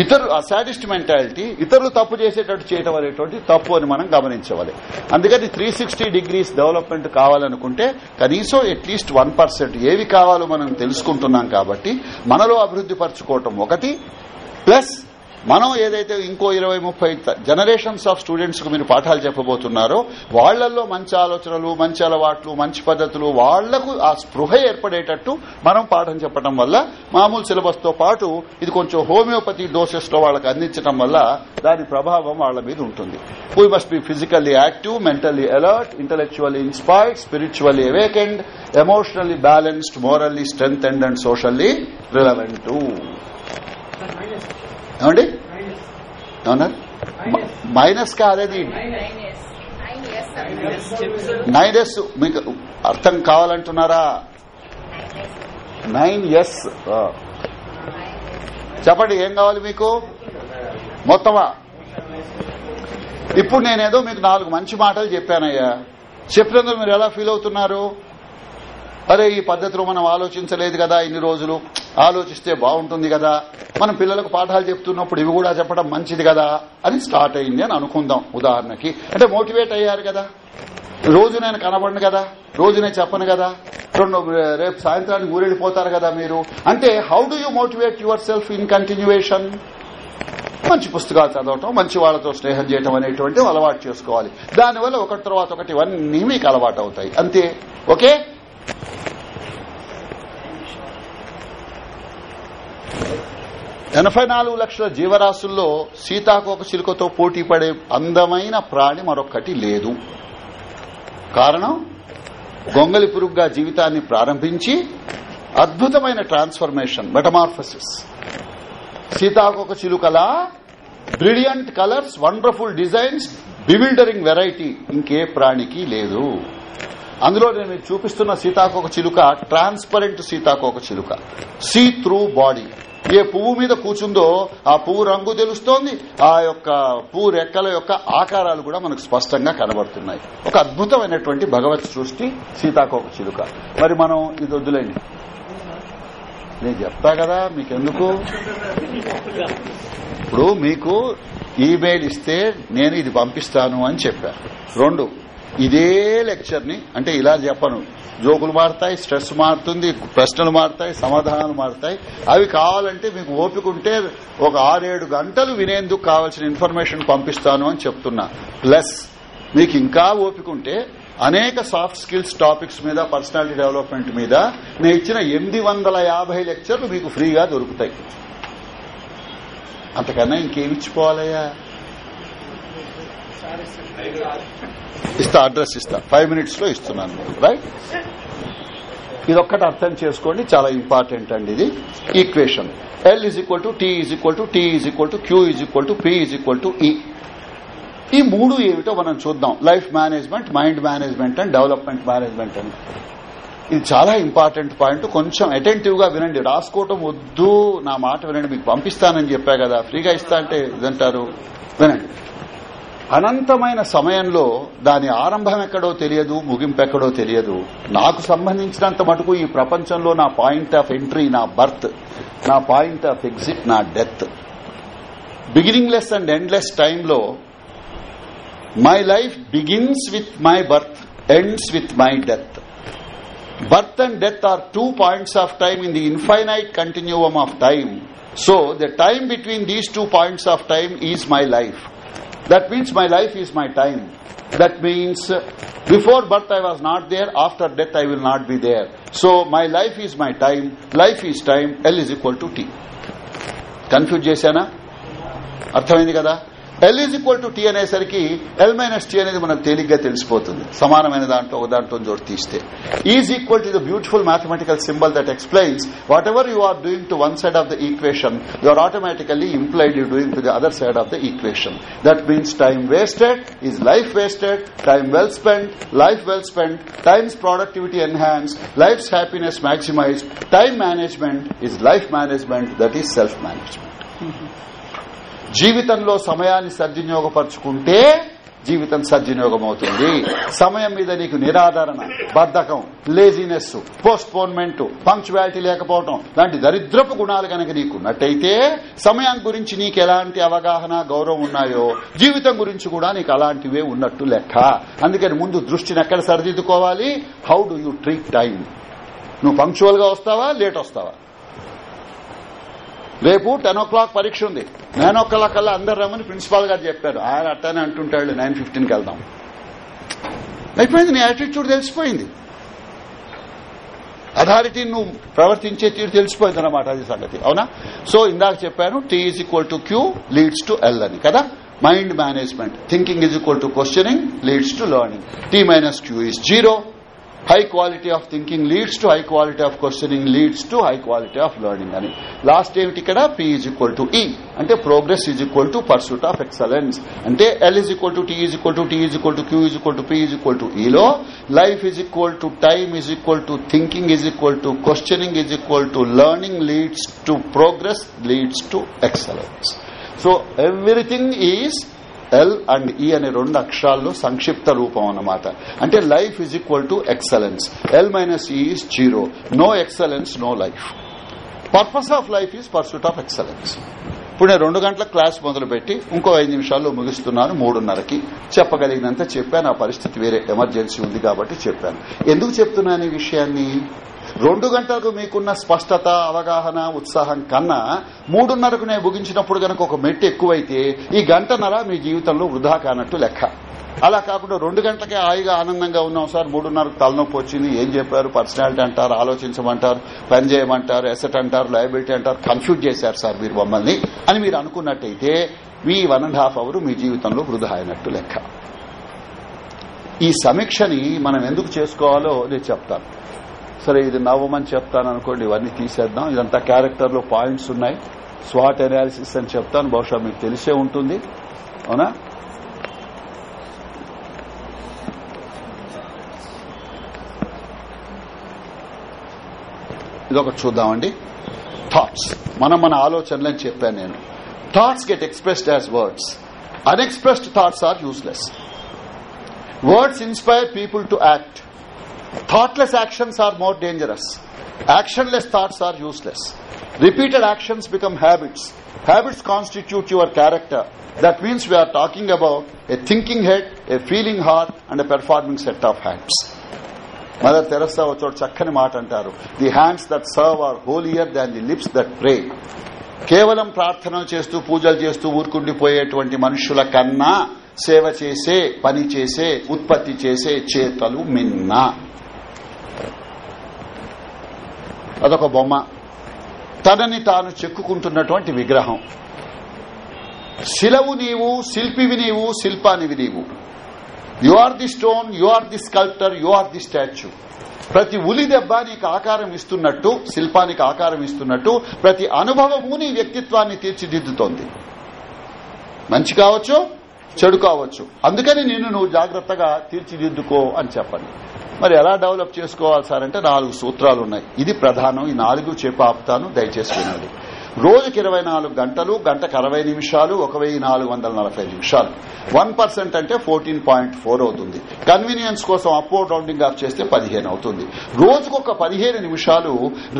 Speaker 1: ఇతరు అసాడిస్ట్ మెంటాలిటీ ఇతరులు తప్పు చేసేటట్టు చేయడం అనేటువంటి తప్పు అని మనం గమనించవాలి అందుకని త్రీ సిక్స్టీ డిగ్రీస్ డెవలప్మెంట్ కావాలనుకుంటే కనీసం అట్లీస్ట్ వన్ పర్సెంట్ ఏవి కావాలో మనం తెలుసుకుంటున్నాం కాబట్టి మనలో అభివృద్ధి పరచుకోవటం ఒకటి ప్లస్ మనం ఏదైతే ఇంకో ఇరవై ముప్పై జనరేషన్స్ ఆఫ్ స్టూడెంట్స్ కు మీరు పాఠాలు చెప్పబోతున్నారో వాళ్లలో మంచి ఆలోచనలు మంచి అలవాట్లు మంచి పద్ధతులు వాళ్లకు ఆ స్పృహ ఏర్పడేటట్టు మనం పాఠం చెప్పడం వల్ల మామూలు సిలబస్ తో పాటు ఇది కొంచెం హోమియోపతి డోసెస్ లో వాళ్ళకి అందించడం వల్ల దాని ప్రభావం వాళ్ల మీద ఉంటుంది we must be physically active mentally alert intellectually inspired spiritually awakened emotionally balanced morally strong and and socially relevant ఏమండి ఏమన్నారు మైనస్ కాదని నైన్ ఎస్ మీకు అర్థం కావాలంటున్నారా నైన్ ఎస్ చెప్పండి ఏం కావాలి మీకు మొత్తమా ఇప్పుడు నేనేదో మీకు నాలుగు మంచి మాటలు చెప్పానయ్యా చెప్పినందుకు మీరు ఎలా ఫీల్ అవుతున్నారు అరే ఈ పద్ధతిలో మనం ఆలోచించలేదు కదా ఇన్ని రోజులు ఆలోచిస్తే బాగుంటుంది కదా మనం పిల్లలకు పాఠాలు చెప్తున్నప్పుడు ఇవి కూడా చెప్పడం మంచిది కదా అని స్టార్ట్ అయింది అని అనుకుందాం ఉదాహరణకి అంటే మోటివేట్ అయ్యారు కదా రోజు నేను కనబడను కదా రోజు నేను చెప్పను కదా రెండు రేపు సాయంత్రానికి ఊరెళ్ళిపోతారు కదా మీరు అంటే how do you motivate yourself in continuation మంచి పుస్తకాలు చదవటం మంచి వాళ్ళతో స్నేహం చేయటం అనేటువంటి అలవాటు చేసుకోవాలి దానివల్ల ఒకటి తర్వాత ఒకటి ఇవన్నీ మీకు అలవాటు అవుతాయి అంతే ఓకే ఎనభై నాలుగు లక్షల జీవరాశుల్లో సీతాకోక చిలుకతో పోటీ పడే అందమైన ప్రాణి మరొక్కటి లేదు కారణం గొంగలి పురుగుగా జీవితాన్ని ప్రారంభించి అద్భుతమైన ట్రాన్స్ఫర్మేషన్ మెటమార్ఫసిస్ సీతాకోక చిలుకలా brilliant colours wonderful designs bewildering variety ఇంకే ప్రాణికి లేదు అందులో నేను చూపిస్తున్న సీతాకోక చిలుక ట్రాన్స్పరెంట్ సీతాకోక చిలుక సీ త్రూ బాడీ ఏ పువ్వు మీద కూర్చుందో ఆ పువ్వు రంగు తెలుస్తోంది ఆ యొక్క పువ్వు రెక్కల యొక్క ఆకారాలు కూడా మనకు స్పష్టంగా కనబడుతున్నాయి ఒక అద్భుతమైనటువంటి భగవత్ సృష్టి సీతాకోక చిలుక మరి మనం ఇది వద్దులేండి నేను చెప్తా కదా మీకెందుకు ఇప్పుడు మీకు ఈమెయిల్ ఇస్తే నేను ఇది పంపిస్తాను అని చెప్పాను రెండు ఇదే లెక్చర్ ని అంటే ఇలా చెప్పను జోకులు మారుతాయి స్ట్రెస్ మారుతుంది ప్రశ్నలు మారుతాయి సమాధానాలు మారుతాయి అవి కావాలంటే మీకు ఓపిక ఉంటే ఒక ఆరేడు గంటలు వినేందుకు కావాల్సిన ఇన్ఫర్మేషన్ పంపిస్తాను అని చెప్తున్నా ప్లస్ మీకు ఇంకా ఓపిక ఉంటే అనేక సాఫ్ట్ స్కిల్స్ టాపిక్స్ మీద పర్సనాలిటీ డెవలప్మెంట్ మీద నేను ఇచ్చిన ఎనిమిది వందల యాభై లెక్చర్లు మీకు ఫ్రీగా దొరుకుతాయి అంతకన్నా ఇంకేమిచ్చిపోవాలయ్యా ఇస్తా అడ్రస్ ఇస్తా ఫైవ్ మినిట్స్ లో ఇస్తున్నాను రైట్ ఇదొక్కటి అర్థం చేసుకోండి చాలా ఇంపార్టెంట్ అండి ఇది equation L is equal to T is equal to T is equal to Q is equal to P is equal to E ఈ మూడు ఏమిటో మనం చూద్దాం life management mind management and development management అని ఇది చాలా ఇంపార్టెంట్ పాయింట్ కొంచెం attentive గా వినండి రాసుకోవటం వద్దు నా మాట వినండి మీకు పంపిస్తానని చెప్పా కదా ఫ్రీగా ఇస్తా అంటే ఇదంటారు వినండి అనంతమైన సమయంలో దాని ఆరంభం ఎక్కడో తెలియదు ముగింపు ఎక్కడో తెలియదు నాకు సంబంధించినంత మటుకు ఈ ప్రపంచంలో నా పాయింట్ ఆఫ్ ఎంట్రీ నా బర్త్ నా పాయింట్ ఆఫ్ ఎగ్జిట్ నా death beginningless and endless టైంలో my life begins with my birth ends with my death birth and death are two points of time in the infinite continuum of time so the time between these two points of time is my life That means my life is my time. That means uh, before birth I was not there, after death I will not be there. So my life is my time, life is time, L is equal to T. Confuse చేశానా అర్థమైంది కదా L is equal to T అనేసరికి L minus T అనేది మనకు తేలిగ్గా తెలిసిపోతుంది సమానమైన దాంట్లో ఒక దాంట్లో జోడు తీస్తే is equal to the beautiful mathematical symbol that explains whatever you are doing to one side of the equation you are automatically implied you doing to the other side of the equation that means time wasted is life wasted time well spend life well spend times productivity enhance life's happiness maximise time management is life management that is self management జీవితంలో సమయాన్ని సద్వినియోగపరుచుకుంటే జీవితం సద్వినియోగం అవుతుంది సమయం మీద నీకు నిరాదరణ బద్దకం లేజినెస్ పోస్ట్ పోన్మెంట్ పంక్చువాలిటీ లేకపోవడం లాంటి దరిద్రపు గుణాలు కనుక నీకున్నట్టయితే సమయం గురించి నీకు ఎలాంటి అవగాహన గౌరవం ఉన్నాయో జీవితం గురించి కూడా నీకు అలాంటివే ఉన్నట్టు లెక్క అందుకని ముందు దృష్టిని ఎక్కడ సరిదిద్దుకోవాలి how do you treat time నువ్వు పంక్చువల్ గా వస్తావా లేట్ వస్తావా రేపు టెన్ ఓ క్లాక్ పరీక్ష ఉంది నైన్ ఓ క్లాక్ కల్లా అందరు రమ్మని ప్రిన్సిపాల్ గారు చెప్పారు ఆయన అట్టనే అంటుంటాడు నైన్ ఫిఫ్టీన్కి వెళ్దాం అయిపోయింది నీ యాటిట్యూడ్ తెలిసిపోయింది అథారిటీ నువ్వు ప్రవర్తించే తీరు తెలిసిపోయింది అనమాట అది సంగతి అవునా సో ఇందాక చెప్పాను T is equal to Q leads to L అని కదా mind management thinking is equal to questioning leads to learning T minus Q is zero high quality of thinking leads to high quality of questioning leads to high quality of learning అని last ఏమిటి ఇక్కడ P is equal to E అంటే progress is equal to pursuit of excellence అంటే L is equal to T is equal to T is equal to Q is equal to P is equal to ఈలో life is equal to time is equal to thinking is equal to questioning is equal to learning leads to progress leads to excellence so everything is L and E అనే రెండు అక్షరాల్లో సంక్షిప్త రూపం అన్నమాట అంటే life is equal to excellence L minus is zero no excellence no life purpose of life is pursuit of excellence ఇప్పుడు నేను రెండు గంటల క్లాస్ మొదలుపెట్టి ఇంకో ఐదు నిమిషాల్లో ముగిస్తున్నాను మూడున్నరకి చెప్పగలిగినంత చెప్పాను ఆ పరిస్థితి వేరే ఎమర్జెన్సీ ఉంది కాబట్టి చెప్పాను ఎందుకు చెప్తున్నాను ఈ విషయాన్ని రెండు గంటలకు మీకున్న స్పష్టత అవగాహన ఉత్సాహం కన్నా మూడున్నరకు నేను ముగించినప్పుడు గనక ఒక మెట్టు ఎక్కువైతే ఈ గంటన్నర మీ జీవితంలో వృధా కానట్టు లెక్క అలా కాకుండా రెండు గంటలకే హాయిగా ఆనందంగా ఉన్నాం సార్ మూడున్నరకు తలనొప్పి వచ్చింది ఏం చెప్పారు పర్సనాలిటీ అంటారు ఆలోచించమంటారు పని చేయమంటారు ఎసెట్ అంటారు లయబిలిటీ అంటారు కన్ఫ్యూజ్ చేశారు సార్ మీరు మమ్మల్ని అని మీరు అనుకున్నట్టయితే మీ వన్ అండ్ హాఫ్ అవర్ మీ జీవితంలో వృధా అయినట్టు లెక్క ఈ సమీక్షని మనం ఎందుకు చేసుకోవాలో నేను చెప్తాను సరే ఇది నవ్వమని చెప్తాను అనుకోండి ఇవన్నీ తీసేద్దాం ఇదంతా క్యారెక్టర్ లో పాయింట్స్ ఉన్నాయి స్వాట్ ఎనాలిసిస్ అని చెప్తాను బహుశా మీకు తెలిసే ఉంటుంది అవునా ఇదొకటి చూద్దామండి థాట్స్ మనం మన అని చెప్పాను నేను thoughts get expressed as words unexpressed thoughts are useless words inspire people to act thoughtless actions are more dangerous actionless thoughts are useless repeated actions become habits habits constitute your character that means we are talking about a thinking head a feeling heart and a performing set of hands Mother Teresa ఒక చోట చక్కని మాట అంటారు the hands that serve are holier than the lips that pray కేవలం ప్రార్థనలు చేస్తూ పూజలు చేస్తూ ఊరుకుండిపోయేటువంటి మనుషుల కన్నా సేవ చేసే పని చేసే ఉత్పత్తి చేసే చేతలు మిన్నా అదొక బొమ్మ తనని తాను చెక్కుకుంటున్నటువంటి విగ్రహం శిలవు నీవు శిల్పివి నీవు శిల్పానివి నీవు you are the stone you are the sculptor you are the statue ప్రతి ఉలి దెబ్బ నీకు ఆకారం ఇస్తున్నట్టు శిల్పానికి ఆకారం ఇస్తున్నట్టు ప్రతి అనుభవము నీ వ్యక్తిత్వాన్ని తీర్చిదిద్దుతోంది మంచి కావచ్చు చెడు కావచ్చు అందుకని నిన్ను నువ్వు జాగ్రత్తగా తీర్చిదిద్దుకో అని చెప్పండి మరి ఎలా డెవలప్ చేసుకోవాలి సార్ అంటే నాలుగు సూత్రాలు ఉన్నాయి ఇది ప్రధానం ఈ నాలుగు చెప్పి ఆపుతాను దయచేసి వినండి రోజుకి ఇరవై నాలుగు గంటలు గంటకు అరవై నిమిషాలు ఒక నిమిషాలు వన్ పర్సెంట్ అంటే ఫోర్టీన్ పాయింట్ ఫోర్ అవుతుంది కన్వీనియన్స్ కోసం అప్వర్డ్ రౌండింగ్ ఆఫ్ చేస్తే పదిహేను అవుతుంది రోజుకు ఒక పదిహేను నిమిషాలు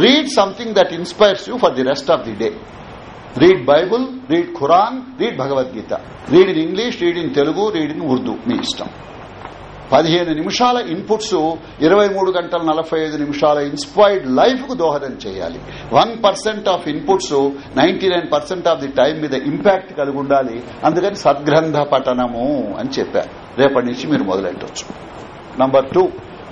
Speaker 1: read something that inspires you for the rest of the day read Bible read Quran read Bhagavad Gita read in English read in Telugu read in Urdu మీ ఇష్టం పదిహేను నిమిషాల ఇన్పుట్స్ ఇరవై మూడు గంటల నలభై ఐదు నిమిషాల ఇన్స్పైర్డ్ లైఫ్ కు దోహదం చేయాలి one percent of inputs ninety nine percent of the time మీద ఇంపాక్ట్ కలిగి ఉండాలి అందుకని సద్గ్రంథ పఠనము అని చెప్పారు రేపటి నుంచి మీరు మొదలెట్టవచ్చు number two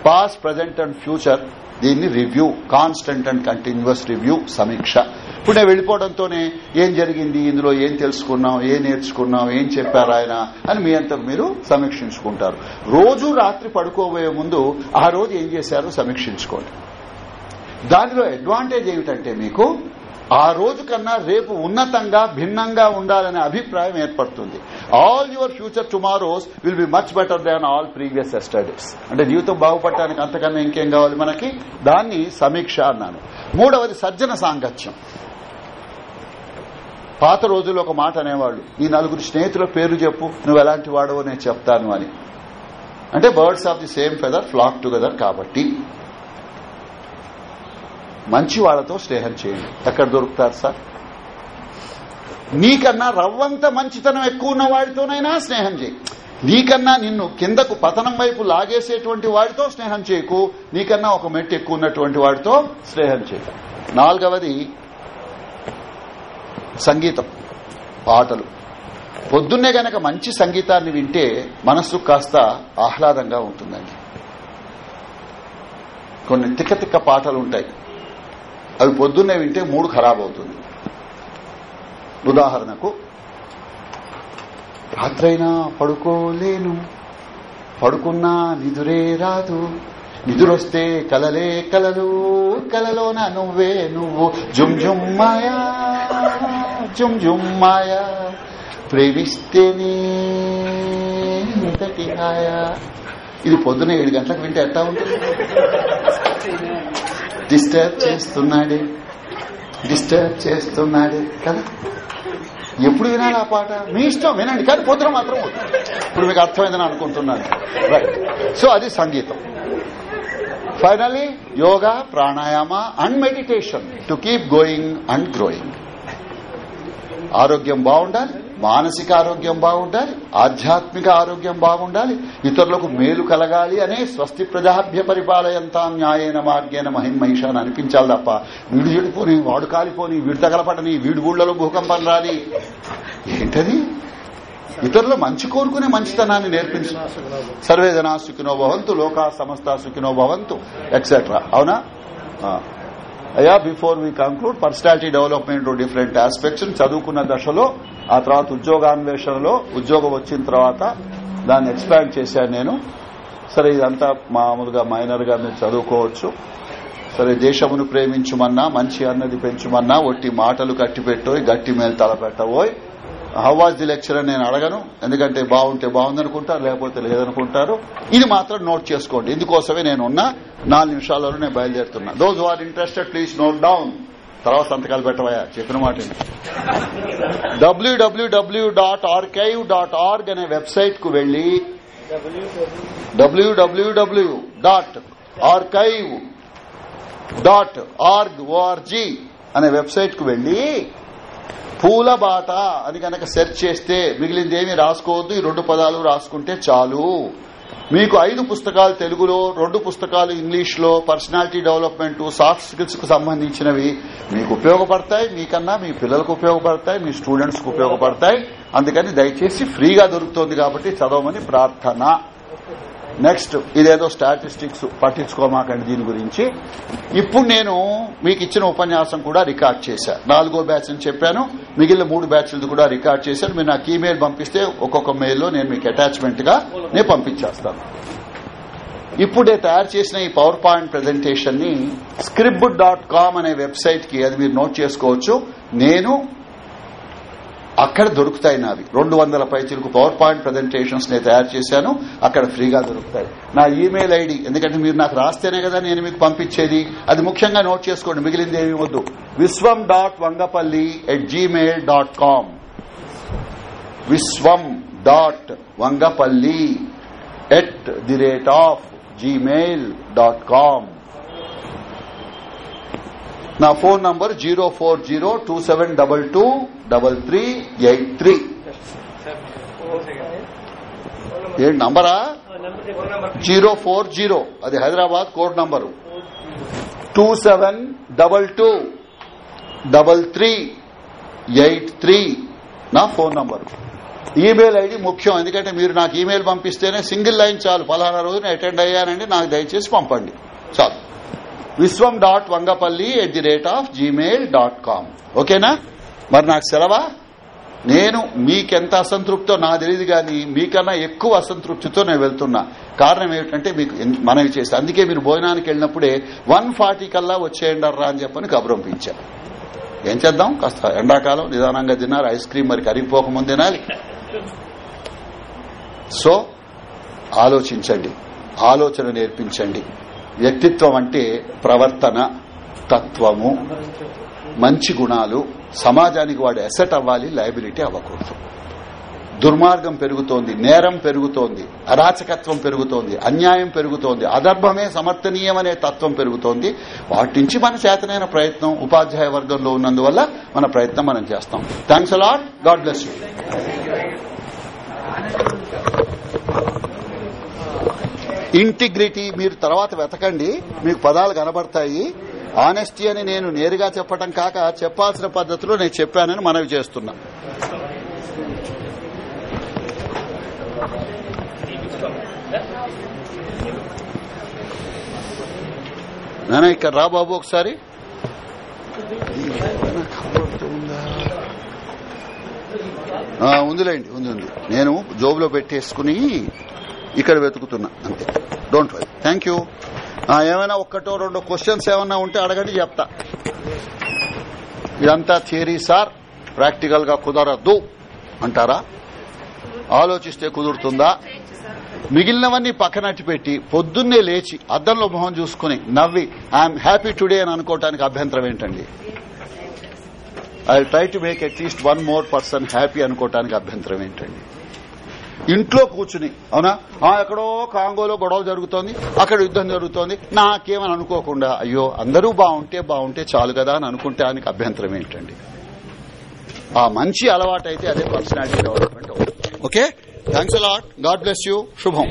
Speaker 1: past present and future దీన్ని review constant and continuous review సమీక్ష ఇప్పుడే వెళ్లిపోవడంతోనే ఏం జరిగింది ఇందులో ఏం తెలుసుకున్నాం ఏం నేర్చుకున్నాం ఏం చెప్పారు ఆయన అని మీ అంతా మీరు సమీక్షించుకుంటారు రోజు రాత్రి పడుకోబోయే ముందు ఆ రోజు ఏం చేశారో సమీక్షించుకోండి దానిలో అడ్వాంటేజ్ ఏమిటంటే మీకు ఆ రోజు కన్నా రేపు ఉన్నతంగా భిన్నంగా ఉండాలనే అభిప్రాయం ఏర్పడుతుంది all your future tomorrows will be much better than all previous yesterdays అంటే జీవితం బాగుపడటానికి అంతకన్నా ఇంకేం కావాలి మనకి దాన్ని సమీక్ష అన్నాను మూడవది సజ్జన సాంగత్యం పాత రోజుల్లో ఒక మాట అనేవాళ్లు ఈ నలుగురు స్నేహితుల పేర్లు చెప్పు నువ్వు ఎలాంటి వాడవో నేను చెప్తాను అని అంటే birds of the same feather flock together కాబట్టి మంచి వాళ్ళతో స్నేహం చేయండి ఎక్కడ దొరుకుతారు సార్ నీకన్నా రవ్వంత మంచితనం ఎక్కువ ఉన్న వాడితోనైనా స్నేహం చేయి నీకన్నా నిన్ను కిందకు పతనం వైపు లాగేసేటువంటి వాడితో స్నేహం చేయకు నీకన్నా ఒక మెట్టు ఎక్కువ ఉన్నటువంటి వాడితో స్నేహం చేయకు నాలుగవది సంగీతం పాటలు పొద్దున్నే గనక మంచి సంగీతాన్ని వింటే మనస్సు కాస్త ఆహ్లాదంగా ఉంటుందండి కొన్ని తిక్క తిక్క పాటలు ఉంటాయి అవి పొద్దున్నే వింటే మూడు ఖరాబ్ అవుతుంది ఉదాహరణకు రాత్రైనా పడుకోలేను పడుకున్నా నిదురే రాదు నిదురొస్తే కలలే కలలు కలలోన నువ్వే నువ్వు జుమ్ జుమ్ ಜುಂಜುಮ್ಮಾಯ ప్రేమిస్తేనే ఇంతటి ఇది పొద్దున ఏడు గంటలకు వింటే ఎట్టా ఉంటుంది డిస్టర్బ్ చేస్తున్నాడే డిస్టర్బ్ చేస్తున్నాడే కదా ఎప్పుడు వినాలి ఆ పాట మీ ఇష్టం వినండి కానీ పొద్దున మాత్రం ఇప్పుడు మీకు అర్థమైందని అనుకుంటున్నాను రైట్ సో అది సంగీతం finally yoga pranayama and meditation to keep going and growing ఆరోగ్యం బాగుండాలి మానసిక ఆరోగ్యం బాగుండాలి ఆధ్యాత్మిక ఆరోగ్యం బాగుండాలి ఇతరులకు మేలు కలగాలి అనే స్వస్తి ప్రజాభ్య పరిపాలయంతా న్యాయేన మార్గేన మహిమహిషాన్ని అనిపించాలి తప్ప వీడు చెడిపోని వాడు కాలిపోని వీడు తగలపడని వీడు ఊళ్ళలో భూకంపం రాని ఏంటది ఇతరులు మంచి కోరుకునే మంచితనాన్ని నేర్పించు సర్వేదనా సుఖినో భవంతు లోకా సమస్త సుఖినో భవంతు ఎక్సెట్రా అవునా అయ్యా before we conclude personality development different aspects చదువుకున్న దశలో ఆ తర్వాత ఉద్యోగాన్వేషణలో ఉద్యోగం వచ్చిన తర్వాత దాన్ని ఎక్స్పాండ్ చేశాను నేను సరే ఇదంతా మామూలుగా మైనర్ గా మీరు చదువుకోవచ్చు సరే దేశమును ప్రేమించమన్నా మంచి అన్నది పెంచమన్నా ఒట్టి మాటలు కట్టిపెట్టోయ్ గట్టి మేలు తలపెట్టబోయ్ హవాజ్ ది లెక్చర్ అని నేను అడగను ఎందుకంటే బాగుంటే బాగుందనుకుంటారు లేకపోతే లేదనుకుంటారు ఇది మాత్రం నోట్ చేసుకోండి ఇందుకోసమే నేనున్నా నాలుగు నిమిషాలలో నేను బయలుదేరుతున్నా those are interested please note down తర్వాత సంతకాలు పెట్టవయా చెప్పిన మాట డబ్ల్యూడబ్ల్యూడబ్ల్యూ డాట్ ఆర్కైవ్ డాట్ ఆర్గ్ అనే వెబ్సైట్ కు వెళ్లి డబ్ల్యూడబ్ల్యూడబ్ల్యూ dot archive dot org ORG అనే వెబ్సైట్ కు వెళ్లి పూల బాట అని కనుక సెర్చ్ చేస్తే మిగిలిందేమి రాసుకోవద్దు ఈ రెండు పదాలు రాసుకుంటే చాలు మీకు ఐదు పుస్తకాలు తెలుగులో రెండు పుస్తకాలు ఇంగ్లీష్ లో పర్సనాలిటీ డెవలప్మెంట్ సాఫ్ట్ స్కిల్స్ కు సంబంధించినవి మీకు ఉపయోగపడతాయి మీకన్నా మీ పిల్లలకు ఉపయోగపడతాయి మీ స్టూడెంట్స్ కు ఉపయోగపడతాయి అందుకని దయచేసి ఫ్రీగా దొరుకుతోంది కాబట్టి చదవమని ప్రార్థన నెక్స్ట్ ఇదేదో స్టాటిస్టిక్స్ పట్టించుకోమాకండి దీని గురించి ఇప్పుడు నేను మీకు ఇచ్చిన ఉపన్యాసం కూడా రికార్డ్ చేశాను నాలుగో బ్యాచ్ అని చెప్పాను మిగిలిన మూడు బ్యాచ్లు కూడా రికార్డ్ చేశాను మీరు నాకు ఈమెయిల్ పంపిస్తే ఒక్కొక్క మెయిల్లో నేను మీకు అటాచ్మెంట్ గా నేను పంపించేస్తాను ఇప్పుడే తయారు చేసిన ఈ పవర్ పాయింట్ ప్రజెంటేషన్ ని స్క్రిప్ డాట్ కామ్ అనే వెబ్సైట్ కి అది మీరు నోట్ చేసుకోవచ్చు నేను అక్కడ దొరుకుతాయి నావి రెండు వందల పైచులకు పవర్ పాయింట్ ప్రజెంటేషన్స్ నేను తయారు చేశాను అక్కడ ఫ్రీగా దొరుకుతాయి నా ఈమెయిల్ ఐడి ఎందుకంటే మీరు నాకు రాస్తేనే కదా నేను మీకు పంపించేది అది ముఖ్యంగా నోట్ చేసుకోండి మిగిలింది ఏమి వద్దు Vishwam dot Vangapalli at Gmail dot com Vishwam dot Vangapalli at the rate of Gmail dot com నా phone number zero four zero two seven double two double three eight three ఏంటి నంబరా జీరో ఫోర్ జీరో అది Hyderabad code number two seven double two double three eight three నా phone number email ID ముఖ్యం ఎందుకంటే మీరు నాకు email పంపిస్తేనే single line చాలు పలానా రోజున అటెండ్ అయ్యానండి నాకు దయచేసి పంపండి చాలు Vishwam dot Vangapalli at the rate of Gmail dot com ఓకేనా మరి నాకు సెలవా నేను మీకెంత అసంతృప్తో నాకు తెలియదు కానీ మీకన్నా ఎక్కువ అసంతృప్తితో నేను వెళ్తున్నా కారణం ఏమిటంటే మీకు మనవి చేస్తా అందుకే మీరు భోజనానికి వెళ్ళినప్పుడే వన్ ఫార్టీ కల్లా వచ్చేయండి రా అని చెప్పని కబురంపించాను ఏం చేద్దాం కాస్త ఎండాకాలం నిదానంగా తిన్నారు ఐస్ క్రీమ్ మరి కరిగిపోకముందు తినాలి సో ఆలోచించండి ఆలోచన నేర్పించండి వ్యక్తిత్వం అంటే ప్రవర్తన తత్వము మంచి గుణాలు సమాజానికి వాడు ఎసెట్ అవ్వాలి లయబిలిటీ అవ్వకూడదు దుర్మార్గం పెరుగుతోంది నేరం పెరుగుతోంది అరాచకత్వం పెరుగుతోంది అన్యాయం పెరుగుతోంది అదర్భమే సమర్థనీయమనే తత్వం పెరుగుతోంది వాటి నుంచి మన చేతనైన ప్రయత్నం ఉపాధ్యాయ వర్గంలో ఉన్నందువల్ల మన ప్రయత్నం మనం చేస్తాం thanks a lot God bless you integrity మీరు తర్వాత వెతకండి మీకు పదాలు కనబడతాయి ఆనెస్టీ అని నేను నేరుగా చెప్పడం కాక చెప్పాల్సిన పద్దతిలో నేను చెప్పానని మనవి చేస్తున్నా నానా ఇక్కడ రా బాబు ఒకసారి ఉందిలేండి ఉంది ఉంది నేను జోబులో పెట్టేసుకుని ఇక్కడ వెతుకుతున్నా అంతే డోంట్ వై థ్యాంక్ యూ ఏమైనా ఒక్కటో రెండో క్వశ్చన్స్ ఏమైనా ఉంటే అడగండి చెప్తా ఇదంతా థియరీ సార్ ప్రాక్టికల్ గా కుదరద్దు అంటారా ఆలోచిస్తే కుదురుతుందా మిగిలినవన్నీ పక్కనట్టి పెట్టి పొద్దున్నే లేచి అద్దంలో మొహం చూసుకుని నవ్వి ఐఎమ్ హ్యాపీ టుడే అని అనుకోవటానికి అభ్యంతరం ఏంటండి I try to make at least one more person happy అనుకోవటానికి అభ్యంతరం ఏంటండి ఇంట్లో కూర్చుని అవునా ఆ ఎక్కడో కాంగోలో గొడవ జరుగుతోంది అక్కడ యుద్దం జరుగుతోంది నాకేమని అనుకోకుండా అయ్యో అందరూ బాగుంటే బాగుంటే చాలు కదా అని అనుకుంటే ఆయనకు అభ్యంతరం ఏంటండి ఆ మంచి అలవాటైతే అదే personality development okay thanks a lot God bless you శుభం